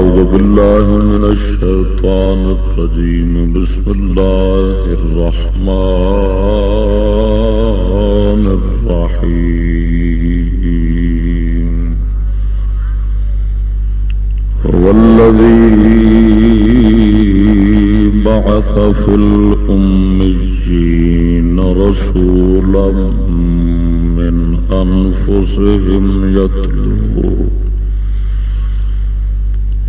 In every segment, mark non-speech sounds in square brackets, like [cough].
أعوذ بالله من الشيطان الرجيم. بسم الله الرحمن الرحيم. هو الذي بعث في الأميين رسولا من أنفسهم يتلو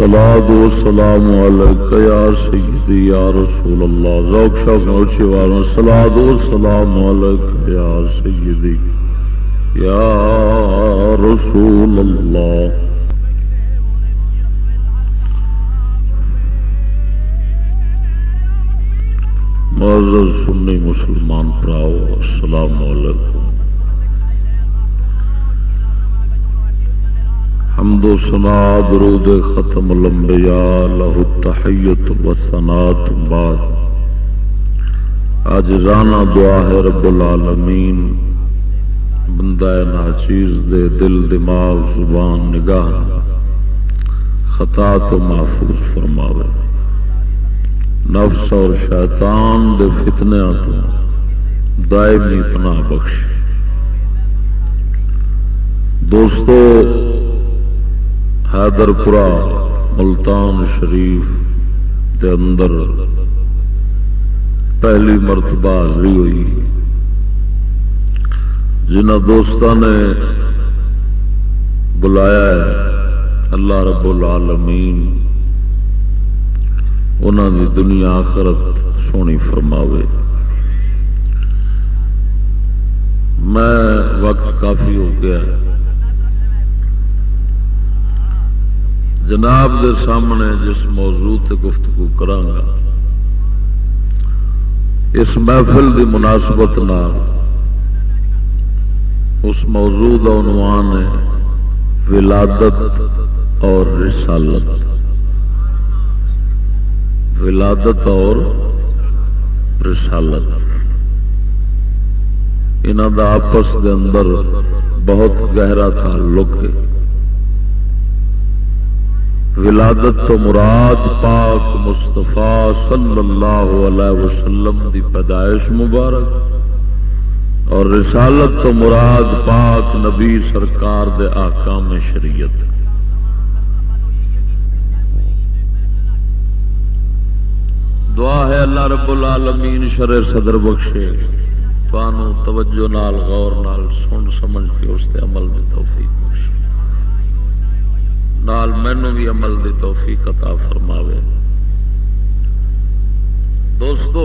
الصلاة والسلام عليك يا سيدي يا رسول الله. ذوق شوق نوچی والا الصلاة والسلام عليك يا سيدي يا رسول الله. معزز سنی مسلمان پراؤ، السلام علیکم. حمد و سنا درود ختم الانبیاء لہو التحیت و سنات بعد آج رانا دعا ہے رب العالمین۔ بندہ ناچیز دے دل، دماغ، زبان نگاہ خطا تو محفوظ فرماوے۔ نفس اور شیطان دے فتنیا تو دائمی پناہ بخش دوستو حیدر پورا ملتان شریف دے اندر پہلی مرتبہ حاضری ہوئی۔ جنہ دوستوں نے بلایا ہے، اللہ رب العالمین انہوں دی دنیا آخرت سونی فرماوے۔ میں وقت کافی ہو گیا۔ جناب دے سامنے جس موضوع تے گفتگو کرانگا، اس محفل دی مناسبت نال اس موضوع کا عنوان ہے ولادت اور رسالت۔ ولادت اور رسالت۔ انہوں دا آپس دے اندر بہت گہرا تعلق ہے۔ ولادت تو مراد پاک مستفا صلی اللہ علیہ وسلم دی پیدائش مبارک اور رسالت تو مراد پاک نبی سرکار دے آکام شریعت۔ دعا ہے اللہ رب العالمین شر صدر بخشے توجہ نال، غور نال، سن سمجھ کے اس عمل دی توفیق بخشے۔ نال مینو بھی عمل دی توفیق عطا فرماوے۔ دوستو،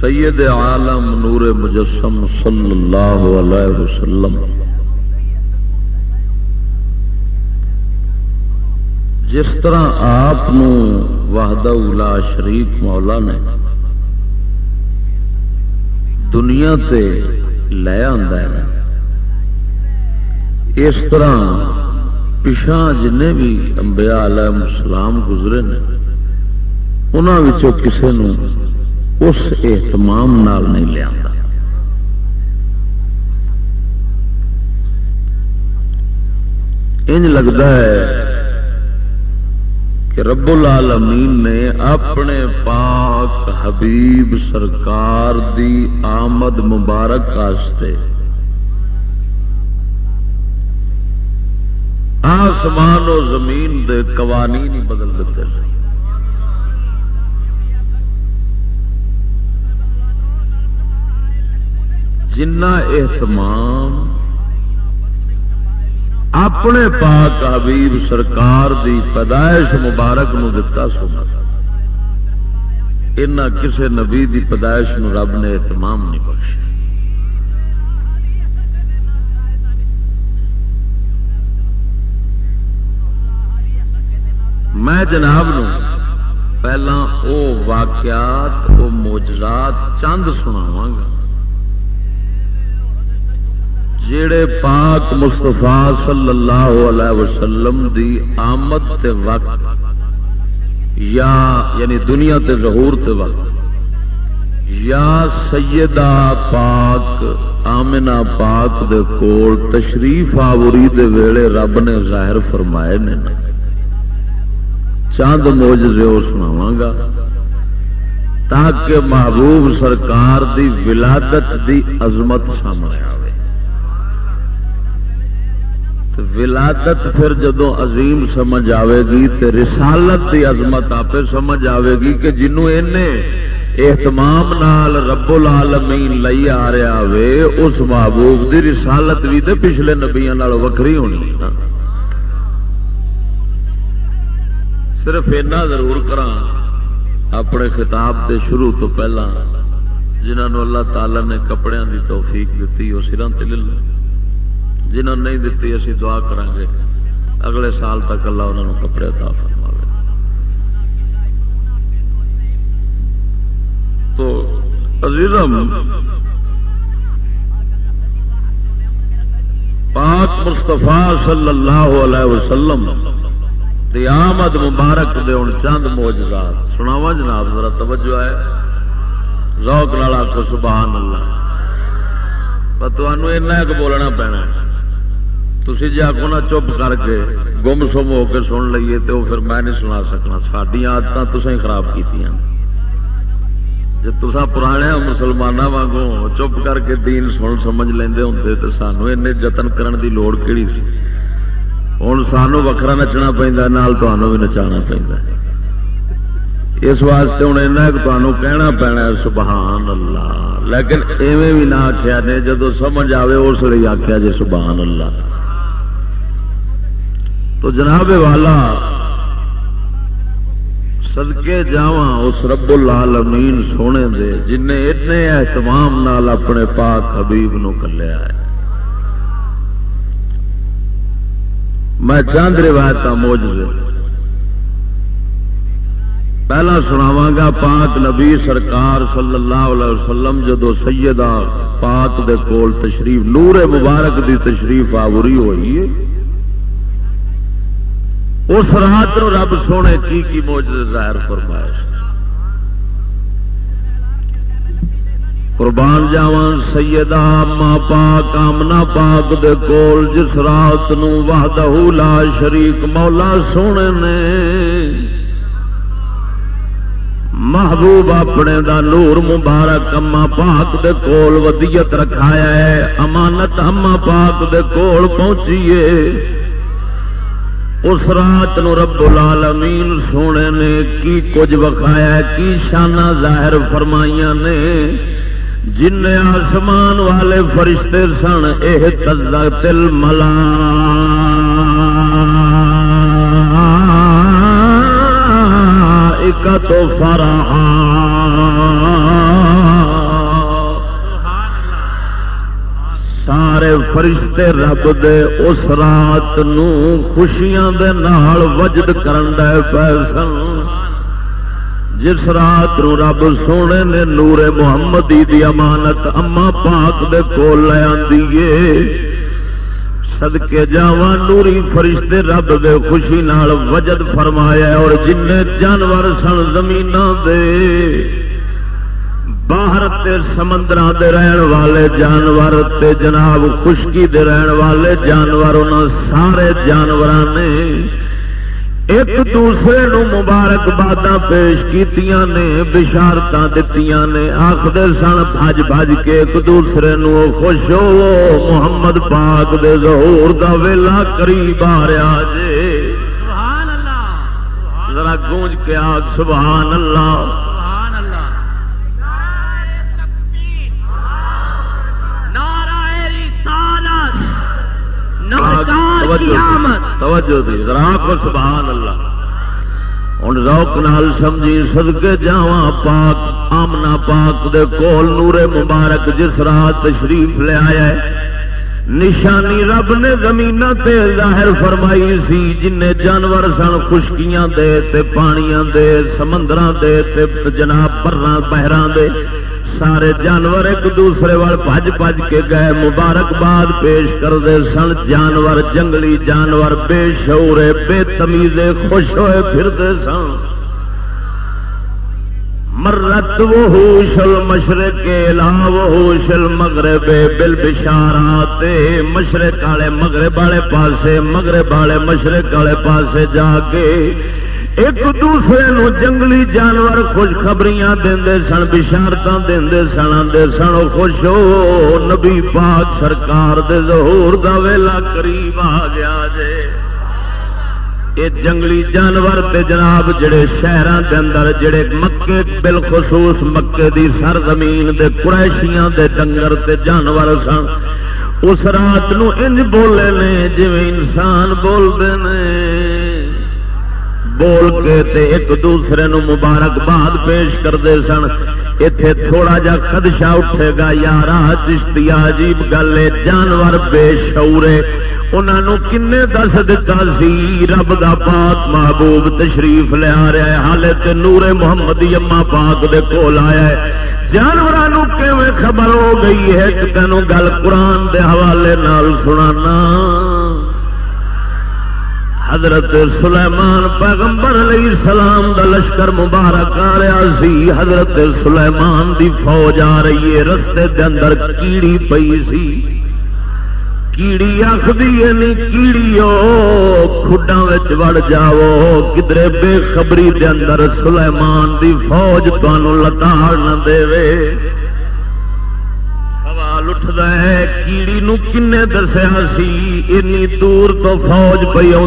سید عالم نور مجسم صلی اللہ علیہ وسلم، جس طرح آپ وحدہ الا شریف مولا نے دنیا تے لے ہے اس طرح پچھا جن بھی انبیاء علیہ السلام گزرے نے انہوں کسے نو اس اہتمام نال نہیں لیا انج لگتا ہے کہ رب العالمین نے اپنے پاک حبیب سرکار دی آمد مبارک کاستے آسمان و زمین دے قوانین ہی بدل دیتے ہیں۔ جنہ اہتمام اپنے پاک حبیب سرکار دی پیدائش مبارک نو دتا سنا ان کسے نبی دی پیدائش نو رب نے اہتمام نہیں بخشا۔ میں جناب نو پہلا او واقعات، او موجزات چند سناواں گا۔ جڑے پاک مستفا صلی اللہ علیہ وسلم دی آمد تے وقت یا یعنی دنیا تے ظہور تے وقت یا سیدہ پاک آمنا پاک دے کول تشریف آوری دے ویلے رب نے ظاہر فرمائے نے چاند موجزے وہ سناواں گا۔ تاکہ محبوب سرکار دی ولادت دی عظمت سامنے آئے ولادت پھر جدو عظیم سمجھ آئے گی تو رسالت کی عظمت آپ سمجھ آئے گی کہ جنوں اہتمام نال رب العالمین لئی آ رہا وے اس محبوب دی رسالت بھی تو پچھلے نبیا وکری ہونی۔ صرف اینا ضرور کرا اپنے خطاب دے شروع تو پہلا جنہوں اللہ تعالی نے کپڑے دی توفیق دیتی وہ سرا تل جنہوں نہیں دیتی اسی دعا کریں گے اگلے سال تک اللہ انہوں نے کپڑے تا فرما لے تو عزیزم، پاک مستفا صلی اللہ علیہ وسلم دی آمد مبارک دے ان چند موجزات سناوا جناب، ذرا توجہ ہے۔ ذوق نالا کو سبحان اللہ۔ پر تمہوں ایک بولنا پینا ہے۔ تھی جی آگو نہ چپ کر کے گم سم ہو کے سن لیے تو پھر میں نہیں سنا سکنا۔ سڈیا آدت تصے خراب کی جی تسا پرانے مسلمانوں واگوں چپ کر کے دین سن سمجھ لیں ہوں تو سانو این جتن کرن دی لوڑ کہڑی سی۔ ہوں سانو وکرا نچنا پہنا بھی نچانا پہنا اس واسطے ہوں ایسا تمہوں کہنا پینا سبحان اللہ۔ لیکن ایویں بھی نہ آخیا نے جدو سمجھ آئے اس لیے آخیا جی سبحان اللہ۔ تو جناب والا سدکے جا اس رب العالمین سونے دے جن اہتمام نال اپنے پاک حبیب نو کلیا ہے۔ میں چاند روایت موج پہلا سناوا گا، پاک نبی سرکار صلی اللہ علیہ وسلم جدو سیدہ پاک دے کول تشریف، نور مبارک دی تشریف آوری ہوئی ہے۔ اس رات نو رب سونے کی کی موج ظاہر فرمایا قربان جاوا سیدہ ماں پاک آمنا پاک دے کول جس رات نو وحدہ لا شریک مولا سونے نے محبوب اپنے دا نور مبارک اما پاک دے کول ودیت رکھایا ہے، امانت اما پاک دے کول پہنچیے اس رات نو رب العالمین سونے نے کی کچھ وکھایا کی شانہ ظاہر فرمائیاں نے۔ جن آسمان والے فرشتے سن یہ تزا تل ملا ایک تو فرحان سارے فرشتے رب دے اس رات نو خوشیاں دے نال وجد کرن دے پیسن جس رات نو رب سونے نے نور محمدی دی امانت اما پاک دے کول لے آندیے سدکے جاوا نوری فرشتے رب دے خوشی نال وجد فرمایا اور جن جانور سن زمین دے۔ باہر سمندر دے رہن والے جانور تے جناب خشکی دے رہن والے جانور ان سارے جانور نے ایک دوسرے نو مبارکباد پیش کیتیاں نے بشارت دیتی نے۔ آخر سن بج بج کے ایک دوسرے نو خوش ہو محمد پاک دے ظہور دا ویلا قریب آ رہا جے۔ ذرا گونج کے آگ سبحان اللہ۔ توجہ دی سبحان اللہ۔ ہوں روک نال سمجھی سدکے جا پاک آمنا پاک دے کول نورے مبارک جس رات تشریف لے آیا ہے۔ نشانی رب نے زمین تے ظاہر فرمائی سی جن جانور سن خشکیاں دے تے پانیاں دے سمندر دے تے جناب پرا بہران دے۔ سارے جانور ایک دوسرے وال بج بج کے گئے مبارکباد پیش کرتے سن۔ جانور جنگلی جانور بے شورے بے تمیزے خوش ہوئے پھرتے سن۔ مرت وہ شل مشرق لا وہ شل مغرب بل بشارات مشرق والے، مغرب والے پاسے، مغرب والے، مشرق والے پاسے جا کے ایک دوسرے نو جنگلی جانور خوشخبریاں دے سن بشارت دے سن آدھے سن خوش ہو۔ نبی پاک سرکار دے ظہور دا ویلا قریب آ گیا جے۔ یہ جنگلی جانور تے جناب جڑے شہروں دے اندر، جڑے مکے بالخصوص مکے دی سرزمین دے قریشیاں دے ڈنگر تے جانور سن۔ اس رات نو انج بولے نے جی انسان بولتے ہیں بول کے تے ایک دوسرے نو مبارکباد پیش کرتے سن۔ اتے تھوڑا جا خدشہ اٹھے گا۔ یار چشتی عجیب گل ہے۔ جانور بے شعورے انہوں کنے دس دتا سی۔ رب دا پاک محبوب تشریف لیا رہا ہے۔ حالے تے نور محمد اما پاک دے کول آیا ہے۔ جانوروں کیویں خبر ہو گئی ہے؟ کہ تینوں گل قرآن دے حوالے نال سنانا۔ حضرت سلیمان پیغمبر علیہ السلام دا لشکر مبارک آ رہا سی۔ حضرت سلیمان دی فوج آ رہی ہے۔ رستے دے اندر کیڑی پئی سی۔ کیڑی آخری کیڑی کھڈا وڑ جاؤ۔ کدرے بے خبری دے اندر سلیمان دی فوج تمہوں لتاڑ نہ دے سوال ہے، کیڑی نو کنے دسیا سی؟ اینی دور تو فوج پی آ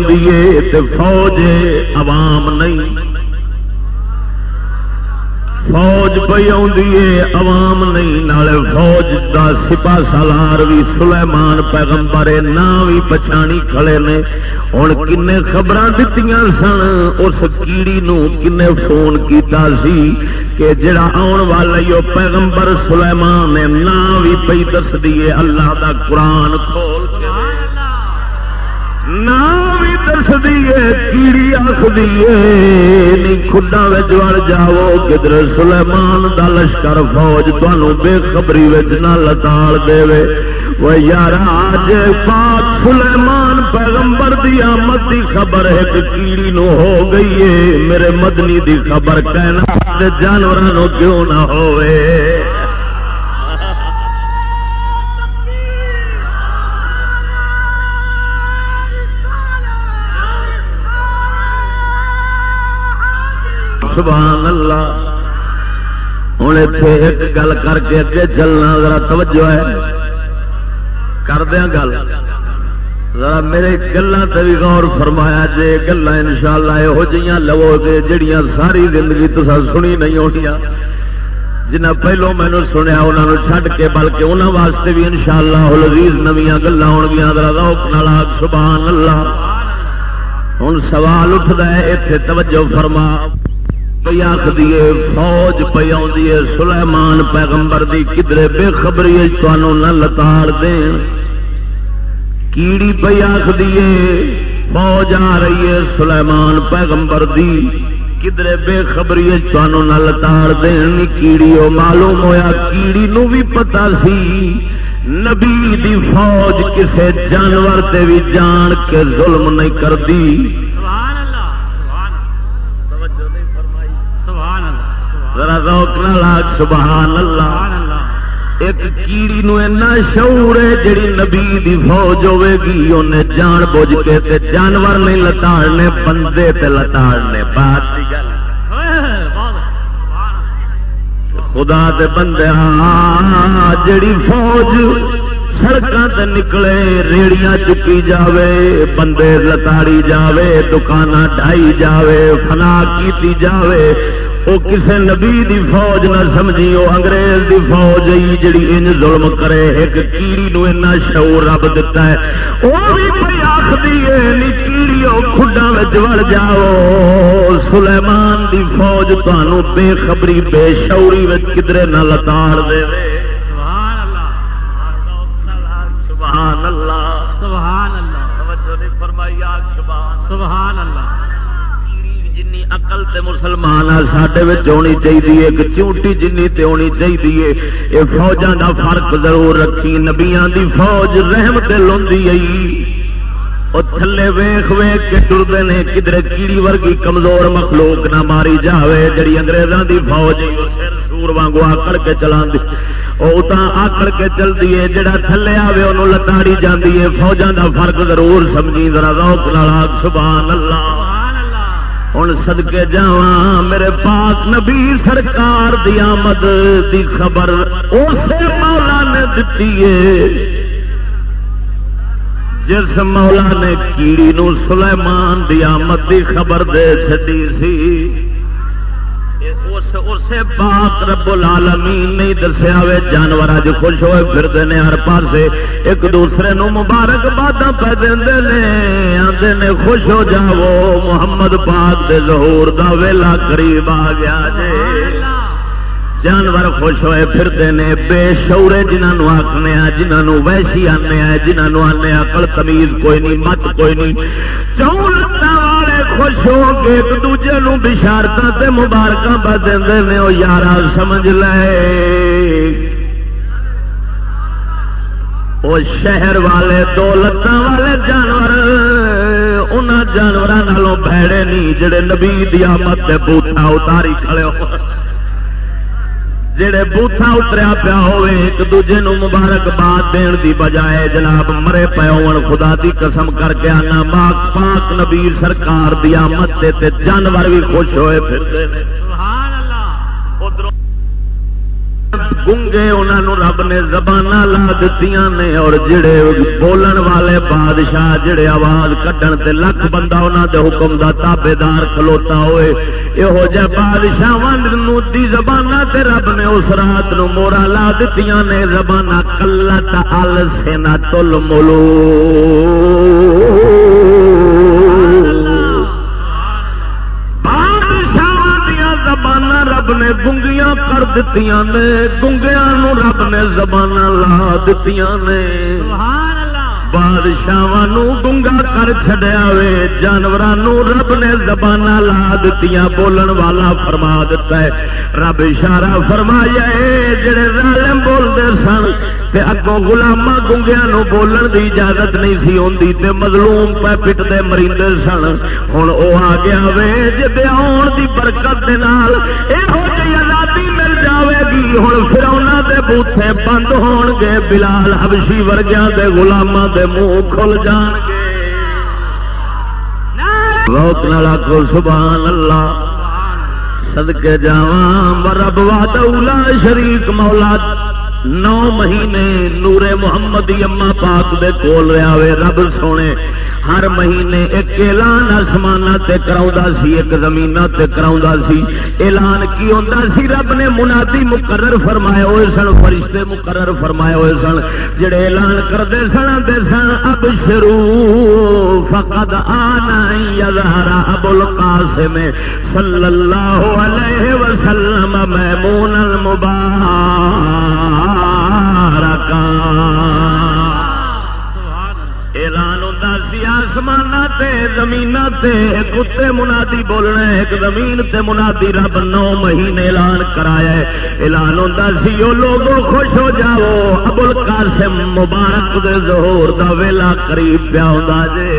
فوج عوام نہیں۔ فوج پی عوام نہیں فوج دا سپا سالار بھی سلیمان پیغمبر نہ بھی پچھانی کھڑے نے۔ ہوں کن خبر دیتی سن اس کیڑی نو کن فون کیتا سی کہ جڑا آن والا پیغمبر سلیمان نے نہ بھی پی دس دیے اللہ دا قرآن کھول کے۔ بھی دس دیے کیڑی آخ دیے کھڈا وڑ جاؤ کدھر سلیمان دا لشکر فوج تمہوں بے خبری نہ لتاڑ دے وہ یار آج پاک سلیمان پیغمبر دی آمد دی خبر ایک کیڑی نو ہو گئی ہے۔ میرے مدنی دی خبر کہنا جانوروں کیوں نہ ہوئے؟ سبحان اللہ۔ ہوں اتے ایک گل کر کے اگے چلنا، ذرا توجہ ہے۔ کردیا گل۔ ذرا میرے گلوں سے بھی غور فرمایا جی گلا ان شاء اللہ یہو لو گے جہیا ساری زندگی تو سنی نہیں ہونی جنہ پہلو مینو سنیا انہوں چھڈ کے، بلکہ انہوں واسطے بھی ان شاء اللہ لذیذ نمیا گلا ہو گیا روک سبحان اللہ۔ ہوں سوال اٹھتا ہے اتنے توجہ فرما۔ پی آخری فوج پی آئی سلیمان پیغمبر دی کدرے بے خبری تمہوں نہ لتاڑ دین کیڑی پی آخری فوج آ رہی ہے، سلیمان پیغمبر دی کدرے بے خبری تمہوں نہ لتاڑ دین کیڑی وہ معلوم ہویا، کیڑی نو بھی پتا سی۔ نبی دی فوج کسے جانور تے بھی جان کے ظلم نہیں کرتی ذرا روک نہ لاگ سبحان اللہ۔ ایک کیڑی نو اینا شعور ہے جڑی نبی دی فوج ہوے گی انہیں جان بوجھ کے تے جانور نہیں لتاڑنے، بندے تے لتاڑنے۔ بات دی گل۔ خدا دے بندے ہاں جڑی فوج سڑکاں تے نکلے، ریڑیاں چکی جاوے، بندے لتاڑی جاوے دکان ڈھائی جاوے، فنا کیتی جاوے۔ وہ کسے نبی دی فوج نہ سمجھی وہ انگریز دی فوج ہی جڑی ان ظلم کرے، ایک کیڑی نو اینا شعور رب دیتا ہے۔ وہ بھی کوئی آخری ہے نی کیڑی کھڈا وڑ جاؤ۔ سلیمان دی فوج تمہوں بے خبری، بے شعوری کدرے نہ لتاڑ دے اقل تے مسلمان ساڈے ہونی چاہیے ایک چونٹی جنی تے ہونی چاہیے اے فوجاں دا فرق ضرور رکھی، نبیاں دی فوج رحم تے لوندی آئی۔ تھلے ویخ ویخ کے ٹرتے نے کدھر کیڑی ورگی کمزور مخلوق نہ ماری جاوے، جڑی انگریزاں دی فوج سر سور وانگو آکڑ کے چلاندی او تا آکڑ کے چلدی ہے، جڑا تھلے آوے، اونوں لتاڑی جاندی ہے۔ فوجاں دا فرق ضرور سمجھی، ذرا ذوق نال سبحان اللہ۔ ہوں سدکے جا میرے پاک نبی سرکار دی آمد دی خبر اسے مولا نے دتی ہے۔ جس مولا نے کیڑی نو سلیمان دی آمد دی خبر دے چی سی اسے پاک رب العالمین نہیں دسیا وے، جانور اج خوش ہوئے پھرتے ہیں ہر پاسے، ایک دوسرے نو مبارک باد پہ دے آتے نے خوش ہو جاؤ، محمد پاک دے ظہور دا ویلا قریب آ گیا جے۔ جانور خوش ہوئے پھرتے ہیں بے شورے جنہوں آخنے جنہوں ویشی آنے جنہوں آنے اکل تمیز کوئی نہیں، مت کوئی نہیں۔ چون خوش ہو کے ایک دوجے بشارت سے مبارک پہ دے وہ یار سمجھ لے۔ وہ شہر والے دو لتان والے جانور ان جانوروں بھڑے نہیں، جڑے نبی دیا مت بوٹا اتاری کھڑے ہو۔ جڑے بوتھا اتریا پیا ہوئے ایک دوجے نو مبارکباد دین دی بجائے جناب مرے پے ہون، خدا دی قسم کر کے آنا، پاک پاک نبی سرکار دی آمد تے جانور بھی خوش ہوئے پھر سبحان گنگے انہوں رب نے زبان لا دیتی نے، اور جڑے بولن والے بادشاہ جڑے آواز کڈن تے لکھ بندہ انہوں دے حکم دا تابے دار کھلوتا ہوئے، یہو جہ بادشاہ دی زبان تے رب نے اس رات نو مورا لا دیتی نے زبان کلت ال سینا تل ملو۔ زبان رب نے کر دیتی نے رب نے زبان لا دیتی نے۔ بادشاہ گنگا کر چڈیا وے جانوروں رب نے زبان لا دیتی بولن والا فرما دیتا ہے۔ رب اشارہ فرمایا جڑے ظالم بولتے سن تے اگوں گلاما گنگیا بولن دی اجازت نہیں سی ہوندی تے مظلوم پہ پٹتے مریندے سن۔ ہوں وہ آ گیا وے جی آن دی برکت دے نال جی آزادی مل جاوے گی ہوں پھر انہوں دے بوتھے بند ہون گے، بلال حبشی ورگیاں دے غلاماں دے منہ کھل جان گے۔ روک نالا کو سبحان اللہ صدقے جاواں رب وحدہ شریک مولا۔ نو مہینے نورے محمد اما پاک دے کول رہا وے رب سونے۔ ہر مہینے ایک اعلان آسمان تے کرا سی، ایک زمین تے کرا سی۔ اعلان کی ہوتا سی؟ رب نے منادی مقرر فرمائے ہوئے سن، فرشتے مقرر فرمائے ہوئے سن۔ جڑے اعلان کرتے سن آتے سن، اب شروع۔ فقد آنا یزہرا ابو القاسم صلی اللہ علیہ وسلم میمون المبارکان آسمان تے زمین تے کتے منادی بولنا ایک زمین تے منادی رب نو مہینے اعلان کرایا اعلان ہوتا سی وہ لوگوں خوش ہو جاؤ۔ ابل قاسم مبارک دے ظہور دا ویلا قریب پیا ہوتا جے۔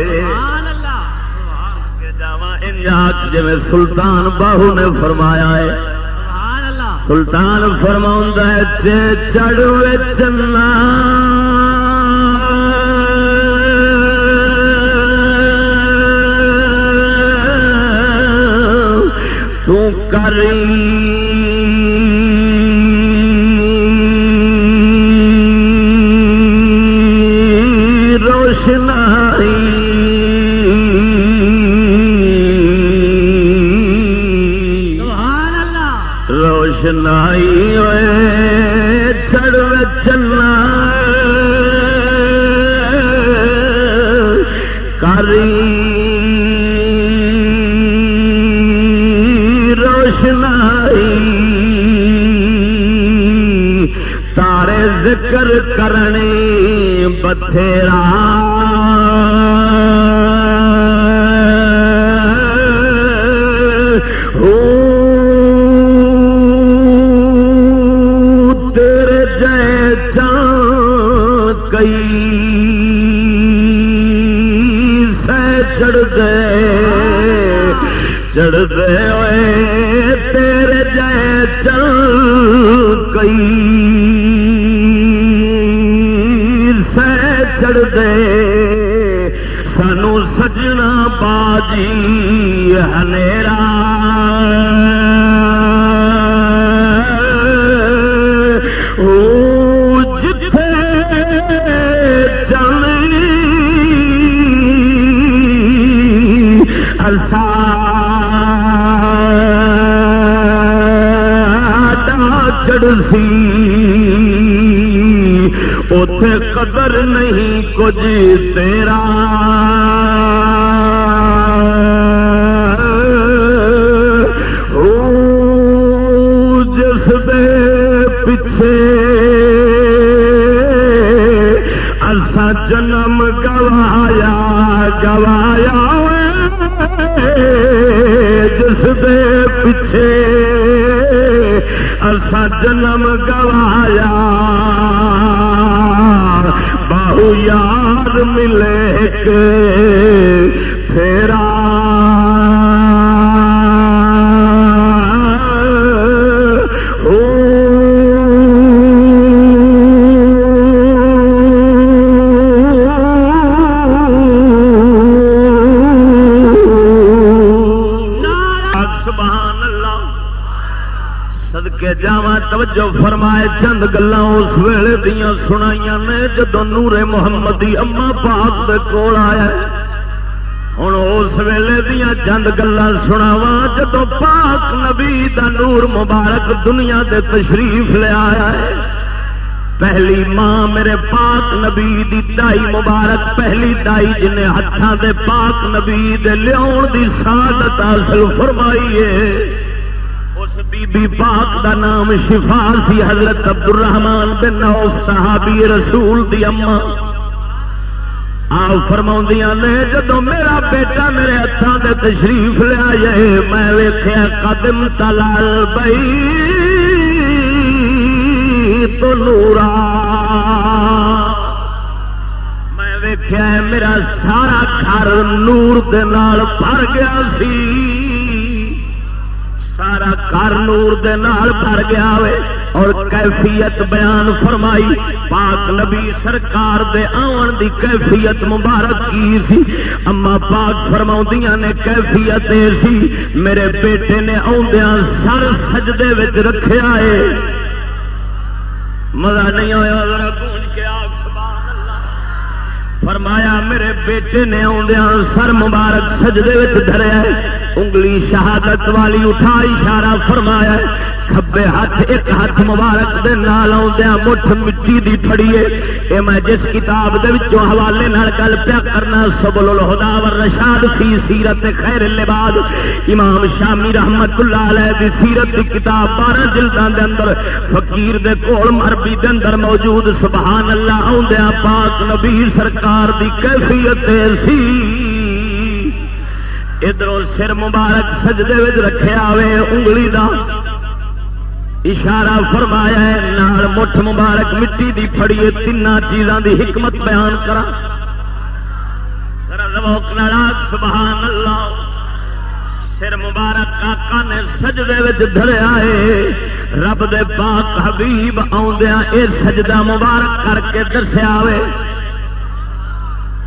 جی سلطان باہو نے فرمایا ہے۔ سلطان فرما چڑ چنا روشنائی۔ سبحان اللہ روشنائی ہوئے چڑ چلنا۔ کری روشنائی تارے ذکر کرنی بتھیرا۔ تیرے جے کئی سہ چڑھ دے چڑھ دے ہوئے تیرے جائے چل کئی سہ چڑھ دے سانو سجنا باجی ہل اتے قدر نہیں کچھ تیرا۔ جس دے پیچھے اسا جنم گوایا گوایا۔ جس دے پیچھے اسا جنم گوایا ملے چند گلا اس ویلے دیا سنائی نے جدو نورے محمدی اما پاک دے کول آیا ہوں اس ویلے دیا چند گلا سناوا جدو پاک نبی دا نور مبارک دنیا دے تشریف لے آیا ہے۔ پہلی ماں میرے پاک نبی دی دائی مبارک، پہلی دائی جنہیں ہاتھوں دے پاک نبی دے لیاؤن دی سعادت حاصل فرمائی ہے۔ بی پاک دا نام شفا سی، حضرت عبد الرحمان بن نوف صحابی رسول دی اما۔ آ فرما نے جدو میرا بیٹا میرے ہاتھوں دے تشریف لیا جائے میں ویخیا قدم تلال بئی تو نورا۔ میں ویخیا میرا سارا گھر نور دے نال بھر گیا سی۔ سارا گھر نور دے نال بھر گیا وے اور کیفیت بیان فرمائی۔ پاک نبی سرکار دے آن دی کیفیت مبارک کی سی۔ اما پاک فرما نے کیفیت سی۔ میرے بیٹے نے آدھا سر سجدے وچ رکھیا ہے مزہ نہیں آیا ذرا گونج کے آگ، سبحان اللہ۔ فرمایا میرے بیٹے نے آدھا سر مبارک سجدے وچ دھریا ہے انگلی شہادت والی اٹھا اشارہ فرمایا کھبے ہاتھ، ایک ہاتھ مبارک دے نال آدھا مٹھ مٹی دی پھڑیے اے میں جس کتاب دے وچوں حوالے نال گل پیا کرنا، سبل الہدا والرشاد فی سیرت خیر العباد امام شامی رحمت اللہ علیہ دی سیرت دی کتاب 12 جلداں دے اندر فقیر دے کول عربی دے اندر موجود، سبحان اللہ آدھا پاک نبی سرکار دی کیفیت سی۔ ادھر سر مبارک سجدے وچ رکھیا ہوئے انگلی دا اشارہ فرمایا ہے، نال مٹھ مبارک، مٹی دی پھڑیے تین چیزاں دی حکمت بیان کرا سبحان اللہ سر مبارک کاکا نے سجدے وچ دھریا ہے۔ رب دے پاک حبیب آدھا اے سجدہ مبارک کر کے دسیا وے۔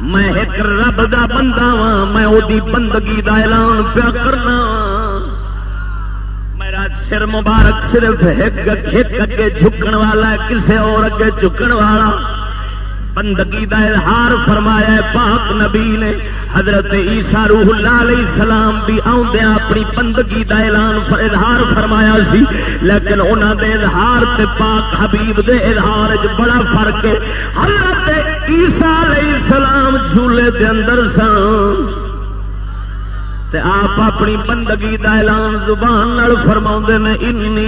میں ایک رب دا بندہ وا میں وہی بندگی دا اعلان پیا کرنا۔ میرا سر مبارک صرف ایک ایک اگے جھکن والا ہے، کسے اور اگے جھکن والا۔ بندگی دا اظہار فرمایا ہے، پاک نبی نے حضرت عیسیٰ روح اللہ علیہ السلام بھی آدھے اپنی بندگی دا اعلان اظہار فرمایا سی، لیکن انہوں دے اظہار تے پاک حبیب دے اظہار چ بڑا فرق ہے۔ حضرت عیسیٰ علیہ السلام جھولے دے اندر سن۔ تے آپ اپنی بندگی دا اعلان زبان فرما نے انی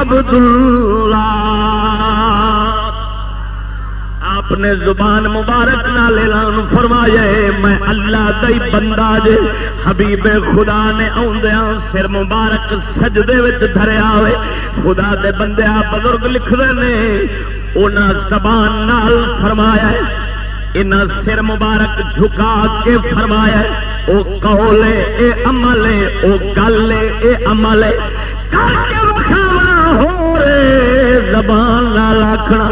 عبد اللہ آپ نے زبان مبارک نال اعلان فرمایا میں اللہ دئی بندہ جے، حبیب خدا نے آدھا سر مبارک سجدے دھریا ہوئے خدا دے بندے بزرگ لکھتے ہیں انہاں زبان نال فرمایا ہے۔ ان سر مبارک جھکا کے فرمایا او قول اے عمل اے او گل اے عمل اے کر کے زبان نال آخنا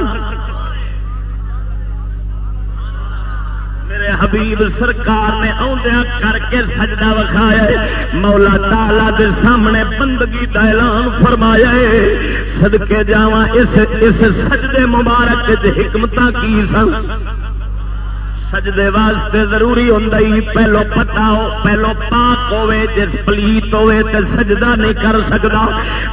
میرے حبیب سرکار نے آدھا کر کے سجدہ وکھایا مولا تالا دے سامنے بندگی کا اعلان فرمایا سدکے جا اس اس سجدے مبارک حکمت کی سن سجدے واسطے ضروری ہوں پہلو پتا ہو، پہلو پاک ہوے جس پلیت ہوے تے سجدہ نہیں کر سکتا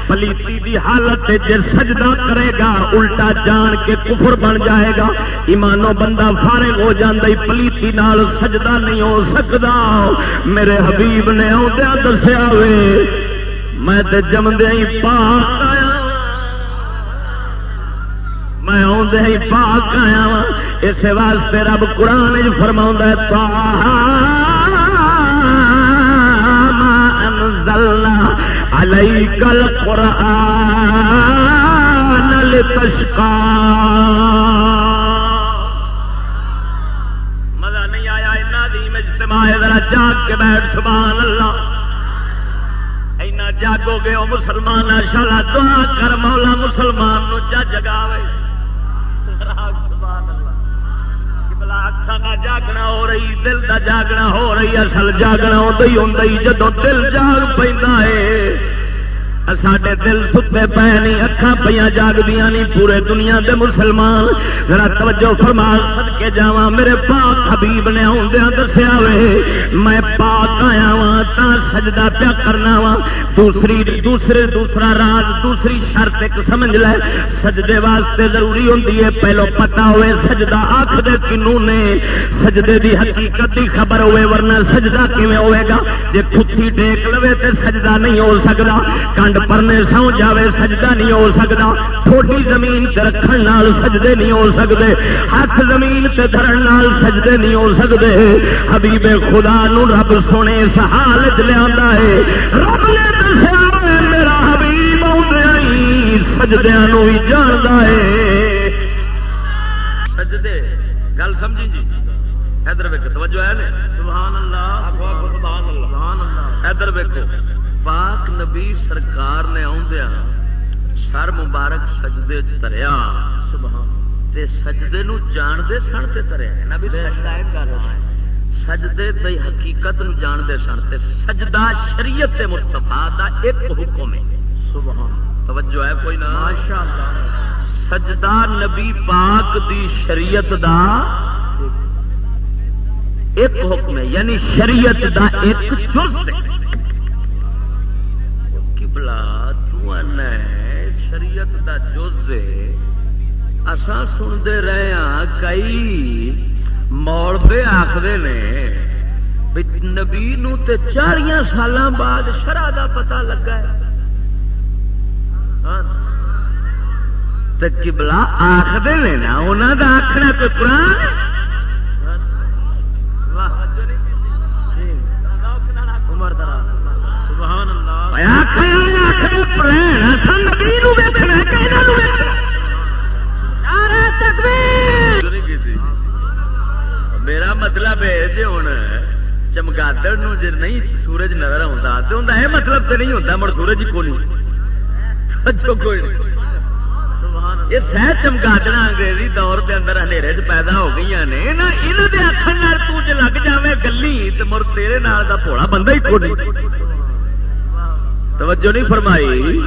پلیتی دی حالت جس سجدہ کرے گا، الٹا جان کے کفر بن جائے گا۔ ایمانو بندہ فارغ ہو جاندی پلیتی نال سجدہ نہیں ہو سکتا میرے حبیب نے آدھا دسیا وے۔ میں تے ہی پاک آیا میں آدھے ہی پاک آیا وا، اس واسطے رب قرآن فرما علی کل قرآن مزہ نہیں آیا دیم اجتماع، ذرا جاگ کے بیٹھ، سبحان اللہ۔ اینا جاگو گے وہ مسلمان شالا دعا کر مولا مسلمان نو چا جگاوے۔ اکھان جاگنا ہو رہی، دل کا جاگنا ہو رہی، اصل جاگنا ادو ہی ہوں جدو دل جاگ پہ سڈے دل ستے پے نہیں اکھان پہ جاگدیا نہیں پورے دنیا دے مسلمان۔ ذرا توجہ فرما سد کے جا میرے پاک حبیب نے آدھا دسیا وے۔ میں پاک آیا وا تا سجدہ پیا کرنا وا دوسری، دوسرے، دوسرا راز، دوسری شرط ایک سمجھ لے۔ سجدے واسطے ضروری ہوں پہلو پتا ہوئے سجدہ آخ دے کنو نے۔ سجدے دی حقیقت دی خبر ہوئے، ورنہ سجدہ کیویں ہوئے گا؟ جی کتھی ڈیک لوے تے سجدہ نہیں ہو سکتا کنڈ پرنے سو جاوے سجدہ نہیں ہو سکتا تھوڑی زمین رکھن نال سجدے نہیں ہو سکتے ہاتھ زمین تے دھرن نال سجدے نہیں ہو سکتے حبیب خدا نو رب سونے اس حال چ لیا ہے۔ رب نے دسیا میرا حبیب آئی۔ سجدیا بھی جانتا ہے۔ سجدے گل سمجھی جی؟ ادھر ویک توجہ ہے سبحان اللہ سبحان اللہ۔ سبحان اللہ۔ ادھر ویکو پاک نبی سرکار نے آدھا سر مبارک سجدے تریا۔ تے سجدے نو جانتے سن تے تریا۔ سجدے دی حقیقت نو جانتے سن تے سجدہ شریعت مستفا دا ایک حکم ہے۔ توجہ ہے کوئی نہ؟ سجدہ نبی پاک دی شریعت دا ایک حکم ہے یعنی شریعت دا ایک جز ہے۔ بلا شریعت دا جز اسان سنتے رہے ہاں کئی مولبے آخر نے نبی نو تے چالیاں سال بعد شرح دا پتا لگا ہے۔ ہاں۔ کبلا آخر نے نا انہوں کا آخنا کوئی قرآن میرا مطلب ہے جی ہوں چمگادڑ جی نہیں سورج نظر آتا تو انہیں یہ مطلب تو نہیں ہوتا مڑ سورج ہی کو نہیں کوئی یہ سہ چمگادڑ انگریزی دور کے اندر ہنیرے چ پیدا ہو گئی نے یہاں کے آخر تج لگ جائے گلی تو مر تیرے نال کا پوڑا بندہ ہی کو توجہ نہیں فرمائی۔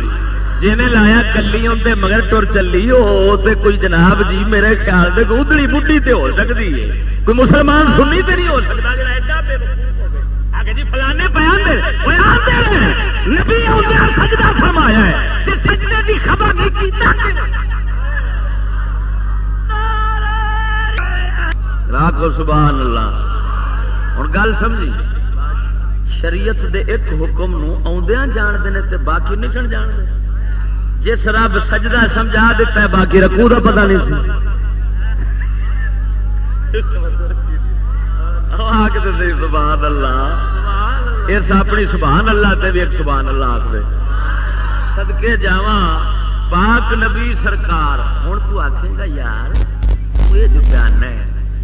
جن لایا کلی اندر مگر ٹر چلی وہ کوئی جناب جی میرے خیال سے ادڑی بڈی تے ہو سکتی ہے۔ کوئی مسلمان سنی تے نہیں ہو سکتا، جڑا ایڈا جی فلانے بیان نبی سجدہ فرمایا ہے۔ سجدے کی خبر نہیں کی سبحان اللہ۔ ہوں گل سمجھی؟ شریعت دے ایک حکم نو آدیا جانتے ہیں تے باقی نہیں سن جانتے جس رب سجدہ سمجھا دیتا ہے، باقی رکھو کا پتا نہیں سی۔ سبحان اللہ۔ اس اپنی سبحان اللہ تے بھی ایک سبحان اللہ آخر سدکے جاوا پاک نبی سرکار۔ ہوں تو آخے گا، یار یہ جو بیان ہے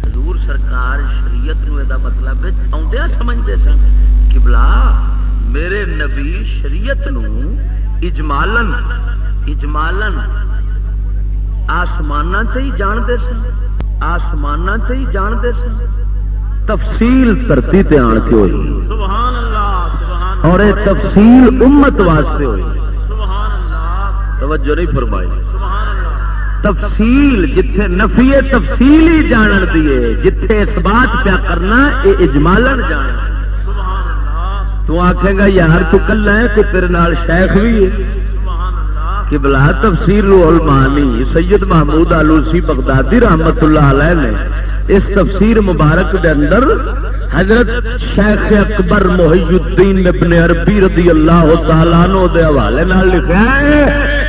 حضور سرکار شریعت نو دا مطلب آدھا سمجھتے سن۔ کہ بلا میرے نبی شریعت نو اجمالن اجمالن آسمان ہی جانتے سن آسمان ہی جانتے سن۔ تفصیل دھرتی تے آن کے ہوئی۔ سبحان اللہ سبحان اور تفصیل امت واسطے ہوئی۔ سبحان اللہ توجہ نہیں فرمائی۔ تفصیل جتھے نفی تفصیل ہی جانن دیے جتھے اس بات پیا کرنا یہ اجمالن جان تو آخے گا یار تو کلا ہے کہ تیرے نال شیخ بھی ہے۔ کہ بلا تفسیر المانی سید محمود آلوسی بغدادی رحمت اللہ علیہ نے اس تفسیر مبارک کے اندر حضرت شیخ اکبر محی الدین ابن عربی رضی اللہ تعالیٰ عنہ دے حوالے نال لکھا ہے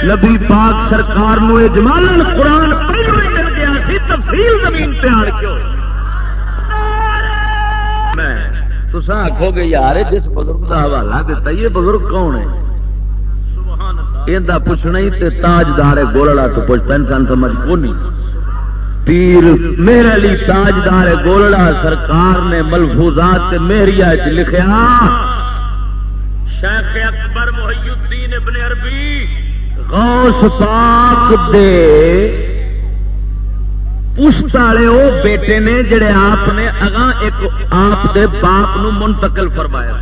نبی پاک سرکار نو اجمالن قرآن پہلو ہی مل گیا سی تفصیل زمین پہ آڑ تسا آخو گے یار جس بزرگ کا حوالہ دیتا یہ بزرگ کون ہے؟ یہ پوچھنا ہی تے تاجدار گولڑا تو پوچھتا انسان سمجھ کو نہیں؟ پیر میرے علی تاجدار گولڑا سرکار نے ملفوظات میریا چ لکھیا۔ شیخ اکبر محی الدین ابن عربی۔ غوث پاک دے پشت والے وہ بیٹے نے جڑے آپ نے اگاں ایک آپ دے باپ نو منتقل فرمایا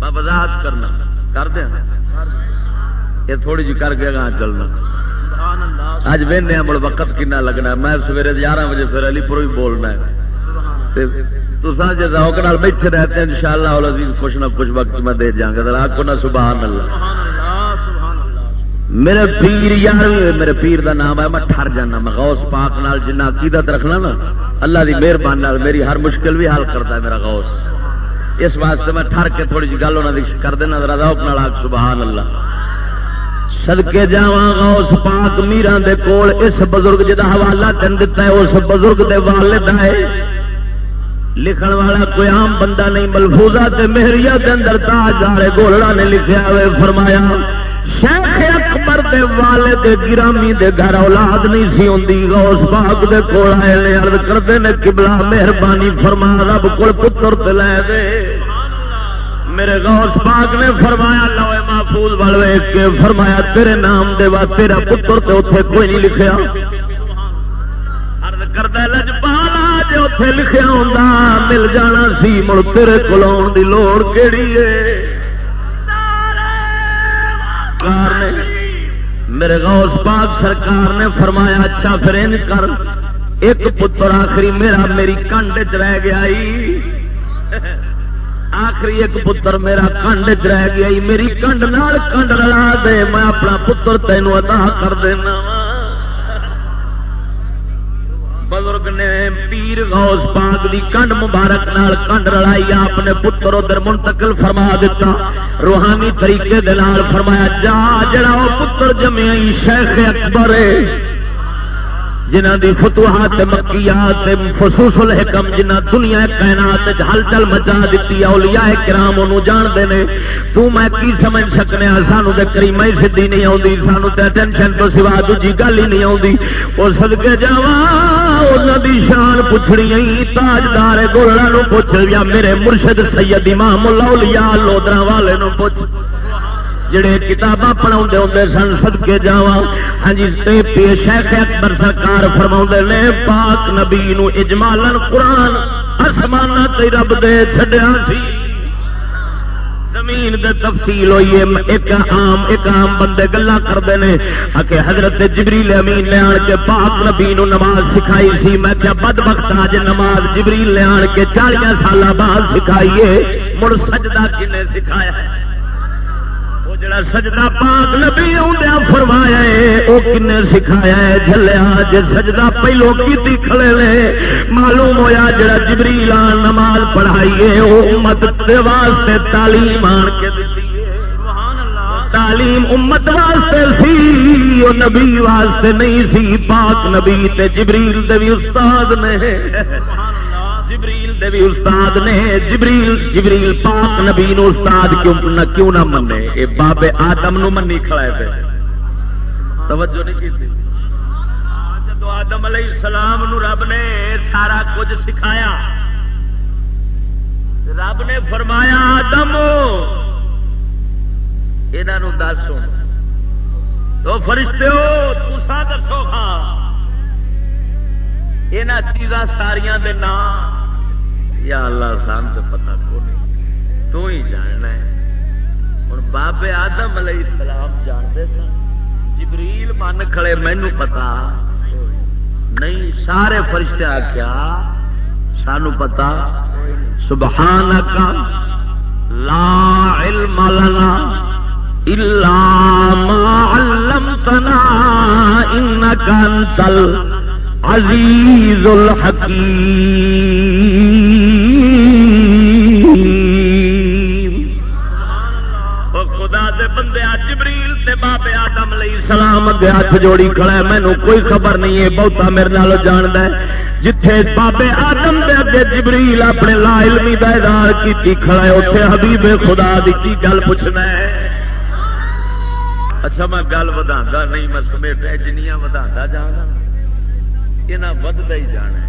میں وضاحت کرنا، کر دیا؟ یہ تھوڑی جی کر کے اگاں چلنا۔ اج وہنے مڑ وقت کنا لگنا میں سویرے گیارہ بجے پھر علی پور بھی بولنا ہے۔ سبحان جی روک بیٹھے رہتے ہیں ان انشاءاللہ العزیز کچھ نہ کچھ وقت میں دے جاؤں گا۔ ذرا آخو نہ سبحان اللہ سبحان اللہ سبحان اللہ میرے پیر یار، میرے پیر دا نام ہے، میں ٹر جانا، میں غوث پاک نال جنہ عقیدت رکھنا نا، اللہ دی مہربانی نال میری ہر مشکل بھی حل کرتا ہے میرا غوث۔ اس واسطے میں ٹر کے تھوڑی جی گل انہوں نے کر دینا، ذرا روک نال آگ سبحان اللہ سدکے جا غوث پاک میران دے کول، اس بزرگ جدا حوالہ تین دتا ہے، اس بزرگ دے والد ہے۔ لکھن والا کوئی عام بندہ نہیں، ملفوظہ تے مہریا کے اندر تاج تاجدار گولڑا نے لکھیا ہوئے، فرمایا شیخ اکبر دے والد گرامی دے گھر اولاد نہیں سی ہوندی، غوث پاک دے کول آئے نے عرض کردے نے، قبلہ مہربانی فرما، رب کول پتر تے لے دے۔ میرے غوث پاک نے فرمایا لوے محفوظ وال ویخ کے فرمایا، تیرے نام دے وا تیرا پتر تے اوتھے کوئی نہیں لکھیا۔ عرض کردا لجپالا جو اوتھے لکھیا ہوندا، مل جانا سی، مڑ تیرے کول آਉਣ دی لوڑ کیڑی ہے؟ سرکار نے میرے غوث پاک سرکار نے فرمایا اچھا پھر ان کر۔ ایک پتر آخری، میرا میری کنڈ چ رہ گیا آخری ایک پتر میرا کنڈ چ رہ گیا میری کنڈ نال کنڈ رلا دے، میں اپنا پتر تینوں ادا کر دینا وا۔ بزرگ نے پیر غوث پاک دی کنڈ مبارک نال کنڈ رلائی، آپ نے پتر ادھر منتقل فرما دیتا۔ روحانی طریقے دے نال فرمایا، جا، جڑا وہ پتر جمعی شیخ اکبر ہے۔ جنہ دی فتوحات مکیات فصوص الحکم جنہ دنیا کائنات ہل چل مچا دیتی اولیاء کرام انہوں جانتے ہیں۔ تو میں کی سمجھ سکنے ہاں سانو تے کریم ہی سدھی نہیں آتی سانو تے ٹینشن تو سوا دوجی گل ہی نہیں آتی وہ سدکے جا انہوں دی شان پوچھنی تاجدار گولڑا پوچھ، یا میرے مرشد سید امام الاولیاء لودرا والے نو پوچھ۔ جڑے کتاباں پڑھا ہوں سن سدکے جا ہاں جی شیخ اکبر سرکار فرما نے، پاک نبی نو اجمالن قرآن آسمان رب دے چڈیا سی۔ زمین دے تفصیل ہوئی ایک عام ایک عام بندے گلا کرتے ہیں کہ حضرت جبریل امین لے آن کے پاک نبی نو نماز سکھائی سی۔ میں کیا بد وقت آج نماز جبریل لے آن کے چالیاں سال بعد سکھائیے مڑ سجدہ کنے سکھایا ہے؟ جڑا سجدہ پاک نبی آدھا فرمایا ہے وہ کن سکھایا ہے جلیا جی سجدہ پہلو کی کھڑے نے۔ معلوم ہویا جڑا جبریل نماز پڑھائیے وہ امت واسطے تعلیم آن کے تعلیم امت واسطے سی وہ نبی واسطے نہیں سی۔ پاک نبی تے جبریل دے بھی استاد نے۔ جبریل دے بھی استاد نے، جبریل جبریل پاک نبی نو استاد کیوں نہ کیوں نہ منے؟ اے بابے آدم نو منی کھڑا ہے توجہ نہیں کی جدو آدم علیہ السلام نو رب نے سارا کچھ سکھایا، رب نے فرمایا، آدم یہ دس تو فرشتے ہو تسا دسو ہاں یہاں چیزاں ساریا دے نام یا اللہ سان تو پتا کو نہیں۔ تو ہی جاننا ہے۔ ہوں بابے آدم علیہ السلام جانتے سن۔ جبریل من کھڑے مینو پتا نہیں، سارے فرشتے آخیا سانو پتا سبحان کا لا علم لنا الا ما علمتنا انك انت العزيز الحكيم بندے جبریل تے بابے آدم علیہ السلام اگے ہاتھ جوڑی کھڑا ہے۔ مینو کوئی خبر نہیں ہے، بہتا میرے نال جاندا ہے۔ جتھے بابے آدم دے اگے جبریل اپنے لا علمی دا اظہار کیتی کھڑا ہے، اوتھے حبیب خدا دی کی گل پوچھنا ہے؟ اچھا میں گل ودا نہیں، میں سمیٹ جنیاں ودا جانا۔ یہاں ودتا ہی جانا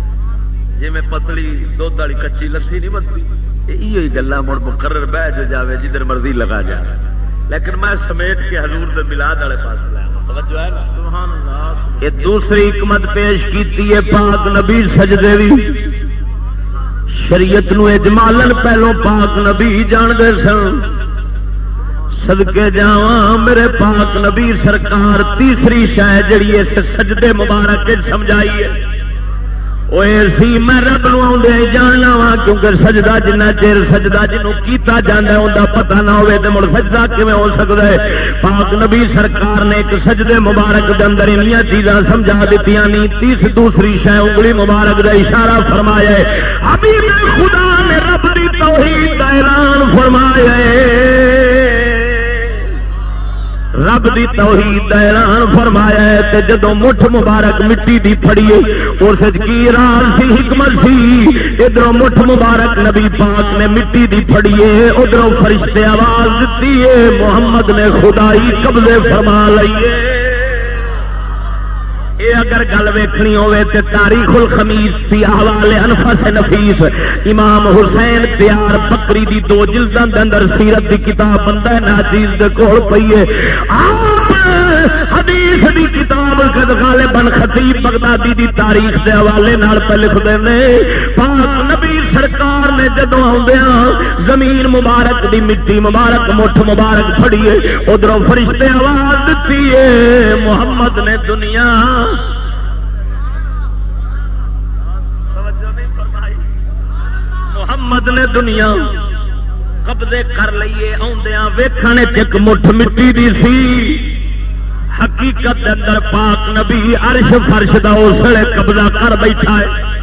جی میں پتلی دھد والی کچی لسی نہیں بدتی یہ گلا مڑ مقرر بہ جو جائے جدھر مرضی لگا جائے لیکن میں سمیٹ کے حضور دے ملاد والے پاس لیا یہ دوسری حکمت پیش کی پاک نبی سجدے بھی شریعت نو اجمالن پہلو پاک نبی جانتے سن۔ سدکے جا میرے پاک نبی سرکار تیسری شہ جڑی اس سجدے مبارک سمجھائی ہے۔ وہ سی میں رب نو آدھے جاننا وا کیونکہ سجدہ جنہ چیر سجدہ جنوں کیتا جانا ہے پتا نہ ہوئے تو مڑ سجدہ کیون ہو سکتا ہے پاک نبی سرکار نے ایک سجدے مبارک کے اندر ان چیزاں سمجھا دیتی نہیں تیس دوسری شہ انگلی مبارک کا اشارہ فرمایا ہے ابھی میں خدا نے رب کی توحید کا اعلان فرمایا ہے رب دی توحید دا اعلان فرمایا ہے تے جدوں مٹھ مبارک مٹی دی پھڑیے، اس کی راز سی، حکمت سی؟ ادھر مٹھ مبارک نبی پاک نے مٹی دی پھڑیے ادھر فرشتے آواز دیتی ہے، محمد نے خدائی قبضے فرما لئیے۔ اے اگر گل ویکھنی ہوے تے تاریخ الخمیس فی حوالے انفس نفیس، امام حسین پیار بکری دی دو جلداں دے اندر سیرت دی کتاب بندہ ناچیز دے کول پئی ہے۔ آپ حدیث دی کتاب قد غالبن خطیب بغدادی دی تاریخ دے حوالے نال پہ لکھ دے نے پاک نبی سرکار نے جدوں آوندیاں زمین مبارک دی مٹی مبارک، مٹھ مبارک پھڑیے ادھروں فرشتے آواز دتی ہے، محمد نے دنیا محمد نے دنیا قبضے کر لیے آدھا ویخنے چک مٹھ مٹی دی سی۔ حقیقت اندر پاک نبی عرش فرش دا اسلے قبضہ کر بیٹھا ہے۔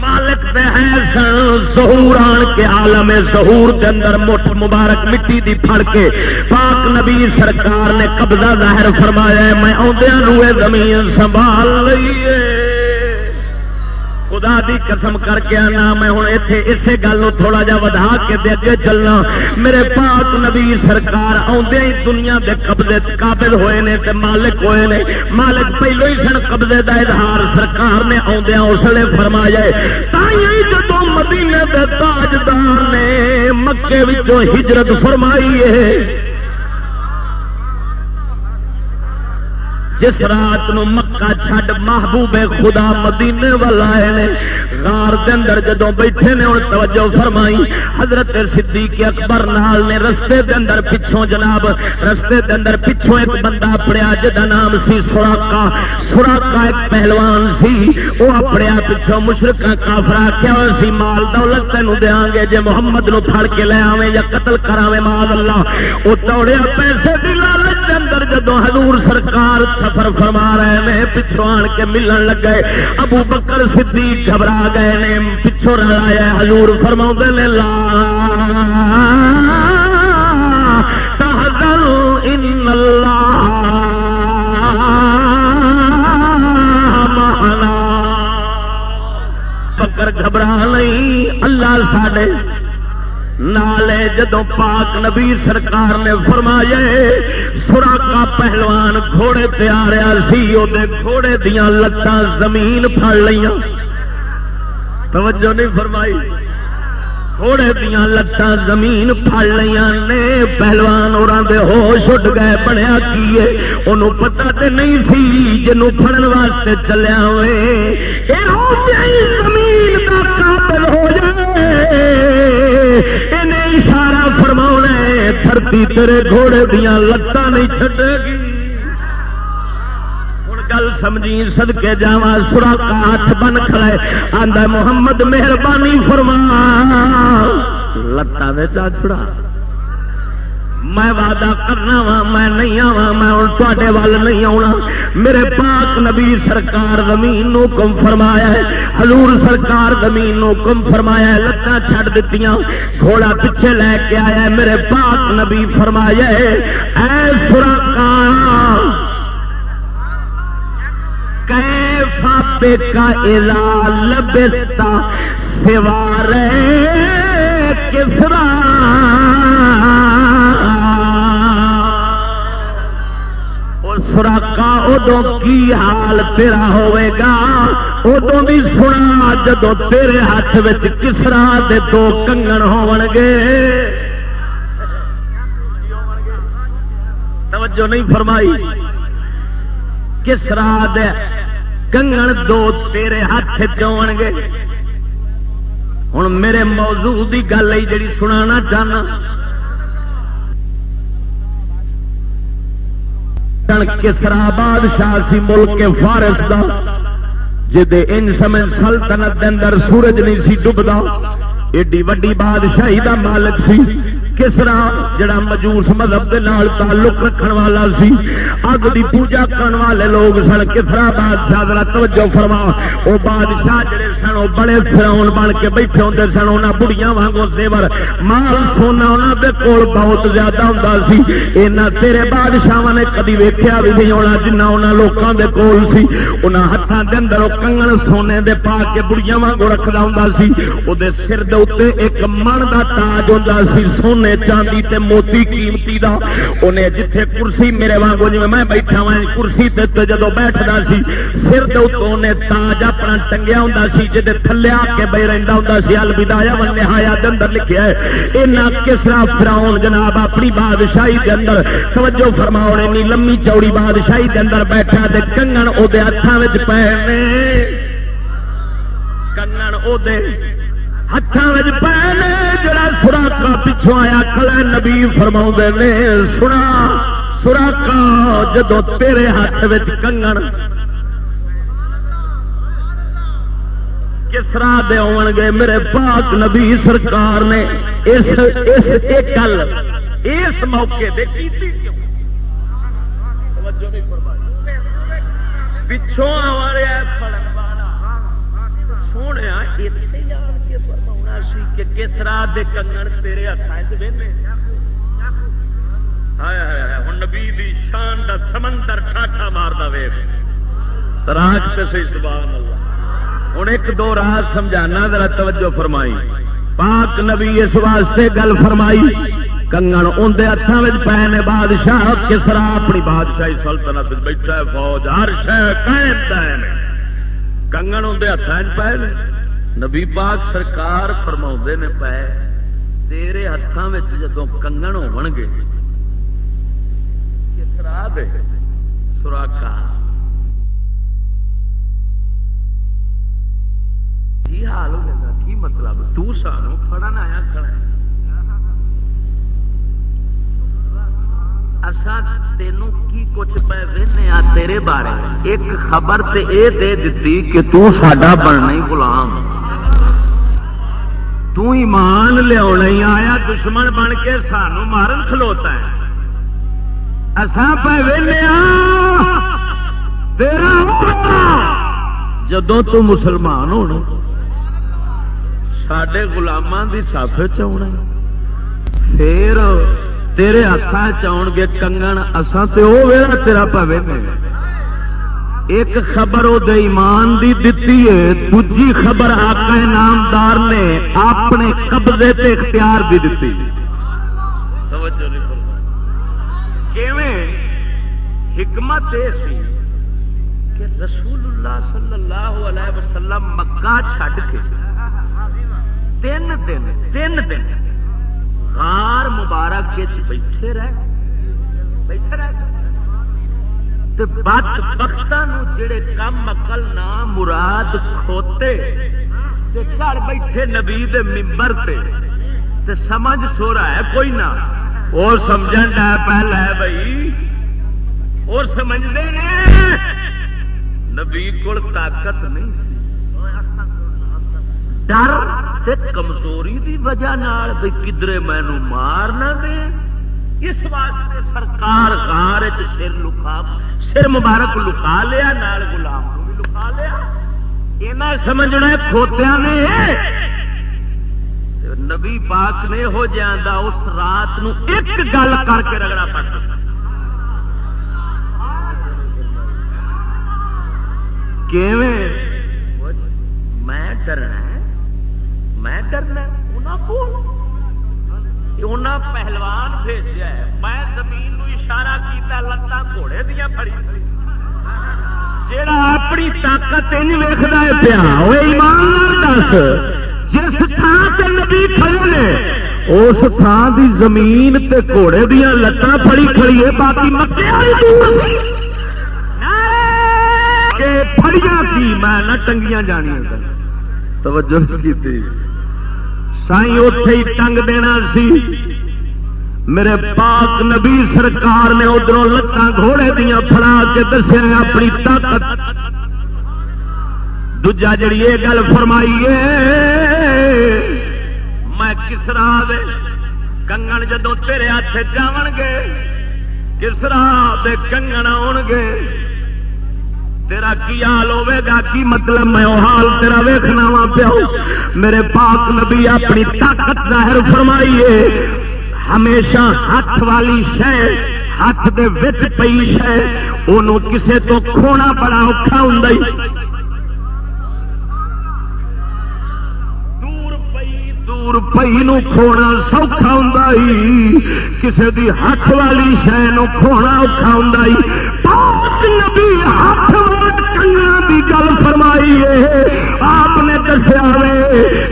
مالک پہ ہے سن، ظہور آن کے عالم ظہور کے اندر مٹھ مبارک مٹی دی پھڑ کے پاک نبی سرکار نے قبضہ ظاہر فرمایا ہے، میں آدھے روئے زمین سنبھال لئیے خدا دی قسم کر کے آنا، میں ہوں اتے اسی گل تھوڑا جا ودا کے دے اگے چلنا۔ میرے پاک نبی سرکار آدھے ہی دنیا دے قبضے قابل ہوئے نے تے مالک ہوئے نے۔ مالک پہلو ہی سن قبضے دا اظہار سرکار نے آدھا ہاں، اس لیے فرمایا جب مدینے دے تاجدار نے مکے ہجرت فرمائی ہے جس رات نو مکہ چھڈ محبوب خدا مدینے والا آئے نے، غار دے اندر جدو بیٹھے نے ہوں توجہ فرمائی۔ حضرت صدیق اکبر نال نے رستے دے اندر پچھوں جناب، رستے دے اندر پچھوں ایک بندہ اپنے جا نام سی سوراکا سوراکا ایک پہلوان سی وہ اپنے پچھوں مشرقہ کافر آخیا ہوا سی، مال دولت تینوں دیا گے، جے محمد نو پھڑ کے لے آویں یا قتل کراویں مال اللہ۔ وہ دوڑیا پیسے دی لالچ دے اندر جدو حضور سرکار سفر فرما رہے ہیں۔ پچھو آن کے ملن لگ گئے۔ ابو بکر صدیق گھبرا گئے نے۔ پچھو رلایا حضور فرما نے، لا ان اللہ بکر گھبرا نہیں۔ اللہ ساڈے نالے جدو پاک نبی سرکار نے فرمایا سورا کا پہلوان گھوڑے تیار سی وہ گھوڑے دیا لتان زمین پڑ لیا توجہ نہیں فرمائی۔ گھوڑے دیا لتان زمین پڑ لیا نے، پہلوان اور ہوش اٹھ گئے بنیا کی انہوں پتا تو نہیں سی جنوں پڑن واسطے چلیا ہوئے۔ زمین کا قابل ہو جائے۔ انہیں اشارہ فرما دھرتی تیرے گھوڑے دیا لتان نہیں چڈے گی۔ گل سمجھی سدکے جا سورا کا ہاتھ بن کھڑے آدھا محمد مہربانی فرما۔ لتان چھڑا میں وعدہ کرنا وا، میں نہیں آوا میں ہوں تے وال نہیں آنا میرے پاک نبی سرکار زمین نو کم فرمایا ہے۔ حضور سرکار زمین نو کم فرمایا ہے، لتاں چھڑ دیتی گھوڑا پیچھے لے کے آیا ہے، میرے پاک نبی فرمایا ہے، اے سرکار کیفا پہ کا لبتا سوار کسرا سوراخا ادو کی حال تیرا ہوئے گا؟ ادو بھی سنا جدو تیرے ہاتھ کسرا دے دو کنگن ہو گے۔ توجہ نہیں فرمائی۔ کسرا دے کنگن دو تیرے ہاتھ چون گے۔ ہوں میرے موضوع کی گل ہے جی سنا چاہنا۔ کسرا بادشاہ سی ملک فارس کا جی ان سمے سلطنت اندر سورج نہیں سی ڈبدا ایڈی وڈی بادشاہی دا مالک سی۔ کسرا جڑا مجوس مذہب دے نال تعلق رکھن والا سی، اگ دی پوجا کرن والے لوگ سن کسرا بادشاہ ذرا توجہ فرما۔ او بادشاہ جڑے سن، او بڑے فراؤن بن کے بیٹھے ہوندے سن انہاں بڑیاں وانگو زیور۔ مال سونا انہاں دے کول بہت زیادہ ہوندا سی۔ انہاں تیرے بادشاہاں نے کدی ویکھیا بھی نہیں ہونا جنہ انہاں لوکاں دے کول سی۔ انہاں ہتھاں دے اندر او کنگن سونے دے پا کے بڑیاں وانگو رکھدا ہوندا سی۔ او دے سر دے اوتے ایک من دا تاج ہوندا سی، سونے سونے چاندی تے موتی قیمتی دا۔ انہیں جتھے کرسی میرے وانگو جی میں بیٹھا وا کرسی تے جدو بیٹھتا سی، سر دے تاج اپنا ٹنگیا ہوں سی جی تھلے آ کے بے رہا ہوں سی۔ الودایا من نہایا اندر لکھیا ہے، اینا کسرا فراؤن جناب، اپنی بادشاہی کے اندر توجہ فرماؤ، اینی لمبی چوڑی بادشاہی کے اندر بیٹھا تے کنگن او دے وہ ہاتھوں پے۔ کنگن وہ ہاتھوں پے جڑا سوراخا پچھوں آیا کلا نبی فرما نے سنا سوراخا جدو تیرے ہاتھ کنگن۔ کس طرح دے آن گے، میرے پاک نبی سرکار نے۔ اس اس گل، اس موقع دے پچھوں آ رہا سونے کس رات دے کنگن تیرے ہاتھ ہوں نبی دی شان دا سمندر ٹھاٹا ماردا ویخ راج تے سی سبحان اللہ ہوں ایک دو رات سمجھانا، ذرا توجہ فرمائی۔ پاک نبی اس واسطے گل فرمائی، کنگن اندر ہاتھوں میں پے نے بادشاہ، کسرا اپنی بادشاہی سلطنت بیٹھا ہے، فوج، ہر شہ قائم کنگن اندر ہاتھوں پے نے۔ نبی پاک سرکار فرما نے پے، تیرے ہاتھوں میں جدو کنگن ہو گے کسرا دے سوراخا کی حال ہو ہوگا کی مطلب؟ تو سانو فڑن آیا کھڑا ہے۔ تینوں کی کچھ پہ وہنے تیرے بارے؟ ایک خبر تے اے دے دیتی کہ تو ساڈا بننا ہی غلام۔ تو ایمان لیا آیا دشمن بن کے سانو مارن کھلوتا ہے اساں پہ وہنے تیرا جدو تو مسلمان ہونا سڈے گلاموں کی سف چنا پھر تیرے ہاتھ چاؤ گے کنگن اسان تے وہ ویڑا تیرا پوے ایک خبر وہ ایمان دی دتی ہے دوجی خبر آقا نامدار نے اپنے قبضے تے اختیار دی دتی۔ حکمت یہ سی کہ رسول اللہ صلی اللہ علیہ وسلم مکہ چھڈ کے تین دن تین دن غار مبارک بیٹھے رہ بیٹھے رہ۔ بد بخت جڑے کم اکل نہ مراد کھوتے گھر بیٹھے نبی دے ممبر سے تے سمجھ سو رہا ہے کوئی نہ اور سمجھ ڈا پہلا ہے بھائی اور سمجھتے نبی کو طاقت نہیں ڈر کمزوری دی وجہ بھائی کدرے مینو مار نہ دے۔ اس واسطے سرکار گار سر لکا سر مبارک لکا لیا، نال گلام کو بھی لکا لیا۔ یہ سمجھنا کھوتیا نے۔ نبی پاک نے ہو جانا اس رات نو ایک گل کر کے رگڑا پڑ میں ڈرنا میں ڈرنا انہوں کو پہلوان بھیجا میں زمین نو اشارہ کیتا لتاں گھوڑے دیا پڑی جڑا اپنی طاقت ویختا ہے پیا وہ ایمان دس جس تھان سے نبی کھڑے نے اس تھان دی زمین تے گھوڑے دیا لتاں پڑی کھڑی ہے باقی مکے پڑیاں کی میں نہ ٹنگیاں جانیا توجہ کی سائی اتے ہی ٹنگ دینا سی۔ میرے پاک نبی سرکار نے ادھر لتان گھوڑے دیا فڑا کے دسیا اپنی طاقت۔ دجا جڑی یہ گل فرمائیے، میں کس راہ کنگن جدو تیرے ہاتھ جان گے کس راہ کنگن آن گے۔ تیرا کی حال ہوے گا؟ کی مطلب میں وہ حال تیرا ویخنا وا پیو؟ میرے پاک نبی اپنی طاقت ظاہر فرمائیے، ہمیشہ ہاتھ والی شہ ہاتھ دے وچ پئی شہ انہوں کسے تو کھونا بڑا اوکھا ہوں روپئی کھونا سوکھا ہوں کسی دی ہاتھ والی شہ نو کھونا اوکھا ہوں نبی ہاتھ کنگا کی گل فرمائی ہے۔ آپ نے دسیا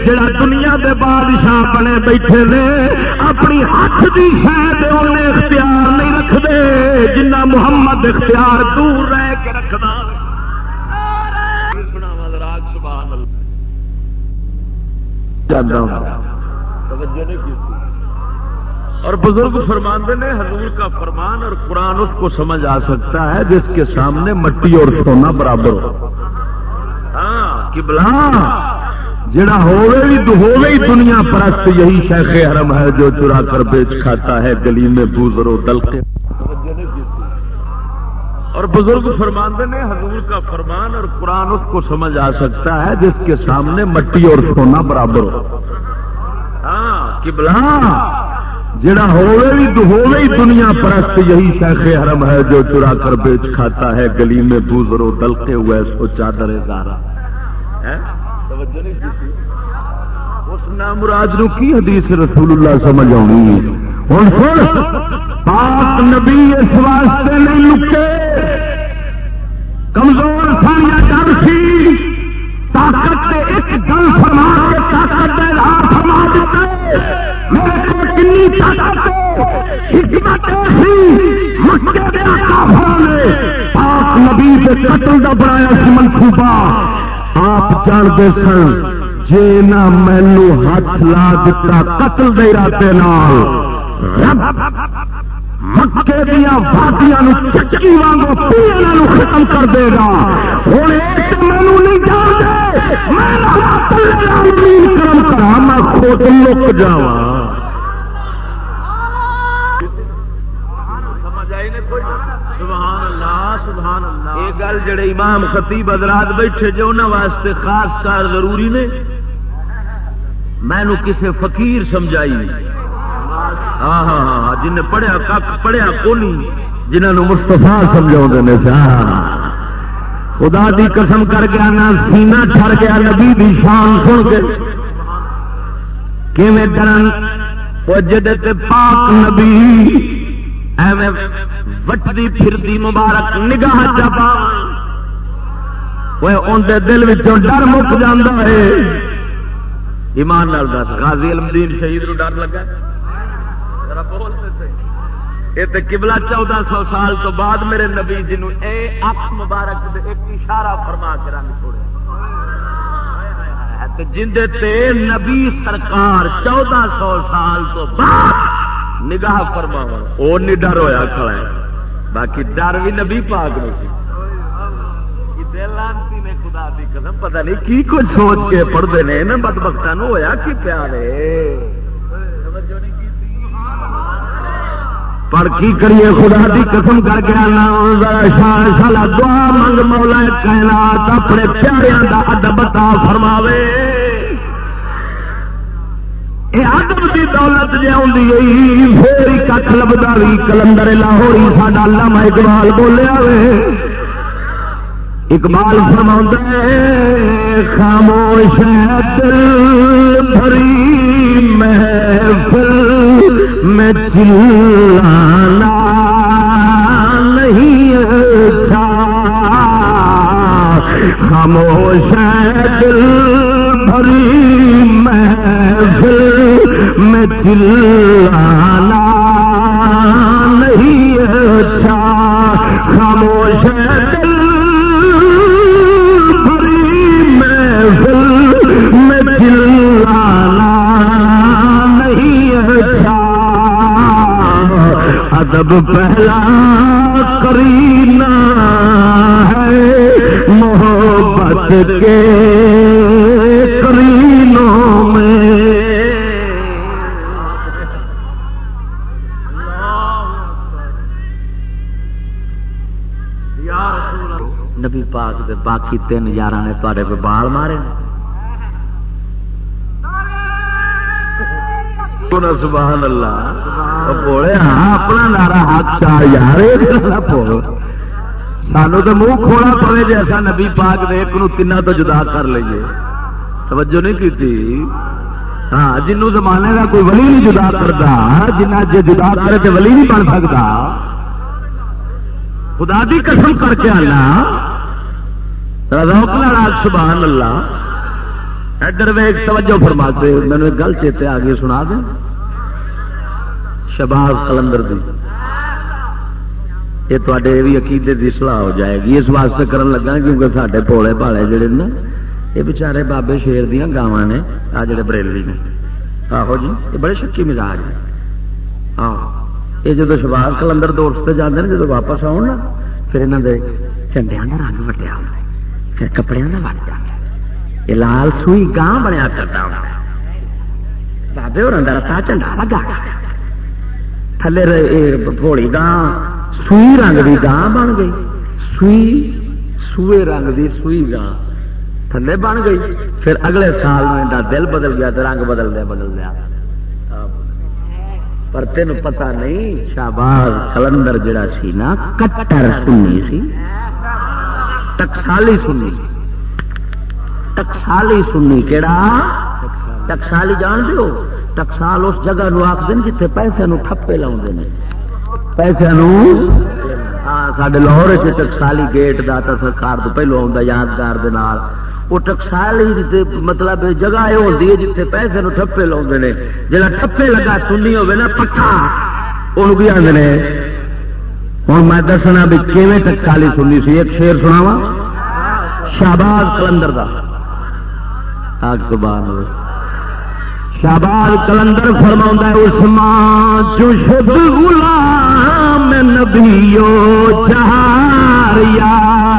جڑا دنیا دے بادشاہ بنے بیٹھے نے، اپنی ہاتھ کی شاید انہیں اختیار نہیں رکھتے جنہ محمد اختیار دور رہ کے رکھنا توجہ نہیں کی اور بزرگ فرماندے نے حضور کا فرمان اور قرآن اس کو سمجھ آ سکتا ہے جس کے سامنے مٹی اور سونا برابر ہو۔ ہاں بلا جڑا ہوئے دنیا پرست یہی شیخ حرم ہے جو چرا کر بیچ کھاتا ہے گلی میں بوزر و دل کے اور بزرگ فرماندے نے، حضور کا فرمان اور قرآن اس کو سمجھ آ سکتا ہے جس کے سامنے مٹی اور سونا برابر ہو۔ ہاں، قبلہ۔ جڑا ہوئے ہوئے دنیا پرست، یہی شیخ حرم ہے جو چرا کر بیچ کھاتا ہے، گلی میں بوزرو دلتے ہوئے سو چادر زارا۔ اس نام مراد نو کی حدیث رسول اللہ سمجھ آنی ہوں سن پاک نبی اس واسطے نہیں لکے کمزور ساریا ڈر سی طاقت سے ایک گل فرما کے طاقت دے راہ فرما دیتا میرے کو کنی طاقت حکمت ایسی مکے دے کافر نے۔ پاک نبی کے قتل دا بنایا سی منصوبہ۔ آپ جانتے سن، جے نہ مینو ہاتھ لا دیتا قتل دے ارادے نال رب مکے دیا وادیاں چکی وانگو پیڑ ختم کر دے گا۔ ہوں ایک مینو نہیں جانتے۔ میں کرم کرا میں خود لک جا سبحان اللہ سبحان اللہ۔ یہ گل جڑے امام خطیب حضرات بیٹھے جو انہوں واسطے خاص کار ضروری نے۔ میں کسے فقیر سمجھائی ہاں ہاں ہاں, ہاں، جن پڑھیا کھ پڑھیا کونی۔ جنہوں مستفا سمجھا خدا دی قسم کر گیا نہ سینا چھڑ گیا نبی دی شان سن کے۔ کیویں ڈرن وہ جدے پاک نبی، ایویں وٹدی پھردی مبارک نگاہ چپا وہ اندر دل وچوں ڈر مک جاندہ ہے۔ ایمان نال دس، غازی علمدین شہید نو ڈر لگا۔ یہ تو قبلہ چودہ سو سال تو بعد میرے نبی جی اے اک مبارک دے ایک اشارہ فرما کے رنگ چھوڑے۔ جندے تے نبی سرکار چودہ سو سال تو بعد نگاہ فرما وہ نہیں ڈر ہویا کھڑا ہے۔ باقی ڈر بھی نبی پاک نہیں سی۔ نے خدا دی قدم پتہ نہیں کی کچھ سوچ کے پڑھتے ہیں نا بد بختہ ہوا کی پیارے پر کی کریے خدا دی قسم کر کے شالا دعا منگ مولا کائنات اپنے پیاریاں دا ادب عطا فرماوے۔ اے ادب دی دولت جی آئی پھر کھ لبدا بھی کلندر لاہوری ساڈا علامہ اقبال بولیا وے۔ اقبال فرما خاموش دل بھری محفل۔ میں چلانا نہیں اچھا خاموش دل بھری محفل میں چلانا نہیں اچھا خاموش ادب پہلا کرینا ہے محبت کے کرینوں میں۔ نبی پاک دے باقی تین یار نے تے بال مارے سبحان اللہ۔ بولے ہاں اپنا نارا ہاتھ چاہ یار سانو تو منہ کھونا پڑے جیسا نبی پاک دے ایک تین تو جدا کر لیے توجہ نہیں کی ہاں جنوں زمانے کا کوئی ولی نہیں جدا کرتا جنہ جی جدا کرے تو ولی نہیں بن سکتا۔ خدا دی قسم کر کے آنا۔ روک لڑا سبحان اللہ۔ ادھر ویگ توجہ فرماتے مینو ایک گل چیتے آگے سنا دیں۔ شباز کلندر دی۔ یہ تے بھی عقیدے کی سلاح ہو جائے گی۔ اس واسطے کرن لگا کیونکہ سارے پوڑے پالے جڑے نا یہ بچارے بابے شیر دیا گاواں نے، آ جڑے بریلوی نے۔ آہو جی یہ بڑے شکی مزاج ہیں۔ ہاں یہ جدو شباز کلندر دوست سے جاتے ہیں جب واپس آؤ نا، پھر یہاں کے چنڈیا کا رنگ وٹیا ہونا پھر کپڑے کا وٹ جانا یہ لال سوئی گاں بنیا کرتا بابے اور رتا چنڈا لگا۔ تھلے گھوڑی گاں، سوئی رنگ کی گاں بن گئی۔ سوئی، سوئے رنگ کی سوئی گاں تھلے بن گئی۔ پھر اگلے سال میں دل بدل گیا تو رنگ بدل دیا بدل دیا۔ پر تین پتا نہیں شہباز کلندر جڑا سی نا، کٹر سنی سی، ٹکسالی سنی ٹکسالی سنی کہڑا ٹکسالی جان دو ٹکسال اس جگہ نو آخ دن جیتے پیسے نو ٹھپے لاؤ پیسے نو؟ ہاں سارے لاہور ٹکسالی گیٹ دا تا سرکار تو پہلو آتا یادگار دے نال۔ وہ ٹکسال مطلب جگہ یہ ہوتی ہے جیتے پیسے نو ٹھپے لاؤ جا ٹھپے لگا سنی ہوے نا پکا وہ بھی آدھے ہوں میں دسنا بھی کیون ٹکسالی سنی سی؟ ایک شیر سناوا شہباز کلندر کا آگ تو بعد شہباز کلندر فرما عثمان جو شد غلام نبیو چہار یار۔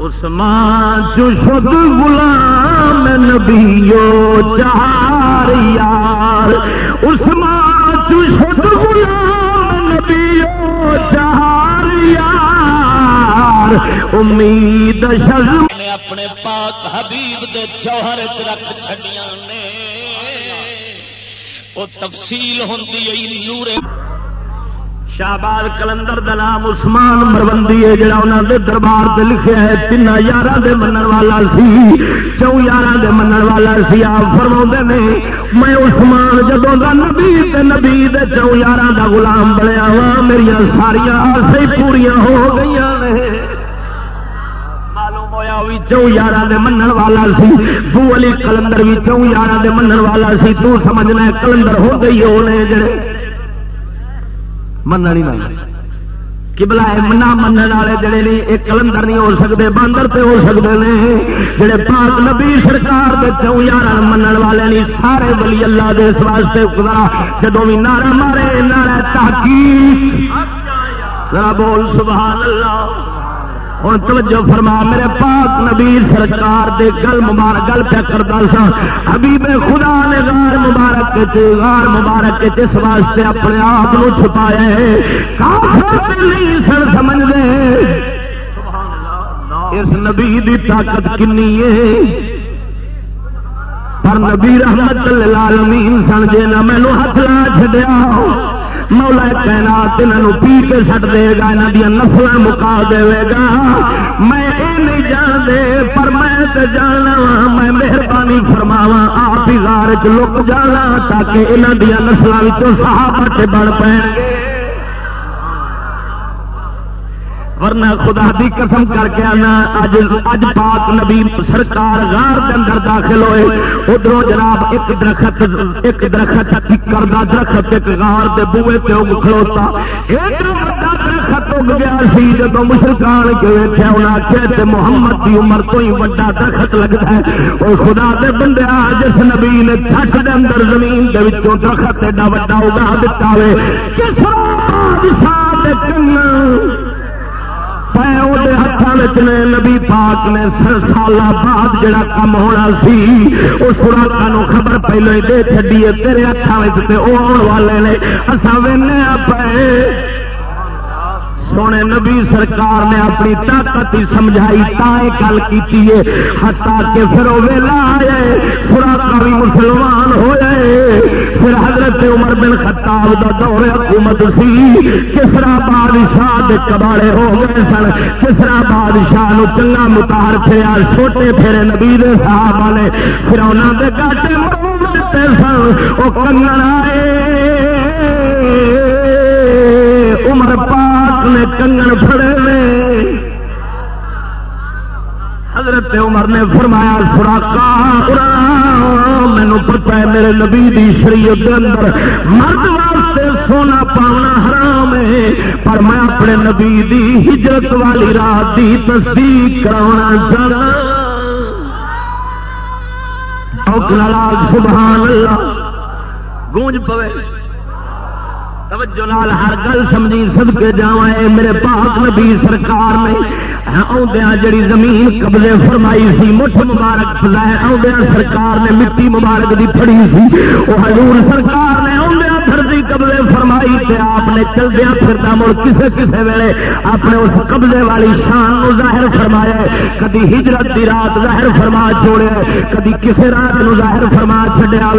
عثمان جو شد غلام نبیو چہار یار۔ عثمان جو شد غلام نبیو چہار یار۔ امید شرم نے اپنے پاک حبیب دے جوہر چ رکھ چھڈیاں نے۔ او تفصیل ہوندی نورے۔ شہباز کلندر دا نام عثمان مروندی ہے جڑا انہاں دے دربار تے لکھیا ہے تین یاراں دے منن والا سی چوں یاراں دے منن والا سی آپ فرماوندے نے میں عثمان جدوں دا نبی تے نبی دے چوں یاراں دا غلام بنیا وا میری ساریاں آسے پوریاں ہو گئیاں نے۔ معلوم بھی چوں یارہ دے منن والا سی۔ بو علی کلندر بھی چوں یارہ دے منن والا سی۔ تو سمجھنا ہے کلندر ہو گئی ہونے جڑے۔ منن ہی نہیں۔ کبلا منا من والے جڑے نہیں ایک کلندر نہیں ہو سکتے باندر تے ہو سکتے ہیں جڑے پاک نبی سرکار دے چوں یار منن والے نہیں، سارے ولی اللہ دے اس واسطے خدا جدوں بھی نعرہ مارے، نعرہ تحقیق۔ ذرا بول، سبحان اللہ۔ ہوں توجہ فرما، میرے پاک نبی سرکار دے گل مبارک، گل پہ کرتا سا۔ حبیب خدا نے غار مبارک غار مبارک اس واسطے اپنے آپ کو چھپایا نہیں سر سمجھ دے اس نبی دی طاقت کنی ہے۔ پر نبی رحمت للعالمین سن، جے نہ مینو ہاتھ لا چڈیا مولا کائنات انہوں پی کے سٹ دے گا یہاں دیا نسل مکا دے گا۔ میں یہ نہیں جان دے پر میں تو جانا میں مہربانی فرماوا آپ ہی غار چ لک جانا تاکہ یہاں دیا نسلوں صحابہ بن پے ورنہ خدا دی قسم کر کے آنا، اج اج پاک نبی سرکار غار کے اندر داخل ہوئے۔ ادھر جناب ایک درخت ایک درخت کر درخت، ایک غار دے بوئے پہ اگ کھلوتا۔ ایک درخت اگ گیا سی جب مسلمان کے ویٹیا انہیں آخیا محمد کی عمر تو ہی وا درخت لگتا ہے۔ اور خدا دے بندے جس نبی نے چھٹ دے اندر زمین دے وچوں درخت ایڈا وا اگا دتا ہوئے۔ کس ہاتھوں نے نبی پاک نے سر سال بعد جڑا کم ہونا سی وہ سوراخا خبر پہلو ہی دے چی ہے، تیرے ہاتھوں وہ آن والے نے۔ اصا وے پے۔ سونے نبی سرکار نے اپنی طاقت ہی سمجھائی تائیں گل کی ہٹا کے پھر وہ ویلا آئے خوراک بھی مسلمان ہوئے۔ پھر حضرت عمر بن خطاب دا دور حکومت سی، کسرا بادشاہ دے کباڑے ہو گئے سن۔ کسرا بادشاہ نو چنگا متار پھریا چھوٹے پھیرے نبی دے صحابہ نے پھر انہوں دے گاٹے مرتے سن۔ وہ کنگن آئے۔ عمر پاک نے کنگن پھڑے حضرت عمر نے فرمایا، سوراخا مینو پتا ہے میرے نبی دی شریعت اندر مرد واسطے سونا پاؤنا حرام ہے، پر میں اپنے نبی دی ہجرت والی رات دی تصدیق کرا چاہنا۔ سبحان اللہ۔ گونج پوے۔ توجہ نال ہر گل سمجھی سد کے جا میرے پاک نبی سرکار نے ہاں، آدھا جڑی زمین قبضے فرمائی سی، مٹھ مبارک آدھا سرکار نے مٹی مبارک دی پڑی سی وہ حضور سرکار نے آدھا دھرتی قبضے فرمائی تے آپ نے چلدیا پھرتا مڑ کسے کسے ویلے اپنے اس قبضے والی شان نو ظاہر فرمایا کدی ہجرت دی رات ظاہر فرما چھوڑے کدی کسے رات نو ظاہر فرما چھڈیا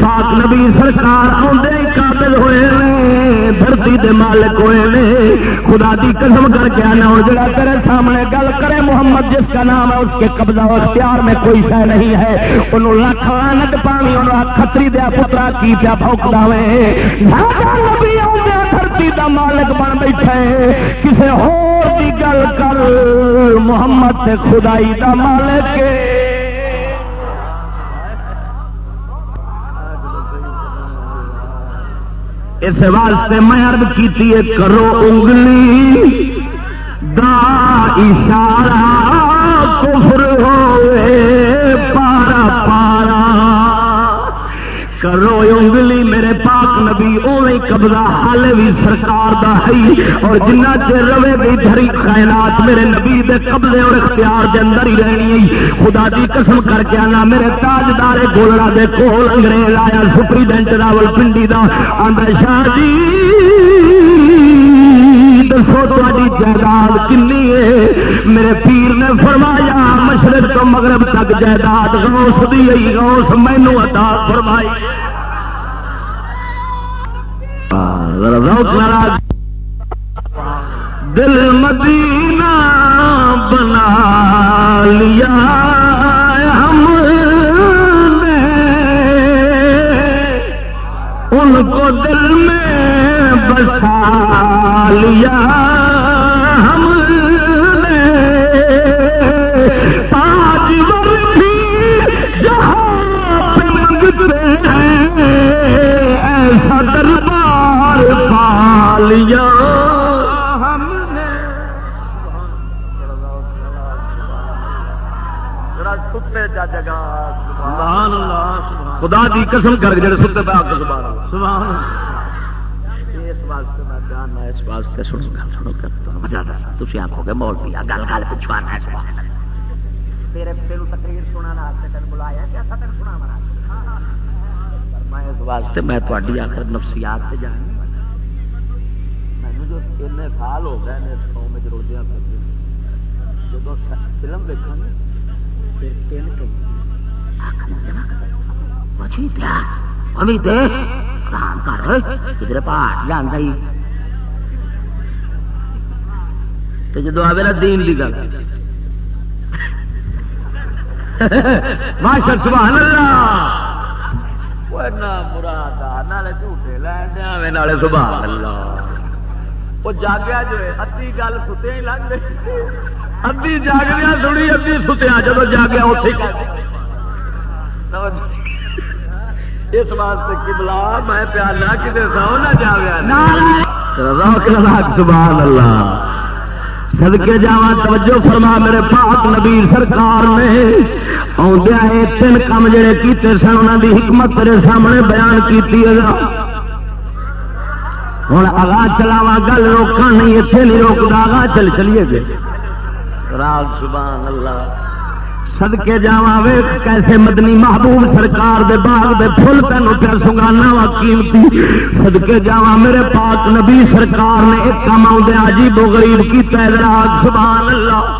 پاک نبی سرکار آدھے ہی قابل ہوئے دھرتی دے مالک ہوئے نے، خدا دی قسم کر کے آنا ہوں جڑا تیرے سامنے گل کرے محمد، جس کا نام ہے، اس کے قبضہ اور اختیار میں کوئی شہ نہیں ہے۔ انہوں لاکھ لانت پانی انہوں کتری دیا پترا، کی پیا بھوکتا وے نبی آدھے دھرتی دا مالک بن بیٹھے۔ کسے ہور دی گل کر، محمد خدائی دا مالک۔ اس واسطے میں عرض کی کرو انگلی۔ دا اشارہ کفر ہوئے، پارا پارا۔ کرو انگلی میرے پاس پاک نبی اوے قبضہ حال بھی سرکار دا ہے۔ اور جنہ چر روے گئی دھری کائنات میرے نبی دے قبضے اور اختیار دے اندر ہی رہنی ہے۔ خدا دی قسم کر کے آنا، میرے تاجدار گولڑا دے کول انگریز آیا سپریڈینٹ راول پنڈی دا۔ آندا شاہ جی دسو تاری جائیداد کنی ہے۔ میرے پیر نے فرمایا، مشرق تو مغرب تک جائیداد، غوث دی گئی غوث مینو عطا فرمائی۔ دل مدینہ بنا لیا ہم نے۔ ان کو دل میں بسا لیا ہم نے۔ تاج ورثی جہاں پہ منگتے ہیں، ایسا لیا ہم نے سبحان اللہ سبحان خدا دی قسم کر کے جڑے ستے پہ سبحان اللہ۔ سبحان اللہ۔ اس واسطے میں جاننا اس واسطے سنو گل سنو کر تو مزہ گے مولوی آ گل گل پچھوانا ہے سبحان اللہ تیرے تینوں تقریر سنانا واسطے تین بلایا کہ اسا تین سنا منا میں اس واسطے میں تہاڈی آخر نفسیات تے جان اتنے سال ہو گئے نے قوم رولدیاں پھردے جدوں فلم دیکھاں نا پھر تین بچی پیا امی دے آرام کر کدھر پہاڑ جانا ہی تو جدو آئے نا دین کی گل ماشا سبحان اللہ مراد جھوٹے لین دیا سبحان اللہ وہ جاگیا جو ادی گل ستیا ہی لگ ادی جاگیا سنی ادی ستیا جب جاگیا اتنے اس واسطے کبلا میں پیالا کسی سو نہ جاویا سبحان اللہ سدکے جا توجہ فرما میرے پاک نبی سرکار نے آدھے تین کام جڑے کیتے سن انہوں کی حکمت تیرے سامنے بیان کی ہوں اگا چلاوا گل روکا نہیں اتنے نہیں روکتا اگا چل چلیے گے۔ راگ سبحان اللہ۔ سدکے جا ویخ کیسے مدنی محبوب سرکار دے باغ دے پھول تین پیا سنگانا وا قیمتی۔ سدکے جا میرے پاک نبی سرکار نے ایک کام آدھے عجیب و غریب کی تیراگ سبحان اللہ۔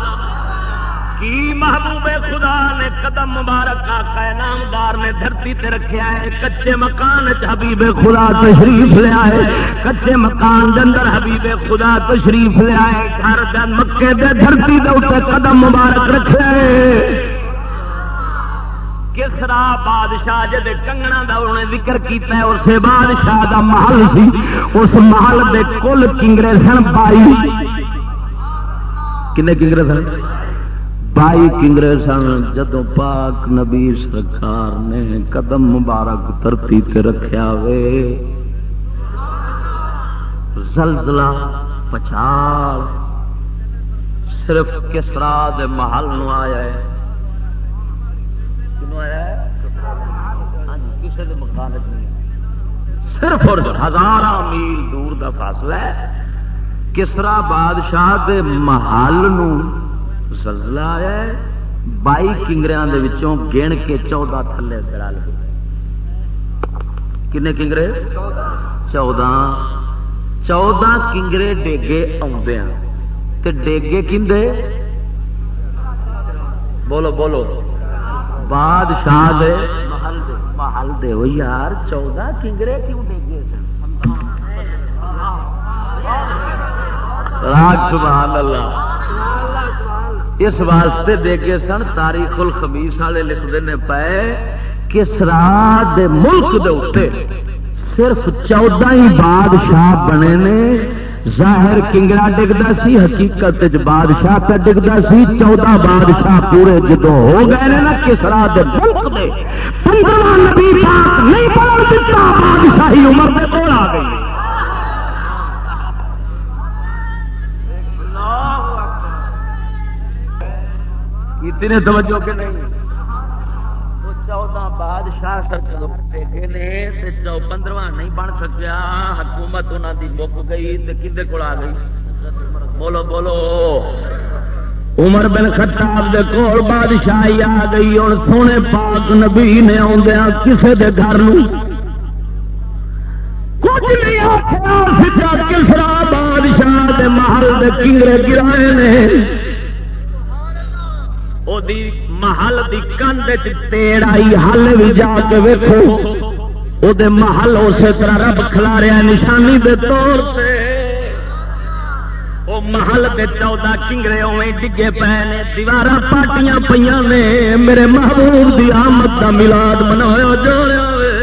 کی محبوب خدا نے قدم مبارک آقا نامدار نے دھرتی تے رکھیا ہے، کچے مکان چ حبیب خدا تشریف لیا ہے کچے مکان اندر حبیب خدا تشریف لیا ہے گھر دے مکے دے دھرتی دے اوپر قدم مبارک رکھیا ہے۔ کسرا بادشاہ جد کنگنا دا انہیں ذکر کیتا ہے، اسے بادشاہ دا محل سی، اس محل دے کل کنگرے سن بائی کنے کنگرے سن؟ بائی کنگرے سن جدو پاک نبی سرکار نے قدم مبارک ترتی تے رکھیا وے، زلزلہ پچھال صرف کسرا دے محل نو آیا ہے۔ ہاں جی، کسی مکان صرف اور ہزار میل دور دا فاصلہ ہے۔ کسرا بادشاہ دے محل نو زلزلہ آیا ہے بائی کنگریاں دے وچوں گن کے چودہ تھلے دڑال کنے کنگرے؟ چودہ۔ چودہ کنگرے ڈیگے آدھے ہاں۔ تے ڈیگے کھے بولو بولو۔ بادشاہ دے محل دے۔ محل دے ہو یار، چودہ کنگرے کیوں ڈیگے سبحان اللہ۔ اس واسطے دیکھے سن تاریخ الخمیس والے لکھتے ہیں پے کہ سرا ملک دے اتے صرف چودہ ہی بادشاہ بنے نے۔ ظاہر کنگڑا ڈگتا سی، حقیقت بادشاہ پہ ڈگتا سی۔ چودہ بادشاہ پورے جدو ہو گئے نا کسرا دے ملک دے۔ پندرہ نبی پاک نہیں بڑھ دیتا بادشاہی عمر دے کول آ گئی۔ کتنے توجہ کے نہیں؟ چودہ بادشاہ نے پندرواں نہیں بن سکیا۔ حکومت انہوں کی مک گئی کھے کو آ گئی؟ بولو بولو۔ عمر بن خطاب دے کول بادشاہی آ گئی اور سونے پاک نبی نے آدھا کسی دے گھر کچھ نہیں آخر کسرا بادشاہ دے محل دے کنگرے گرائے نے۔ محل کی کندھ تیڑ آئی ہل بھی جا کے ویکو وہ محل اسی طرح رب کھلا رہا نشانی دے طور سے وہ محل کے چودہ کنگرے اوے ڈگے پے نے دیوار پارٹیاں پہ میرے محبوب دی آمد کا ملاد منایا جا رہا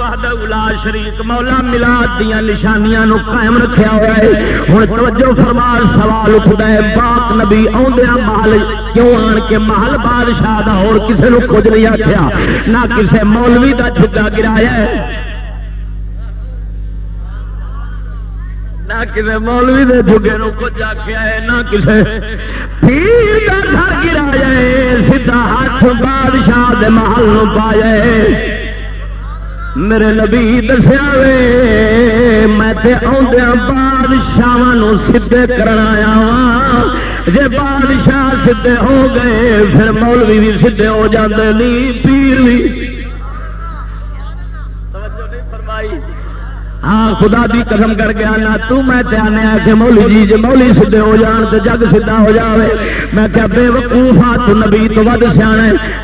وحدہ الا شریک مولا ملاد دیا نشانیاں نو قائم رکھیا ہوا ہے۔ ہن توجہ فرما، سوال اٹھدا ہے پاک نبی اوندیا محل کیوں آن کے محل بادشاہ دا اور کسے نو کچھ نہیں آکھیا؟ نہ کسے مولوی دا جھگا گرایا ہے، نہ کسے مولوی دے جھگے نو کچھ آکھیا ہے، نہ کسے پیر دا گھر گرایا ہے، سیدھا ہاتھ بادشاہ دے محل نو پایا ہے۔ میرے نبی دسیا وے، میں آدھا بادشاہ سدھے کرنا وا جی بادشاہ سدھے ہو گئے، پھر مولوی بھی سدھے ہو جاتے نہیں، پیر بھی۔ ہاں خدا دی قسم کر کے آنا۔ تو میں آنے کہ مولی جی جی مولی سیدے ہو جان تو جگ سیدا ہو جاوے۔ میں کیا بے وقوف ہاتھ نبی تو ود سیا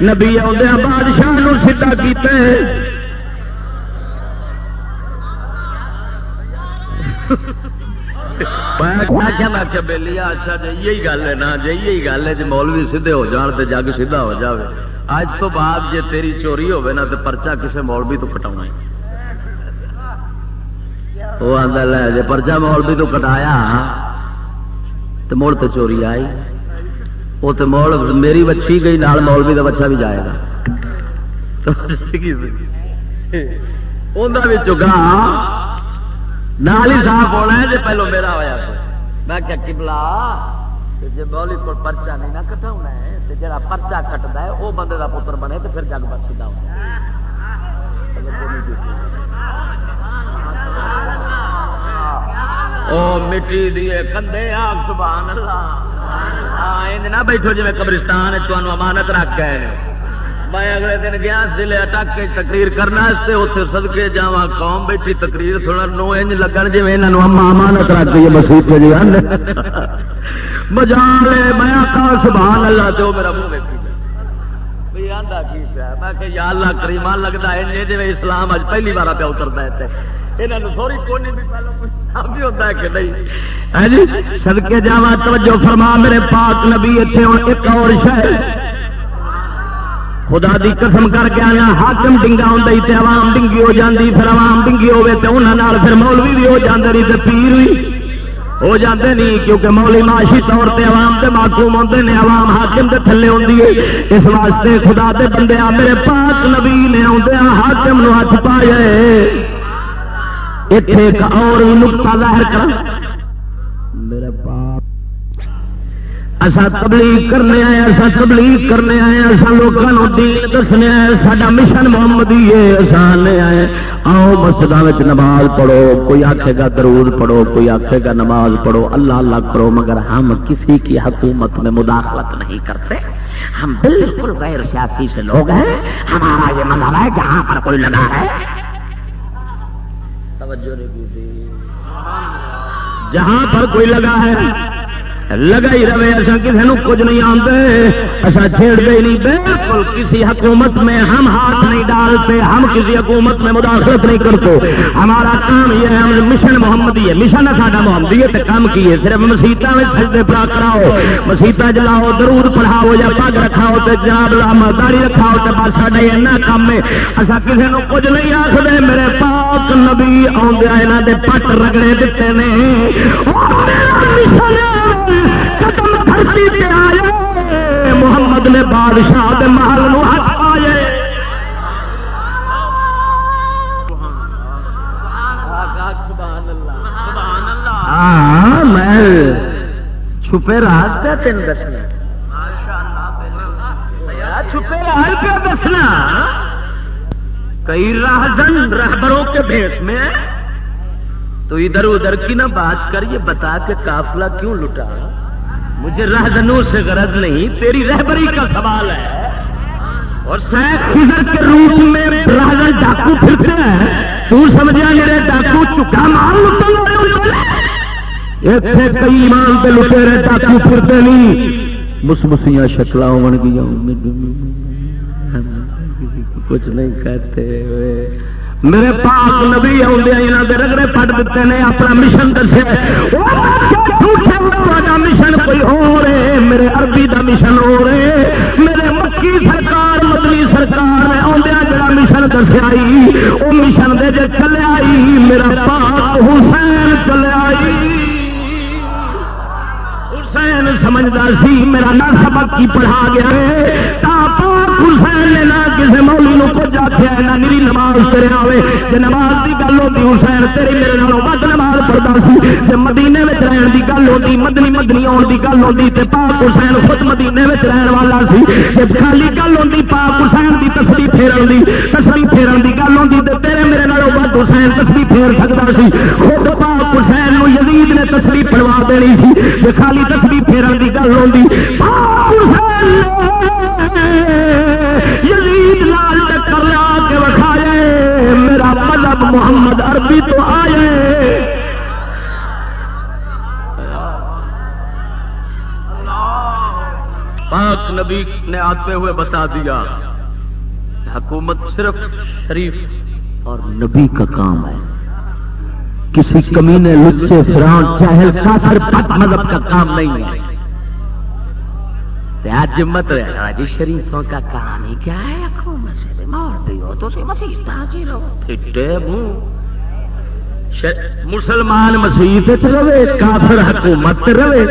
نبی آدھا بادشاہ سیدا کیتے۔ بہلی اچھا جی یہی گل ہے نا جی یہی گل ہے جی مولوی سیدھے ہو جان تو جگ سیدھا ہو جائے اج تو بعد جی تیری چوری ہوے نا تو پرچا کسی مولوی تو کٹا وہ آتا لے جی پرچا مولوی تو کٹایا تو مڑ تو چوری آئی وہ تو مول میری بچی گئی نال مولوی کا بچہ بھی جائے گا اندر گاہ نال ہی صاف ہونا ہے جی پہلو میرا ہوا میں کیا کبلا جی بولی کو پرچا نہیں نہ کٹا ہے تو جا پرچا کٹتا ہے وہ بندے کا پتر بنے تو پھر جگ بچ سیدا مٹی دیے کندے آگ، سبحان اللہ۔ ہاں نہ بیٹھو جی قبرستان تمہیں امانت رکھ گئے میں اگلے دن گیا، ضلع اٹک کے تقریر کرنا اتنے سدکے جا قوم بیٹھی تقریر تھوڑا نو انج لگن جی امانت رکھ گئی مسیح جی مجا لے میں سبحان اللہ تو میرا منہ میں یا اللہ کریمان لگتا ہے جی اسلام اج پہلی بار پہ اترتا ہے سدکے ہاں جی، جا توجہ فرما، میرے پاک نبی اتنے ہوں ایک اور شہر خدا دی قسم کر کے آنا حاکم ڈنگا ہوں تے عوام ڈنگی ہو جاندی، پھر عوام ڈنگی ہوے تے انہاں پھر مولوی بھی ہو جاندے نہیں تے پیر بھی ہو جاندے نہیں کیونکہ مولوی معاشی طور تے عوام تے معصوم ہوندے نے، عوام حاکم دے تھلے ہوندی ہے۔ اس واسطے خدا دے بندے آ، میرے پاک نبی نے اوندے حاکم نو ہاتھ پایا ایتھے ایک اور نقطہ ظاہر کر اصا تبلیغ کرنے آئے اصا تبلیغ کرنے آئے اصا لوگوں دین دسنے آئے ساڈا مشن محمد ہی ہے اصا آنے آئے آؤ مسجد نماز پڑھو، کوئی آخے گا درود پڑھو، کوئی آخے گا نماز پڑھو، اللہ اللہ کرو، مگر ہم کسی کی حکومت میں مداخلت نہیں کرتے۔ ہم بالکل غیر سیاسی سے لوگ ہیں، ہمارا یہ مذہب ہے، جہاں پر کوئی لگا ہے۔ توجہ نہیں کی جہاں پر کوئی لگا ہے۔ لگا ہی رہے، ایسا کسی کچھ نہیں آتے ایسا چھیڑتے ہی نہیں، بالکل کسی حکومت میں ہم ہاتھ نہیں ڈالتے، ہم کسی حکومت میں مداخلت نہیں کرتے۔ ہمارا کام یہ ہے مشن محمدی ہے۔ مشن ہے ساڈا محمدی ہے کام کی ہے صرف مسیطا میں سجدے پڑا کراؤ۔ مسیطا جلاؤ، درود پڑھاؤ یا پگ رکھاؤ تو جناب داڑی رکھاؤ تو بس ساڈا ایسا کام ہے۔ ایسا کسی نے کچھ نہیں آخر میرے پاک نبی آدھا یہاں کے پٹ رگڑے دیتے ہیں قدم دھرتی پہ آئے، محمد نے بادشاہ دے محل نو ہاتھ پائے۔ ہاں میں چھپے راز پہ تین دسنا۔ چھپے راز پہ دسنا۔ کئی راہزن رہبروں کے بھیس میں تو ادھر ادھر کی نہ بات کر، یہ بتا کے کافلہ کیوں لٹا؟ مجھے رہزنوں سے غرض نہیں، تیری رہبری کا سوال ہے۔ اور خزر کے روپ میں رہزن ڈاکو پھرتے ہیں۔ تو سمجھا میرے ڈاکو چکا مال اتنے کئی ایمان پہ لٹے رہے، ڈاکو پھرتے نہیں۔ مسمسیاں شکل ہو گیا کچھ نہیں کہتے۔ ہوئے میرے پاک نبی آدھے یہاں کے رگڑے پٹ دیتے ہیں، اپنا مشن دسے۔ مشن کوئی ہو رہے میرے عربی دا مشن ہو رہے میرے مکی سرکار، مدنی سرکار نے آدھا جڑا مشن دسیا وہ مشن دے جے چلے آئی۔ میرا پاک حسین چلے آئی۔ حسین سمجھدار سی، میرا نہ سبق کی پڑھا گیا ہے۔ حسین نے نہ کسی مولی نو کچھ آخیا نہ میری نماز تیرے آئے جی نماز کی گل ہوتی حسین تیری میرے نالوں ود نماز پڑھتا سی۔ جی مدینے میں رہن کی گل ہوتی مدنی مدنی آن کی گل ہوتی تو پاک حسین خود مدینے میں رہن والا سی۔ جب خالی گل ہوتی پاک حسین کی تسری پھیرن کی تسری پھیرن کی گل ہوتی تو تیرے میرے نالوں ود حسین تسری پھیر سکتا سی۔ خود پاک حسین نو یزید نے تسری پڑوا دینی سی۔ جی خالی تسری پھیرن کی گل ہوتی پاک حسین محمد عربی تو آئے۔ پاک نبی نے آتے ہوئے بتا دیا، حکومت صرف شریف اور نبی کا کام ہے۔ کسی کمینے لچے فران چاہل کافر پت مذہب کا کام نہیں ہے۔ آج مت جی شریفوں کا کام ہی کیا ہے مسلمان مسیح رہے کافر حکومت رہے۔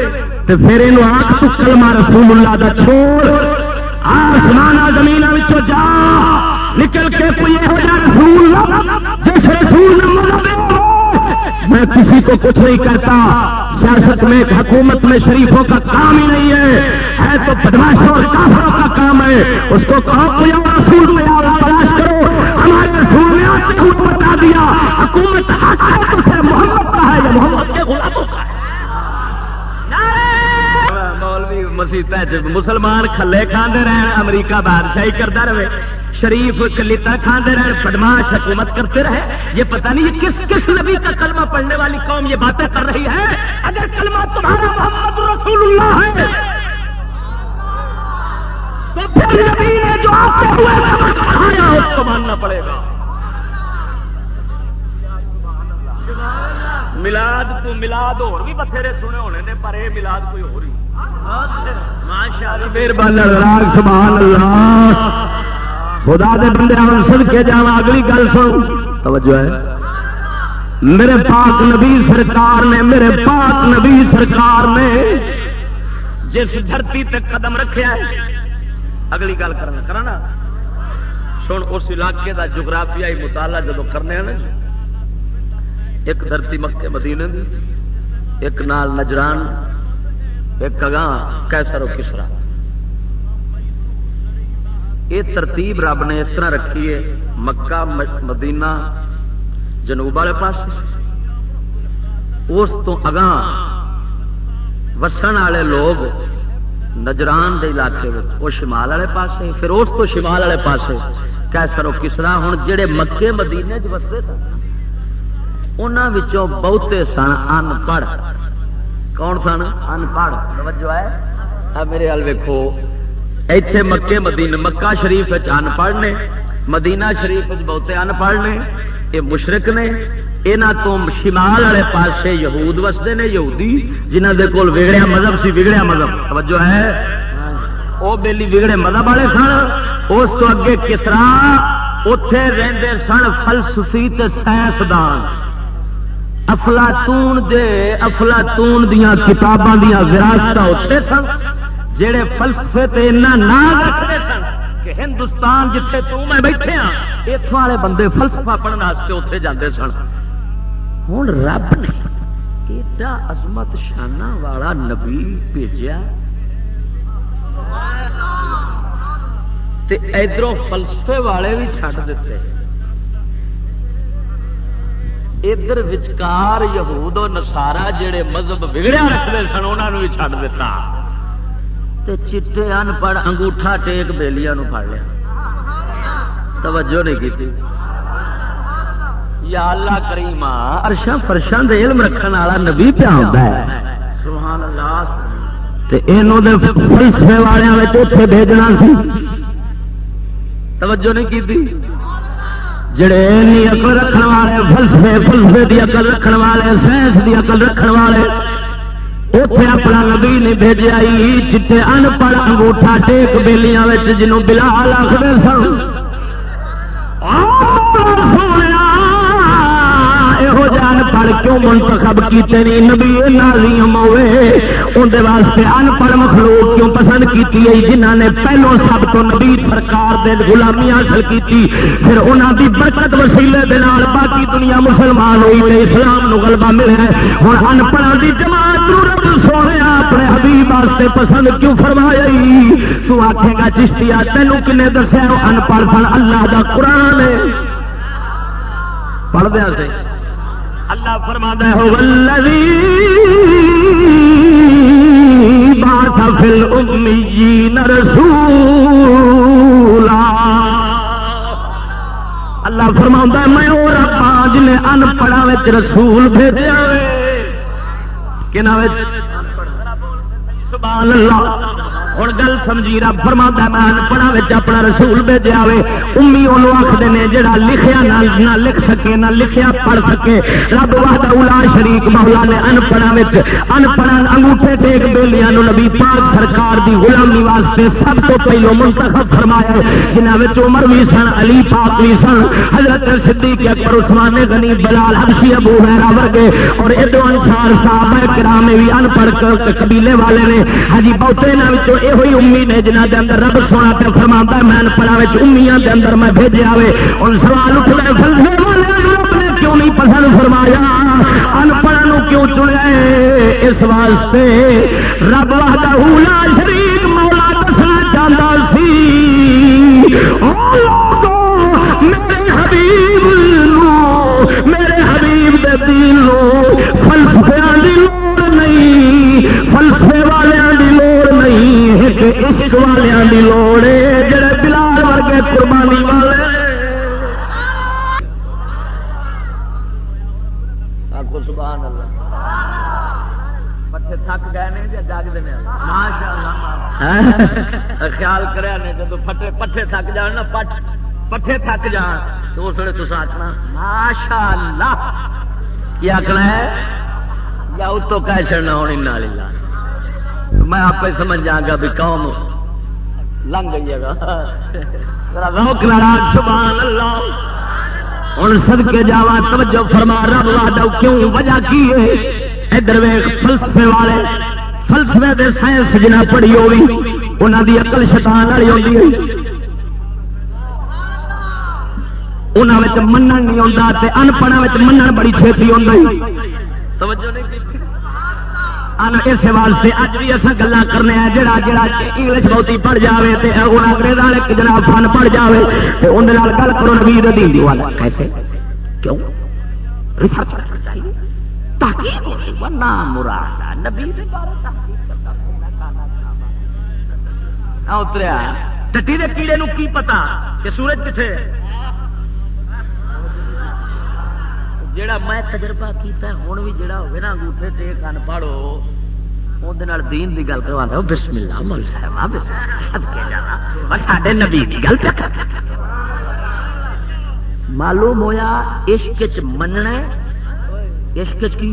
تو پھر یہ آخ تو کلمہ رسول اللہ دا چھوڑ۔ آسمان زمین جا۔ نکل کے کوئی رسول جس رسول میں کسی کو کچھ نہیں کرتا۔ سیاست میں، حکومت میں شریفوں کا کام ہی نہیں ہے۔ ہے تو بدماشوں اور کافروں کا کام ہے۔ اس کو کوئی رسول میں تلاش کرو۔ آپ بتا دیا، حکومت حق ہے تو پھر محمد کا ہے یا محمد کے غلاموں کا ہے؟ مسیح مسلمان کھلے کھانے رہے امریکہ بادشاہی کرتا رہے، شریف کلیتا کھانے رہے بدماش حکومت کرتے رہے۔ یہ پتہ نہیں یہ کس کس نبی کا کلمہ پڑھنے والی قوم یہ باتیں کر رہی ہے؟ اگر کلمہ تمہارا محمد رسول اللہ ہے، تو پھر نبی نے جو ہوئے اس کو ماننا پڑے گا۔ ملاد تو ملاد اور بھی بتھیرے سنے ہونے نے پر یہ ملاد کوئی ہو رہی سبحان اللہ خدا دے بندے سن کے جا اگلی گل سن توجہ ہے میرے پاک نبی سرکار نے میرے پاک نبی سرکار نے جس دھرتی تے قدم رکھا ہے اگلی گل کرنا کرنا سن اس علاقے دا جغرافیائی مطالعہ جب کرنے ہیں ایک دھرتی مکے مدینے دی، ایک نال نجران، ایک اگاں کیسر و کسرا۔ یہ ترتیب رب نے اس طرح رکھی ہے، مکہ، مدینہ، جنوب والے پاس اس تو اگاں وسن والے لوگ نجران دے علاقے وہ شمال والے پاس پھر اس تو شمال والے پاس کیسر و کسرا ہوں جہے مکے مدینے چ وستے تھے۔ انہوں بہتے سن ان پڑھ کون سن؟ ان پڑھ توجہ ہے۔ میرے ہل ویکو ایتھے مکے مدینہ مکہ شریف ان پڑھ نے۔ مدینہ شریف بہتے ان پڑھ نے۔ یہ مشرق نے۔ یہاں تو شمال والے پاسے یہود وستے نے یہودی جنہ دے کول وگڑیا مذہب سی وگڑیا مذہب۔ توجہ ہے۔ وہ بیلی وگڑے مذہب والے سن۔ اس تو اگے کسرا اتے رہتے سن فلسفی سائنسدان۔ افلاطون دے افلاطون دیا کتاباں دیا وراثت اتنے سن جہے فلسفے تے نام رکھتے سن کہ ہندوستان جتنے تو میں بیٹھے ہاں اتوں والے بندے فلسفہ پڑھنے اتنے جاتے سن۔ ہوں رب نے ایڈا عظمت شانہ والا نبی بھیجا ادھر فلسفے والے بھی چھڈ دیتے۔ ادھر وچکار یہود و نسارا جڑے مذہب بگڑیا رکھتے سن انہوں بھی چھڈ دیتا تے چٹے ان پڑھ انگوٹھا ٹیک بےلیا پڑ لیا۔ توجہ نہیں کی یا اللہ کریم ارشا فرشاں دے علم رکھنے والا نبی پیا سبحان اللہ فلسفے والے بھیجنا سی۔ توجہ نہیں کی جڑے اقل رکھنے والے، فلسفے فلسفے کی اقل رکھنے والے، سائنس کی اقل رکھنے والے اتے اپنا نبی نہیں بھیجائی جیتے ان پڑھ انگوٹھا ٹیک بےلیاں جنوں بلال آخر سن۔ جان پڑھ کیوں منتخب کیتے نہیں؟ نبی نازیم ہوئے اندر واسطے ان پڑھ مخلوق کیوں پسند کی جنہ نے پہلو سب تو نبی سرکار دے غلامی حاصل کی پھر انہوں دی برکت وسیلے دے نال باقی دنیا مسلمان ہوئی تے اسلام نو غلبہ ملے ہوں ان پڑھا دی جماعت رب سونے اپنے حبیب واسطے پسند کیوں فرمایا تو آخے گا چشتیا تینوں کنے دسیا ان پڑھ سن، اللہ دا قرآن ہے۔ پڑھ دیا سے اللہ فرما ہو بات فل امی رسولا. اللہ فرما میں وہ ربا ہاں جن ان پڑھا رسول بھیجا سبحان اللہ۔ ہوں گل سمجھی، رب فرما میں انپڑا اپنا رسول بھیجا امی وہ آخر نے، جڑا لکھیا نہ لکھ سکے، نہ لکھیا پڑھ سکے، رب واہد الا شریک مولا نے انپڑا انپڑا انگوٹھے ٹیک بیلیاں نبی پاک سرکار دی غلامی واسطے سب تو پہلو منتخب فرمایا جنہوں میں عمر بھی سن، علی پاک بھی سن، حضرت صدیق اکبر، عثمان غنی، بلال حبشی، ابو حیرا ورگے، اور ادو انسار صاحب کرام بھی ان پڑھ قبیلے والے نے ہجی بہتے یہ امی نے جنہ کے اندر رب سونا پہ فرما میں پڑا امیا کے اندر میں بھیجے آئے اور سوال اٹھ رہے فلسفے والے نے کیوں نہیں پسند فرمایا؟ انپڑھ کیوں چنے اس واسطے رب لا شریف مولا دسنا چاہتا سی۔ میرے حبیب میرے حبیب دے دل فلسفے کی لوڑ نہیں، فلسفے والوں نہیں عشق والوں کی لوڑ ہے جڑے بلال ورگے قربانی والے سبحان پٹھے تھک گئے جاگتے خیال کرا جب پٹھے پٹھے تھک جان نا، پٹ پٹھے تھک جان، تو اس وقت تصا آخنا ماشاء اللہ کیا آخنا ہے؟ یا اتو کہہ چڑنا ہونی نالی لا۔ میں آپ سمجھ جا گا بھی قوم لنگ گئی گا۔ ہوں سد کے جا توجہ فرما، رب لا کیوں؟ وجہ کی ہے؟ ادھر فلسفے والے۔ فلسفے دے سائنس جنہ پڑھی ہوئی انہوں دی اقل شتان والی ہوتی ہے۔ انہوں من نہیں آتا انپڑھ من بڑی چھیتی آئی توجہ نہیں اس واسطے اج بھی اصل گلا کرنے جڑا جڑا انگلش بہتی پڑھ جائے تو انگریز والے جناب فن پڑھ جائے تو اندر گل کرو نبی دین والا کیسے؟ کیوں؟ ریسرچ کرنا چاہیے تحقیق مراد نبی اتریا۔ ٹٹی کے کیڑے نو کی پتا کہ سورج کتنے جڑا میں تجربہ کیتا ہے ہوں بھی جڑا ہوگا نا انگوٹھے ٹیک ان پڑھو وہ دین کی گل کروا دو بسم اللہ مول صاحب سڈے نبی کی گل معلوم ہویا عشق چ مننا عشق چ کی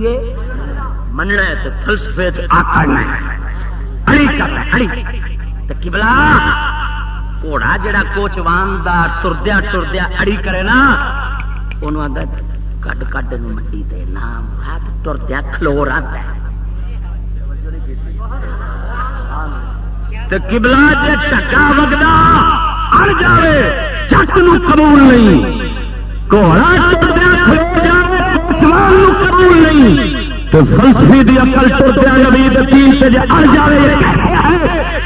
مننا ہے فلسفے آکڑنا کبلا گھوڑا جڑا کوچوان دا تردیا تردیا اڑی کرے نا انہوں آتا کٹ کٹ منڈی دے نام ہاتھ تردیا کھلو رات ہے کبلا جی ٹکا وگدا اڑ جائے چک نو قبول نہیں گھوڑا تردیا کھلو جائے قبول نہیں فلسفی دی عقل ٹردیا نبی تین سے جی اڑ جائے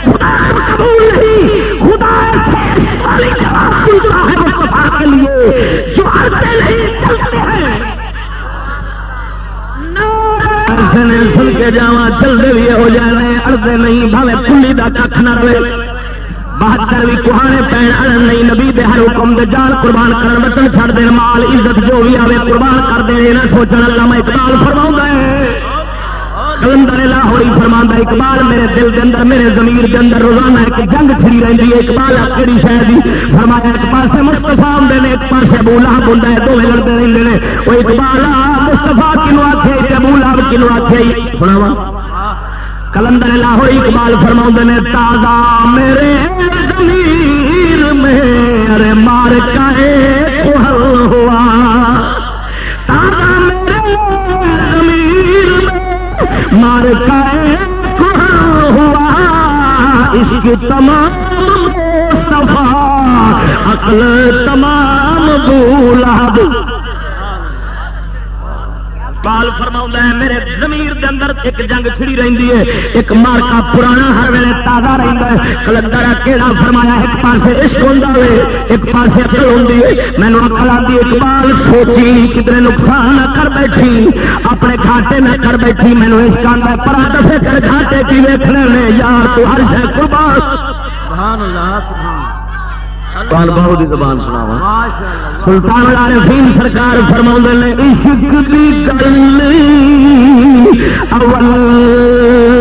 خدا قبول نہیں، خدا کے لیے، جو اڑتے نہیں، چلتے ہیں۔ سن کے جا چلتے بھی ہو جانے اڑتے نہیں، بھاوے کلی کا کھ نہ رہے۔ بہتر بھی کہانے پین اڑن نہیں، نبی دے ہر حکم دے جان قربان کرن، وطن چھڑ دین، مال عزت جو بھی آوے قربان کر دے نہ سوچن اللہ میں اقبال فرماؤں ہے کلندر لاہوری فرما اقبال میرے دل کے اندر، میرے زمیر کے اندر روزانہ ایک جنگ چھڑی رہی ہے۔ اقبال کہڑی شہر کی فرمایا ایک پاس مستفا ہوں نے ایک پاس ابو لہب ہوں دونوں لڑتے رہتے ہیں وہ اقبال مستفا کنو آخے ابو لہب کنو آخے سنا کلندر لاہوری اقبال فرما نے، تازہ میرے زمیر میں ارے مار کا ہوا۔ تازہ میرے زمیر میں مار کا ہوا اس کی تمام صفا عقل تمام بولا بال فرما ہے، میرے زمیر دے اندر ایک جنگ چھڑی رہی ہے، ایک مارکا پرانا ہر ویلے تازہ رہتا ہے۔ کلندر کہڑا فرمایا، ایک پاس عشق ہوتا ہے ایک پاس اکل ہوتی ہے مینو اکل آتی اقبال، سوچی کتنے نقصان نہ کر بیٹھی۔ اپنے کھاٹے نہ کر بیٹھی مینو عشق آتا ہے پر دفے کر کھاٹے کی ویکنے میں یار، تو ہر شہ قربان۔ سبحان اللہ، سبحان کال بہو کی زبان سنا سلطان العارفین سرکار فرما نے عشق کی گل اول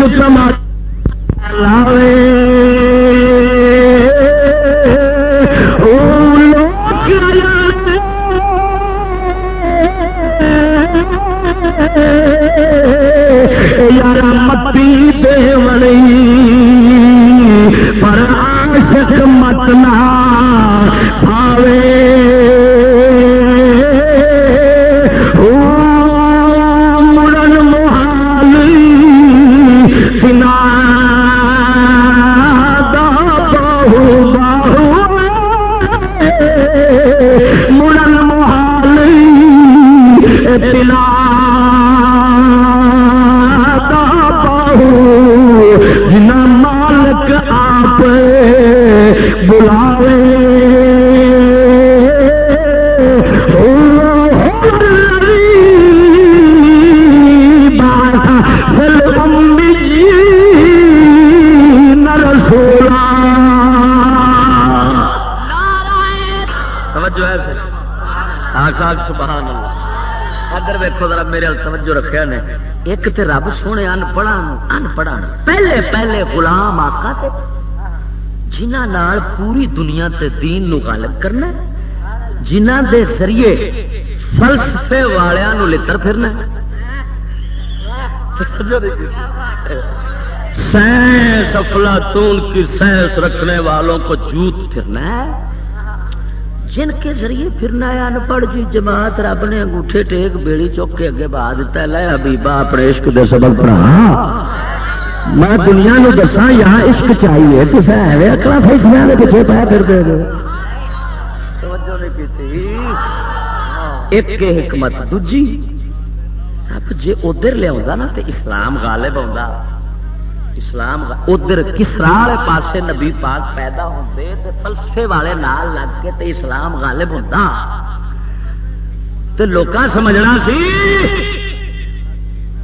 عشق پاک سبحان اللہ۔ ادھر ویکو ذرا میرے توجہ رکھیا نے۔ ایک تے رب سونے ان پڑھا ان پڑھا پہلے پہلے غلام آقا تے جنہ نال پوری دنیا تے دین نو غالب کرنا جنہ دے ذریعے فلسفے والوں نو لتر پھرنا سائنس افلاطون کی سائنس رکھنے والوں کو جوت پھرنا ہے۔ جن کے ذریعے پھرنا ہے ان پڑھ جی جماعت، رب نے انگوٹھے ٹیک بیڑی چوک کے اگے بہا دیتا ہے۔ لے حبیبا اپنے عشق دے سبق پڑھا میں دنیا نو دسا یہاں عشق چاہیے۔ کسے ہے اکڑا فیصلے کے پیچھے پہ پھر دے دے توجہ نہیں کیتی۔ ایک حکمت، دوجی اب جی ادھر لے لیا نا تو اسلام غالب آ اسلام ادھر کسرا والے پاسے نبی پاک پیدا ہوتے تو فلسفے والے نال لگ کے تے اسلام غالب ہوتا تو لوگ سمجھنا سی،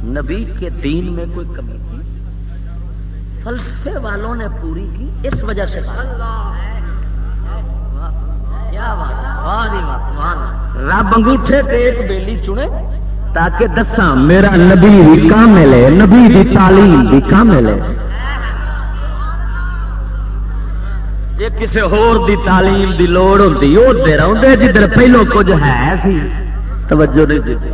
نبی کے دین میں کوئی کمی تھی۔ فلسفے والوں نے پوری کی اس وجہ سے۔ جی جی۔ رب انگوٹھے پہ ایک بیلی چنے۔ تاکہ دساں میرا نبی بھی کامل ہے، نبی دی تعلیم بھی کامل ہے۔ جی کسی ہور دی تعلیم دی لوڑ ہوتی ادھر آدھے جدھر پہلو کچھ ہے سی۔ توجہ نہیں دیتی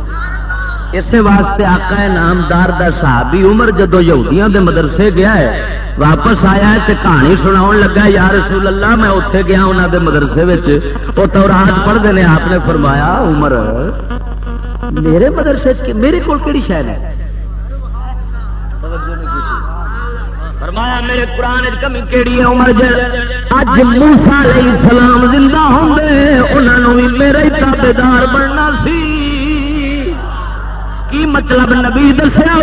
اسی واسطے آقا نامدار دا صحابی عمر جدو یہودیاں دے مدرسے گیا ہے، واپس آیا ہے تے کہانی سنا لگا یا رسول اللہ، میں اتنے گیا انہوں دے مدرسے وہ تورات پڑھتے ہیں آپ نے فرمایا، عمر میرے مدرسے میرے کو کہڑی شاید ہے؟ فرمایا میرے قرآن کمی کہڑی ہے عمر اج موسا علیہ السلام زندہ ہوں گے انہوں بھی میرا ہی تابے دار بننا سی۔ کی مطلب نبی دسیا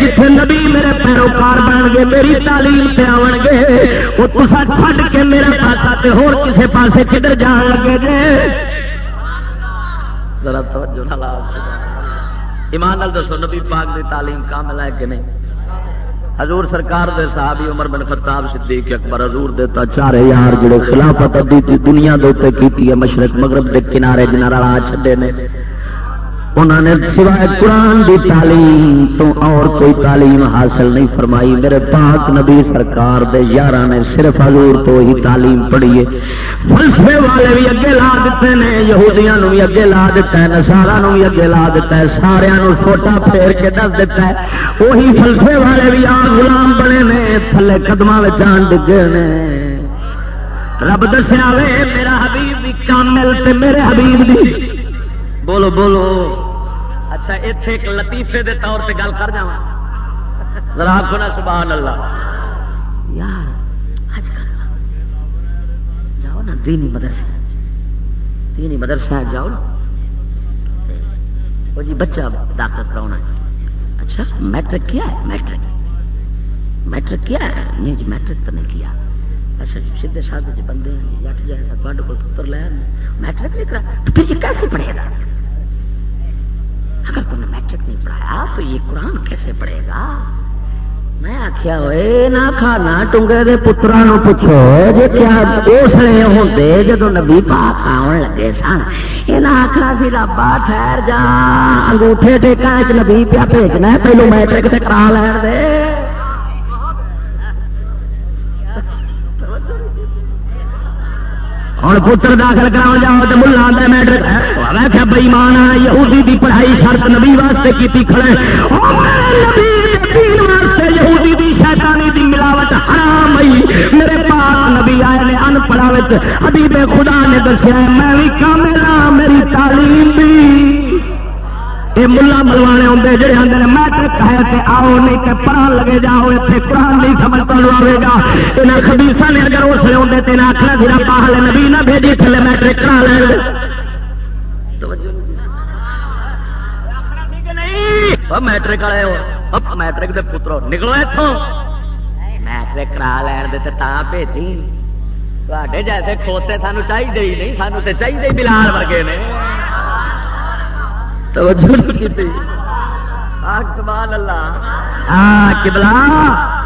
جتنے نبی میرے پیروکار بن گئے میری تعلیم سے آن گے وہ تصا چھڈ کے میرا پاسا تے ہور کسے پاسے کدھر جان لگے جے ذرا توجہ نہ ایمان نال دسو، نبی پاک دی تعلیم کامل ہے کہ نہیں؟ حضور سرکار دے صحابی عمر بن خطاب صدیق اکبر، حضور دے تا چارے یار جڑے خلافت دی دنیا دے اوتے کیتی ہے، مشرق مغرب دے کنارے جنہاں راہ چھڈے نے۔ انہوں نے سوائے قرآن دی تعلیم تو اور کوئی تعلیم حاصل نہیں فرمائی۔ میرے پاک نبی سرکار دے یار نے صرف حضور تو ہی تعلیم پڑھی ہے۔ فلسفے والے بھی اگے لا دیتے ہیں، یہودیاں بھی اگے لا دیتا ہے نسارا بھی اگے لا دیتا ہے سارا چھوٹا پھیر کے دس دیتا ہے۔ وہی فلسفے والے بھی آ غلام بنے نے، تھلے قدم آن ڈگے نے۔ رب دسیا وے، میرا حبیب بھی کامل تے میرے حبیب دی۔ بولو بولو۔ اچھا اتے ایک لطیفے دے طور پہ گل کر جا ذرا سنا سبحان اللہ۔ یار آج کل جاؤ نا، دینی مدرسہ۔ دینی مدرسہ جاؤ نا۔ وہ جی بچہ داخل کراؤنا ہے۔ اچھا میٹرک کیا ہے؟ میٹرک۔ میٹرک کیا ہے؟ نہیں جی میٹرک تو نہیں کیا۔ اچھا جی سیدھے سادے جی بندے ہیں۔ جی، جٹ جائے گا کو پتر لے میٹرک نہیں کرا۔ پھر یہ کیسے پڑھے گا؟ اگر تم نے میٹرک نہیں پڑھایا تو یہ قرآن کیسے پڑھے گا؟ میں آخیا ہوئے، نہ کھانا ٹونگے کے پترا پوچھو جی کیا اس لیے ہوتے جدو نبی پاک آن لگے سن؟ یہ آخنا سی، رابا ٹھہر جا، انگوٹھے ٹیکا چ نبی پیا بھیجنا پہلو میٹرک سے کرا لین دے۔ ہوں پتر داخل کرا جاؤ تو ملا آتا میٹرک میں بئی مان یہودی دی پڑھائی شرط نبی واسطے کی کھڑے۔ واسطے یہودی دی شیطانی دی ملاوٹ حرام آئی میرے پاس نبی آئے نے ان پڑھا حبیب خدا نے دسیا میں بھی کاملا ہاں، میری تعلیم بھی۔ یہ ملا ملوانے آتے جڑے آتے میٹرک ہے آؤ، نہیں تو پڑھا لگے جاؤ اتنے قرآن نہیں سمجھ پڑھ آئے گا۔ یہاں خبیسا نے اگر اس لیے آتے تین آخر پھر پاہل نبی نہ بھیجی، تھلے میٹرک کرا لے میٹرک والے میٹرک کے پترو، نکلو اتوں میٹرک کرا لین دے تو بھیجی۔ تے جیسے کھوتے سانو چاہیے ہی نہیں سانو تو چاہیے بلال ورگے نے۔ توجہ کی ہاں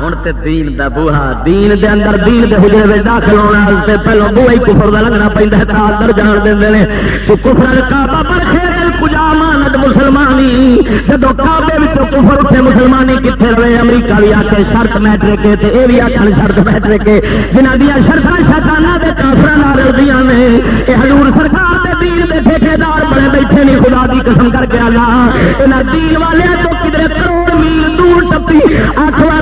ہوں تے دین دا بوہا۔ دین دے اندر دین دے حجرے میں داخل ہونے سے پہلو بوہا ہی کفر دا لگنا پہ ہے اندر جان دے تو کفر پر خیر مسلمانی؟ جدو کعبے وچ کفر مسلمانی کتنے رہے امریکہ بھی آ کے شرط میٹرک تے اے بھی آکھن شرط میٹرک جنہاں دی شرطاں شیطاناں دے کافراں نال رلدیاں نے۔ اے حضور سرکار دے دین دے ٹھیکیدار بڑے بیٹھے نہیں خدا دی قسم کر کے اللہ، انہاں دین والے تو کدھر کروڑ میل دور ٹپی آخوا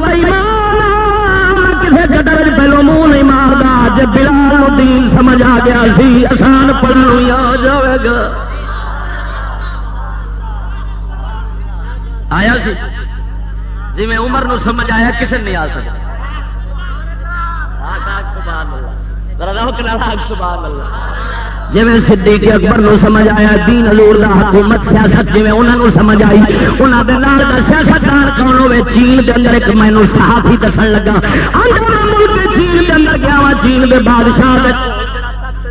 کسی پہلو منہ نہیں مارتا بلال دین سمجھ آ گیا سی آسان پڑھنے آ جائے گا۔ آیا سی؟ جی میں عمر نو سمجھ آیا کسی نہیں آ سکتا۔ جی صدیق اکبر نو سمجھ آیا، دین الور دا حکومت سیاست جی انہوں سمجھ آئی انہوں دے نال دا سیاستدان کون ہوے چین دے اندر ایک مینو صحافی دسن لگا۔ چین دے اندر گیا وا، چین دے بادشاہ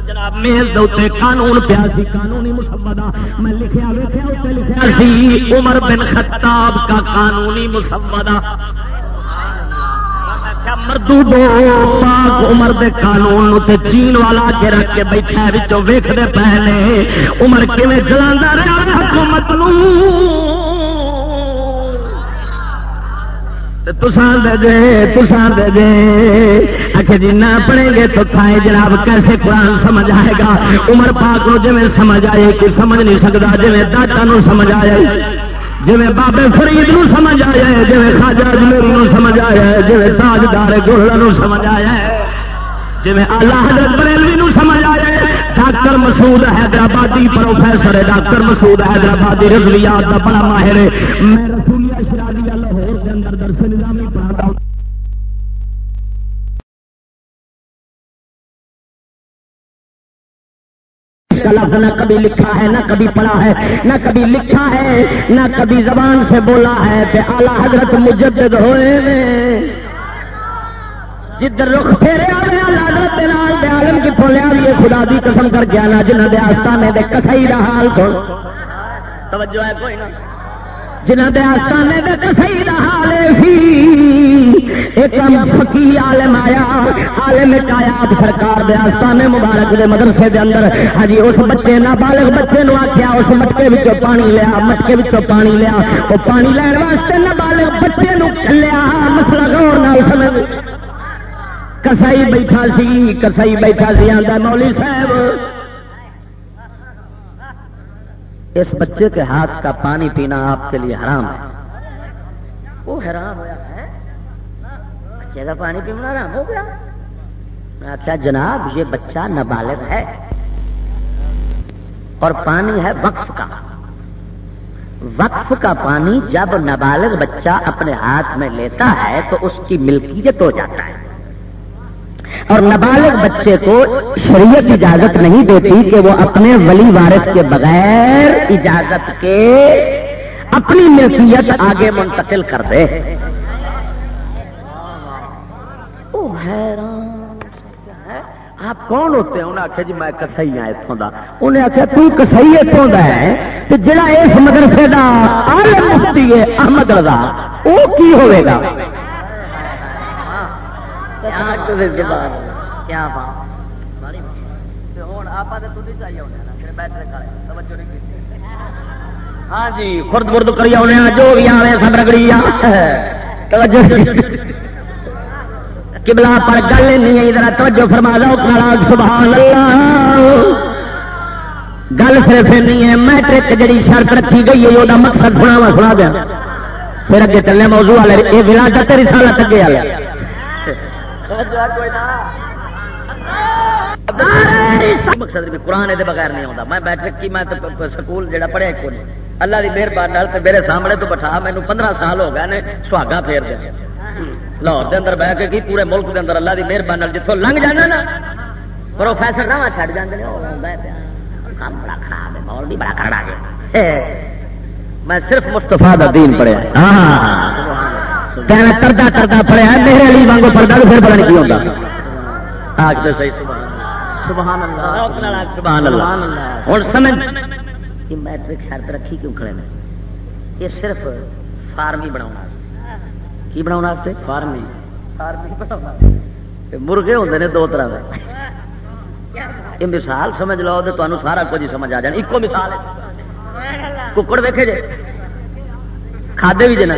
جناب، میز دے قانون پیا سی، قانونی مسودہ میں لکھیا ویکھیا اوتے لکھیا سی، عمر بن خطاب کا قانونی مسودہ مردو دو پاک عمر دے قانون تے چین والا کے رکھ کے بیٹھا بچوں وچوں ویکھدے پہلے عمر کیویں چلاندا رہیا حکومت نو؟ تسان دے دے تسان دے دے اچھا جی نہ پڑھیں گے تو تھائے جناب، کیسے قرآن سمجھ آئے گا؟ عمر پاک کو جی سمجھ آئے کہ سمجھ نہیں سکتا جی داٹا نو سمجھ آئے۔ جی بابے فرید نو سمجھ آیا ہے جی خاجا جمیر سمجھ آیا ہے جی تاجدار گولہ سمجھ آیا ہے جی اللہ حضرت بریلوی نو سمجھ آیا ہے۔ ڈاکٹر مسعود حیدرآبادی پروفیسر ہے، ڈاکٹر مسعود حیدرآبادی رضویات کا بڑا ماہر ہے۔ میں رسولیہ شرادی لاہور کے اندر درس نظامی پڑھاتا اس کا لفظ نہ کبھی لکھا ہے، نہ کبھی پڑھا ہے، نہ کبھی لکھا ہے، نہ کبھی زبان سے بولا ہے کہ اعلی حضرت مجدد ہوئے جدھر رخ پھیرے آئے حضرت عالم کتوں لیا خدا دی قسم کر کے آنا جنہ دے آستانے دے کسائی دا حال توجہ ہے کوئی نہ۔ جنہ دے آستانے دے کسائی دا حال سی ایک فقی عالم آیا عالم آیا سرکار دے آستانے مبارک دے مدرسے دے اندر۔ ہاں جی، اس بچے نابالغ بچے نو آخیا اس مٹکے وچوں پانی لیا، مٹکے وچوں پانی لیا۔ وہ پانی لین واسطے نابالغ بچے نو لیا مسئلہ غور نال سمجھ۔ کسائی بیٹھا سی، کسائی بیٹھا سی آدھا مولی صاحب۔ اس بچے کے ہاتھ کا پانی پینا آپ کے لیے حرام ہے۔ وہ حرام ہوا ہے۔ بچے کا پانی پینا حرام ہو گیا۔ میں کیا جناب، یہ بچہ نابالغ ہے۔ اور پانی ہے وقف کا۔ وقف کا پانی جب نابالغ بچہ اپنے ہاتھ میں لیتا ہے تو اس کی ملکیت ہو جاتا ہے۔ اور نابالغ بچے کو شریعت اجازت نہیں دیتی کہ وہ اپنے ولی وارث کے بغیر اجازت کے اپنی ملکیت آگے منتقل کر دے۔ آپ کون ہوتے ہیں؟ انہیں آخیا جی میں کسائی ہاں اتوں کا انہیں آخیا تو کسائی اتوں کا ہے تو جڑا اس مدرسے کا عالم مفتی ہے احمد رضا وہ کی ہوئے گا؟ ہاں جی خرد خرد کری آنے جو بھی آنے سب رگڑی کبلا پر گل نہیں ہے ادھر توجہ فرما دو سبحان اللہ۔ گل صرف نہیں ہے میٹرک جڑی شرط رکھی گئی ہے وہ مقصد سنا وا سنا دیا۔ پھر اگے چلے موضوع والے یہ ولادت رسالت اگے والے۔ مقصد بھی قرآن یہ بغیر نہیں آتا میں میٹرک کی میں سکول جہاں پڑھیا کو نہیں اللہ کی مہربانی میرے سامنے تو بٹھا مینو پندرہ سال ہو گئے سہاگا پھیر دے لاہور کے اندر بہ کے کی پورے ملک کے اندر اللہ کی مہربانی جتوں لنگ جانا نا پروفیسر نہ چڑھ جاتے کام بڑا خراب ہے ماحول بھی بڑا خراب ہے میں صرف مستفا دین پڑھیا۔ ہاں۔ کردا کردا پڑھیا میرے لیے وانگو پڑھتا تو پھر پتا نہیں کی ہوتا ہوں سمجھ یہ میٹرک شرط رکھی کیوں کھڑے نے؟ یہ صرف فارمی بنا کی بنا فارمی۔ مرغے ہوتے ہیں دو طرح کے یہ مثال سمجھ لو تو تمہیں سارا کچھ سمجھ آ جانا۔ ایک مثال ہے۔ ککڑ دیکھے جی کھادے بھی جنا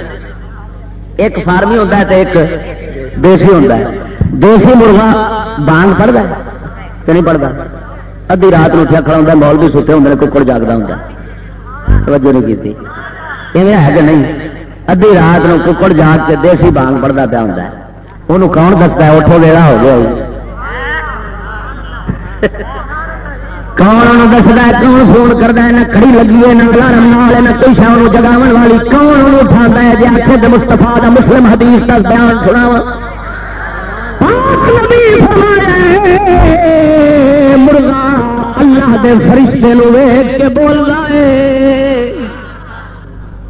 ایک فارمی ہوتا ہے تو ایک دیسی ہوتا ہے۔ دیسی مرغا بانگ پڑتا ہے کہ نہیں پڑتا ادھی رات میں اٹھا کھڑا ہوتا مول بھی ستے ہوں ککڑ جاگتا ہوں توجہ نہیں کی ہے کہ نہیں؟ ادھی رات میں ککڑ جاگ کے دیسی بانگ پڑتا پیا ہوں وہ کون دستا ہے؟ اٹھو ویلا ہو گیا۔ کون دستا ہے کون فون کرتا ہے، نہ کڑی لگی ہے، نہ الارم نال نہ کوئی شاہ جگاو والی۔ کون اٹھا ہے جی آخر تو مستفا کا مسلم حدیث کا بیان سنا مرغا اللہ دے فرشتے نو ویگ کے بول رہا ہے۔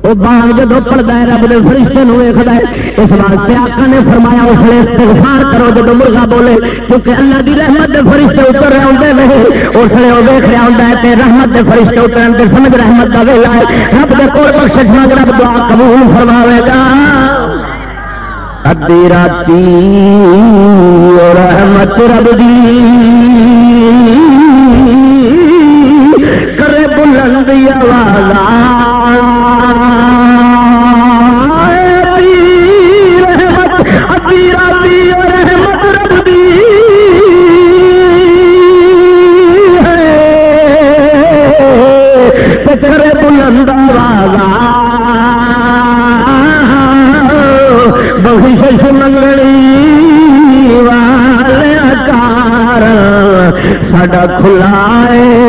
وہ باغ جب پڑتا ہے، رب دے فرشتے ویختا ہے۔ اس واسطے آقا نے فرمایا، اس لیے استغفار کرو جب مرغا بولے۔ کیونکہ اللہ دی رحمت دے فرشتے اتر رہے ہوتے نہیں اس لیے وہ ویخ رہا ہوتا ہے کہ رحمت دے فرشتے اتر کے سمجھ رحمت کا ویلا ہے۔ رب دے کول بخش مانگ، رب دعا قبول فرماوے گا۔ ادی راتی رحمت رب دی۔ کرے بلند آواز۔ کرے بلند والا بہش منگڑی والے کار ساڈا کھلا ہے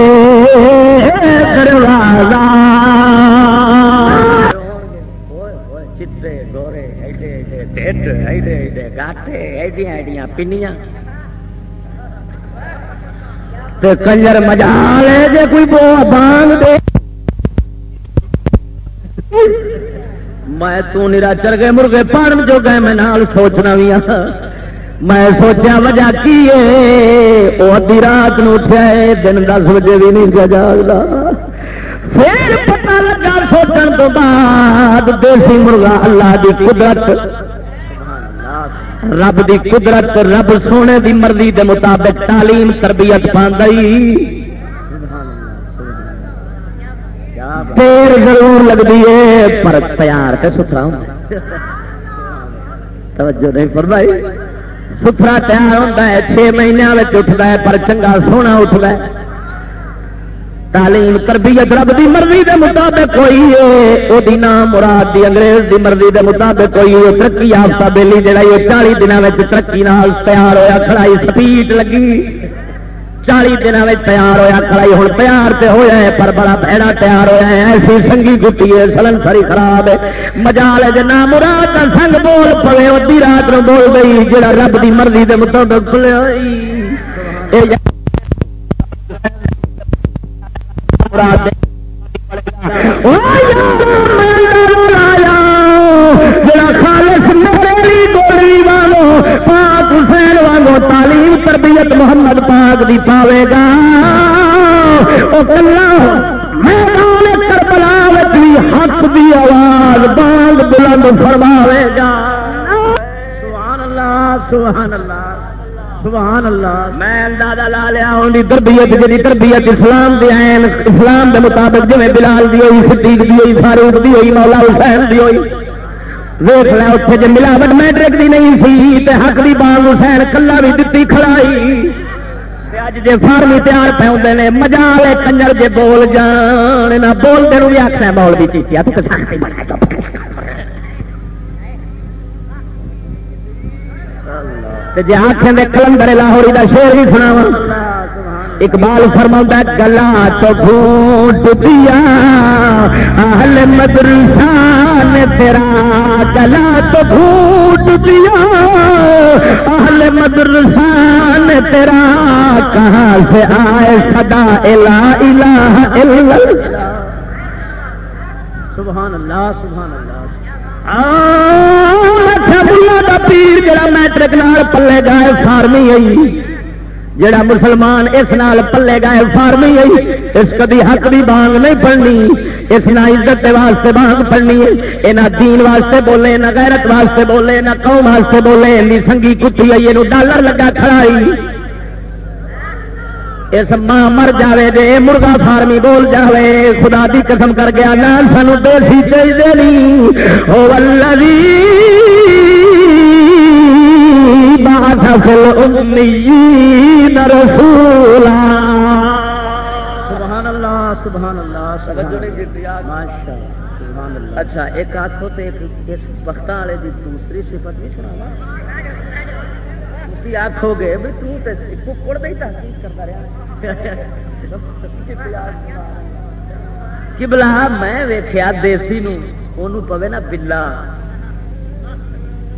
دروازہ چترے گورے ایڈے ایڈے ایڈے ایڈے گاٹے ایڈیاں ایڈیاں پنیاں۔ کنجر مجا لے جے کوئی بو بانگ دے۔ میں تو نرا چر گئے مرغے پڑھ جو گئے میں نال سوچنا بھی میں سوچا وجہ کی وہ ادی رات اٹھا ہے، دن دس بجے بھی نہیں جاگتا پھر پتا لگا سوچن تو بعد دیسی مرغا اللہ دی قدرت، رب دی قدرت، رب سونے دی مرضی دے مطابق تعلیم، تربیت پاندئی دیر ضرور لگتی ہے، پر تیار تے ستھرا توجہ نہیں فرمائی۔ ستھرا تیار ہوتا ہے، چھ مہینوں میں اٹھتا ہے، پر چنگا سونا اٹھتا ہے۔ تعلیم تربیت رب دی مرضی دے مطابق ہوئی ہے۔ وہ نام مراد دی انگریز دی مرضی دے مطابق کوئی ہے۔ ترقی یافتہ بیلی جڑا یہ چالی دنوں میں ترقی نال تیار ہویا، کھڑائی سپیٹ لگی۔ چالی دنوں میں تیار ہویا، کھڑائی ہوں تیار تے ہویا ہے پر بڑا بھڑا تیار ہویا ہے ایسی سنگی گٹی ہے سلن ساری خراب ہے۔ مجال ہے جنا مراد سنگ بول پوے ادی رات نو بول گئی، جڑا رب دی مرضی دے مطابق کھلے ہوئی پاک حسین وانگو تعلیم تربیت محمد پاک پاوے گا کلا، میدان کربلا بھی حق دی آواز بانگ بلند فرماوے گا سبحان اللہ سبحان اللہ سبحان اللہ میں اندازہ لا لیا ان کی تربیت جی تربیت اسلام دی اسلام دے مطابق جی بلال دی ہوئی، صدیق دی ہوئی، فاروق دی ہوئی، مولا حسین دی ہوئی۔ ویخ لیا اتنے جی ملاوٹ میٹرک دی نہیں سی، تے حق دی بانگ حسین کلا بھی دتی کھڑائی۔ اج جی فارمی تیار پہ ہوتے نے مزا لے کنجر جے بول جان نہ بولتے بھی آخر بول بھی چیتی تو جی آخر دے کلندر لاہوری کا شور بھی سناواں اقبال فرما گلا تو گھوٹ دیا، اہل مدرسان تیرا گلا تو گھوٹ دیا، اہل مدرسان تیرا کہاں سے آئے صدا الہ الہ الا سبحان اللہ سبحان اللہ۔ آ اچھا، بلا دا پیر جڑا میٹرک نال پلے گائے فارمی آئی جڑا مسلمان اس نال پلے گائے فارمی آئی اس کدی حق بھی بانگ نہیں پڑنی، اس نہ عزت واسطے بانگ پڑنی ہے۔ یہاں دین واسطے بولے، نہ غیرت واسطے بولے، نہ قوم واسطے بولے۔ سنگھی کٹی آئی یہ ڈالر لگا کھڑائی اس ماں مر جاوے دے مرغا فارمی بول جاوے۔ خدا دی قسم کر گیا، نہ سانو دیسی چاہیے نہیں الامیین رسولا. سبحان اللہ سبحان اللہ اچھا ایک آخو تو اس وقت والے دی دوسری صفت نہیں سنا تھی آخو گے بھی تکڑ دے تحقیق کرتا رہا کبلا میں ویخیا دیسی نو پوے نا بلا۔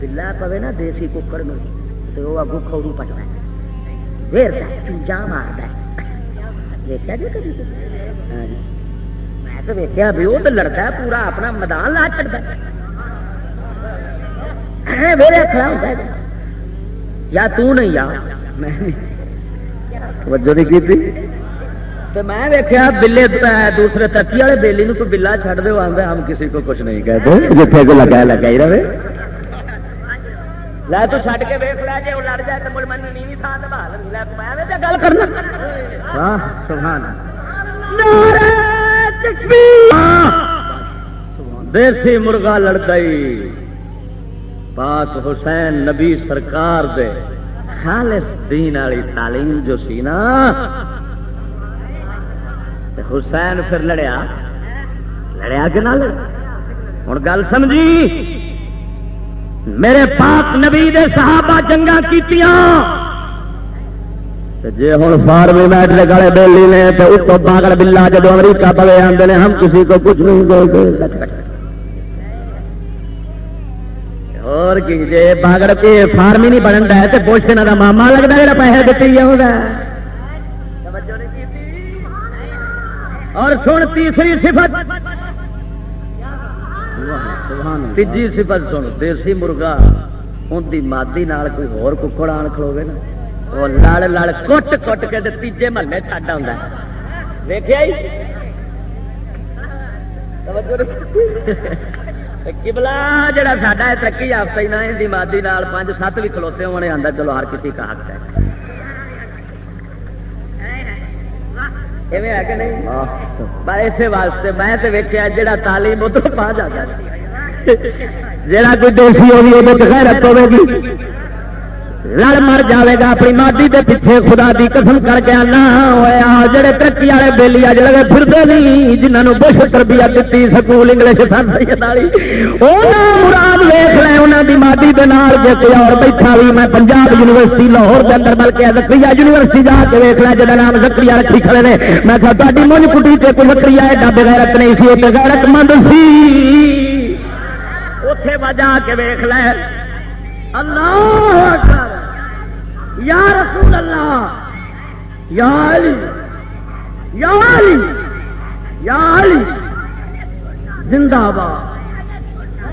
بلا پوے نا دیسی ککڑ وہ اگو کھوڑو پٹنا ویر چونچا مارتا دیکھا جی کبھی میں تو ویکیا بھی وہ تو لڑتا ہے پورا اپنا میدان لا چڑتا میرے کھڑا ہوتا ہے یا تو نہیں یا میں توجہ نہیں کی تو میں دیکھا بلے دوسرے ترقی والے بیلی نو تو بلا چڑ دو آدھا ہم کسی کو کچھ نہیں کہتے جتنے کو لگا لگا ہی رہے لے تو چھڈ کے ویس لے جی وہ لڑ جائے تو مل من نیوی تھان لے گل کرنا سبحان دیسی مرغا لڑکائی پاک حسین نبی سرکار دے خالص دین والی تعلیم جو سی نا حسین پھر لڑیا لڑیا کہ نہ ہوں گل سمجھی میرے پاک نبی دے صحابہ جنگا کیتیاں؟ جی ہوں فارمی میٹرک والے بولی نے تو اس کو پاگل بلا جب امریکہ پلے آتے ہیں ہم کسی کو کچھ نہیں بولتے۔ اور جی پاگڑ کے فارمی نہیں بنتا ہے تو پوچھ یہاں کا ماما لگتا ہے پیسے دیتے ہوگا اور سن تیسری صفت تیجی صفت سن دیسی مرغا ان کی مادی نال کوئی ہور ککڑ آن کھلوے نا وہ لڑ لڑ کٹ کٹ کے تیجے محلے چڈ آ دیکھا کبلا جڑا ساڈا ترقی یافتہ ہی ان مادی نال پانچ سات بھی کھلوتے ہونے آتا چلو ہر کسی کا حق ہے اسی واسطے میں تو ویکیا جڑا تعلیم ادھر پا جاتا جڑا کوئی دیسی ہوگی وہ غیرت ہوے گی۔ لڑ مر جائے گا اپنی مادی کے پیچھے خدا دی قسم کر کے آنا۔ ہوا جڑے ترقی والے بےلی اج لگے پھرتے نہیں جنہوں بش تربیت دیتی سکول انگلش سن سید مراد ویخ لے انہوں کی مادی کے نال جی کوئی اور بیٹھا بھی میں پنجاب یونیورسٹی لاہور کے اندر بلکہ زکری یونیورسٹی جا کے ویخ لیا جا نام زکری رکھی کھڑے نے۔ میں کہا تاری منج کٹی سے کوئی زکری ایڈا بغیرت نہیں سی بغیرت مند سی۔ اتے وجہ کے ویخ لے۔ اللہ یا رسول اللہ۔ یا علی۔ یا علی۔ یا علی۔ زندہ باد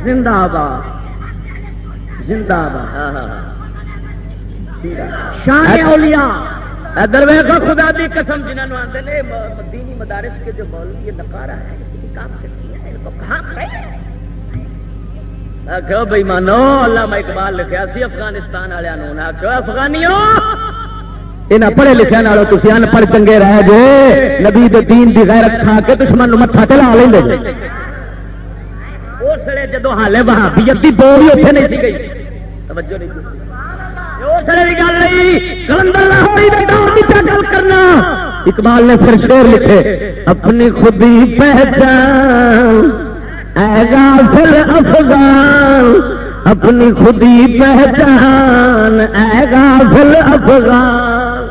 زندہ باد زندہ باد شان اولیاء۔ ادھر ویسا خدا دی قسم جنہوں آتے ہیں دینی مدارس کے جو مولوی یہ نکارا ہے کام کرتی ہے ان کو کہاں آخو بھائی مانو اللہ اقبال لکھا سی افغانستان والوں آخو افغانیوں یہاں پڑھے لکھے والوں تھی ان پڑھ چنگے رہ گے نبی دین کی غیرت کھا کے دشمن متھا ٹلا لیں اس لیے جدو ہالے وہاں بھی دو بھی اتنے نہیں سی گئی۔ توجہ نہیں اقبال نے پھر شیر لکھے اپنی خودی پہچان غافل افغان، اپنی خودی پہچان اے غافل افغان۔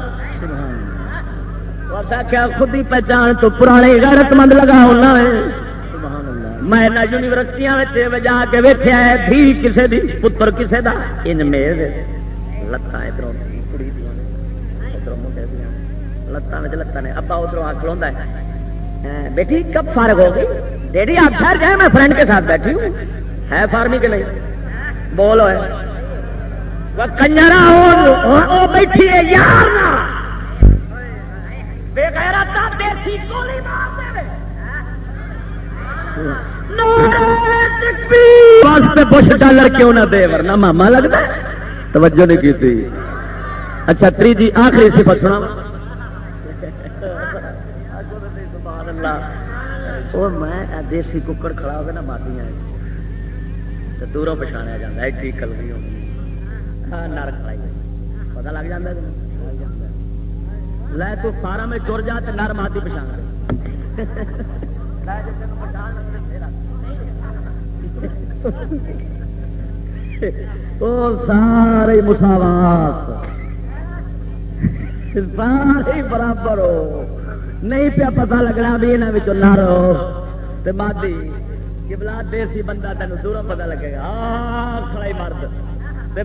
کیا خودی پہچان تو پرانے غیرت مند لگا ہونا ہے۔ میں یونیورسٹیاں جا کے ویٹیا ہے، دھی کسی دی، پتر کسی دا۔ ان میز لتان ادھر کڑی ادھر منڈے دیا لتان لتان نے۔ ابا ادھر آ کھلوا ہے۔ بیٹی، کب فارغ ہو گئی ڈیڈی، آپ ٹھہر گئے میں فرینڈ کے ساتھ بیٹھی ہوں۔ ہے فارمی کے نہیں؟ بول کنجرا، وہ بیٹھی ہے، یار پوچھ ڈالر کیوں نہ دے، ورنہ ماما لگتا ہے۔ توجہ نہیں کی تھی۔ اچھا تری جی آخری سی پسنا میں دیسی ککڑ کھڑا ہوگا نا مادی تو دوروں پچھاڑیا جا ٹھیک کل بھی ہوگی ہاں، نر کھڑائی پتا لگ جا لے تو فارم میں تر جا تو نر مادی پچھاڑ۔ سارے مساوات۔ سارے برابر ہو۔ نہیں پیا پتا لگنا بھی یہاں نہ رہو مادی بلا دیسی بندہ تین دوروں پتا لگے گا۔ کھڑائی مرد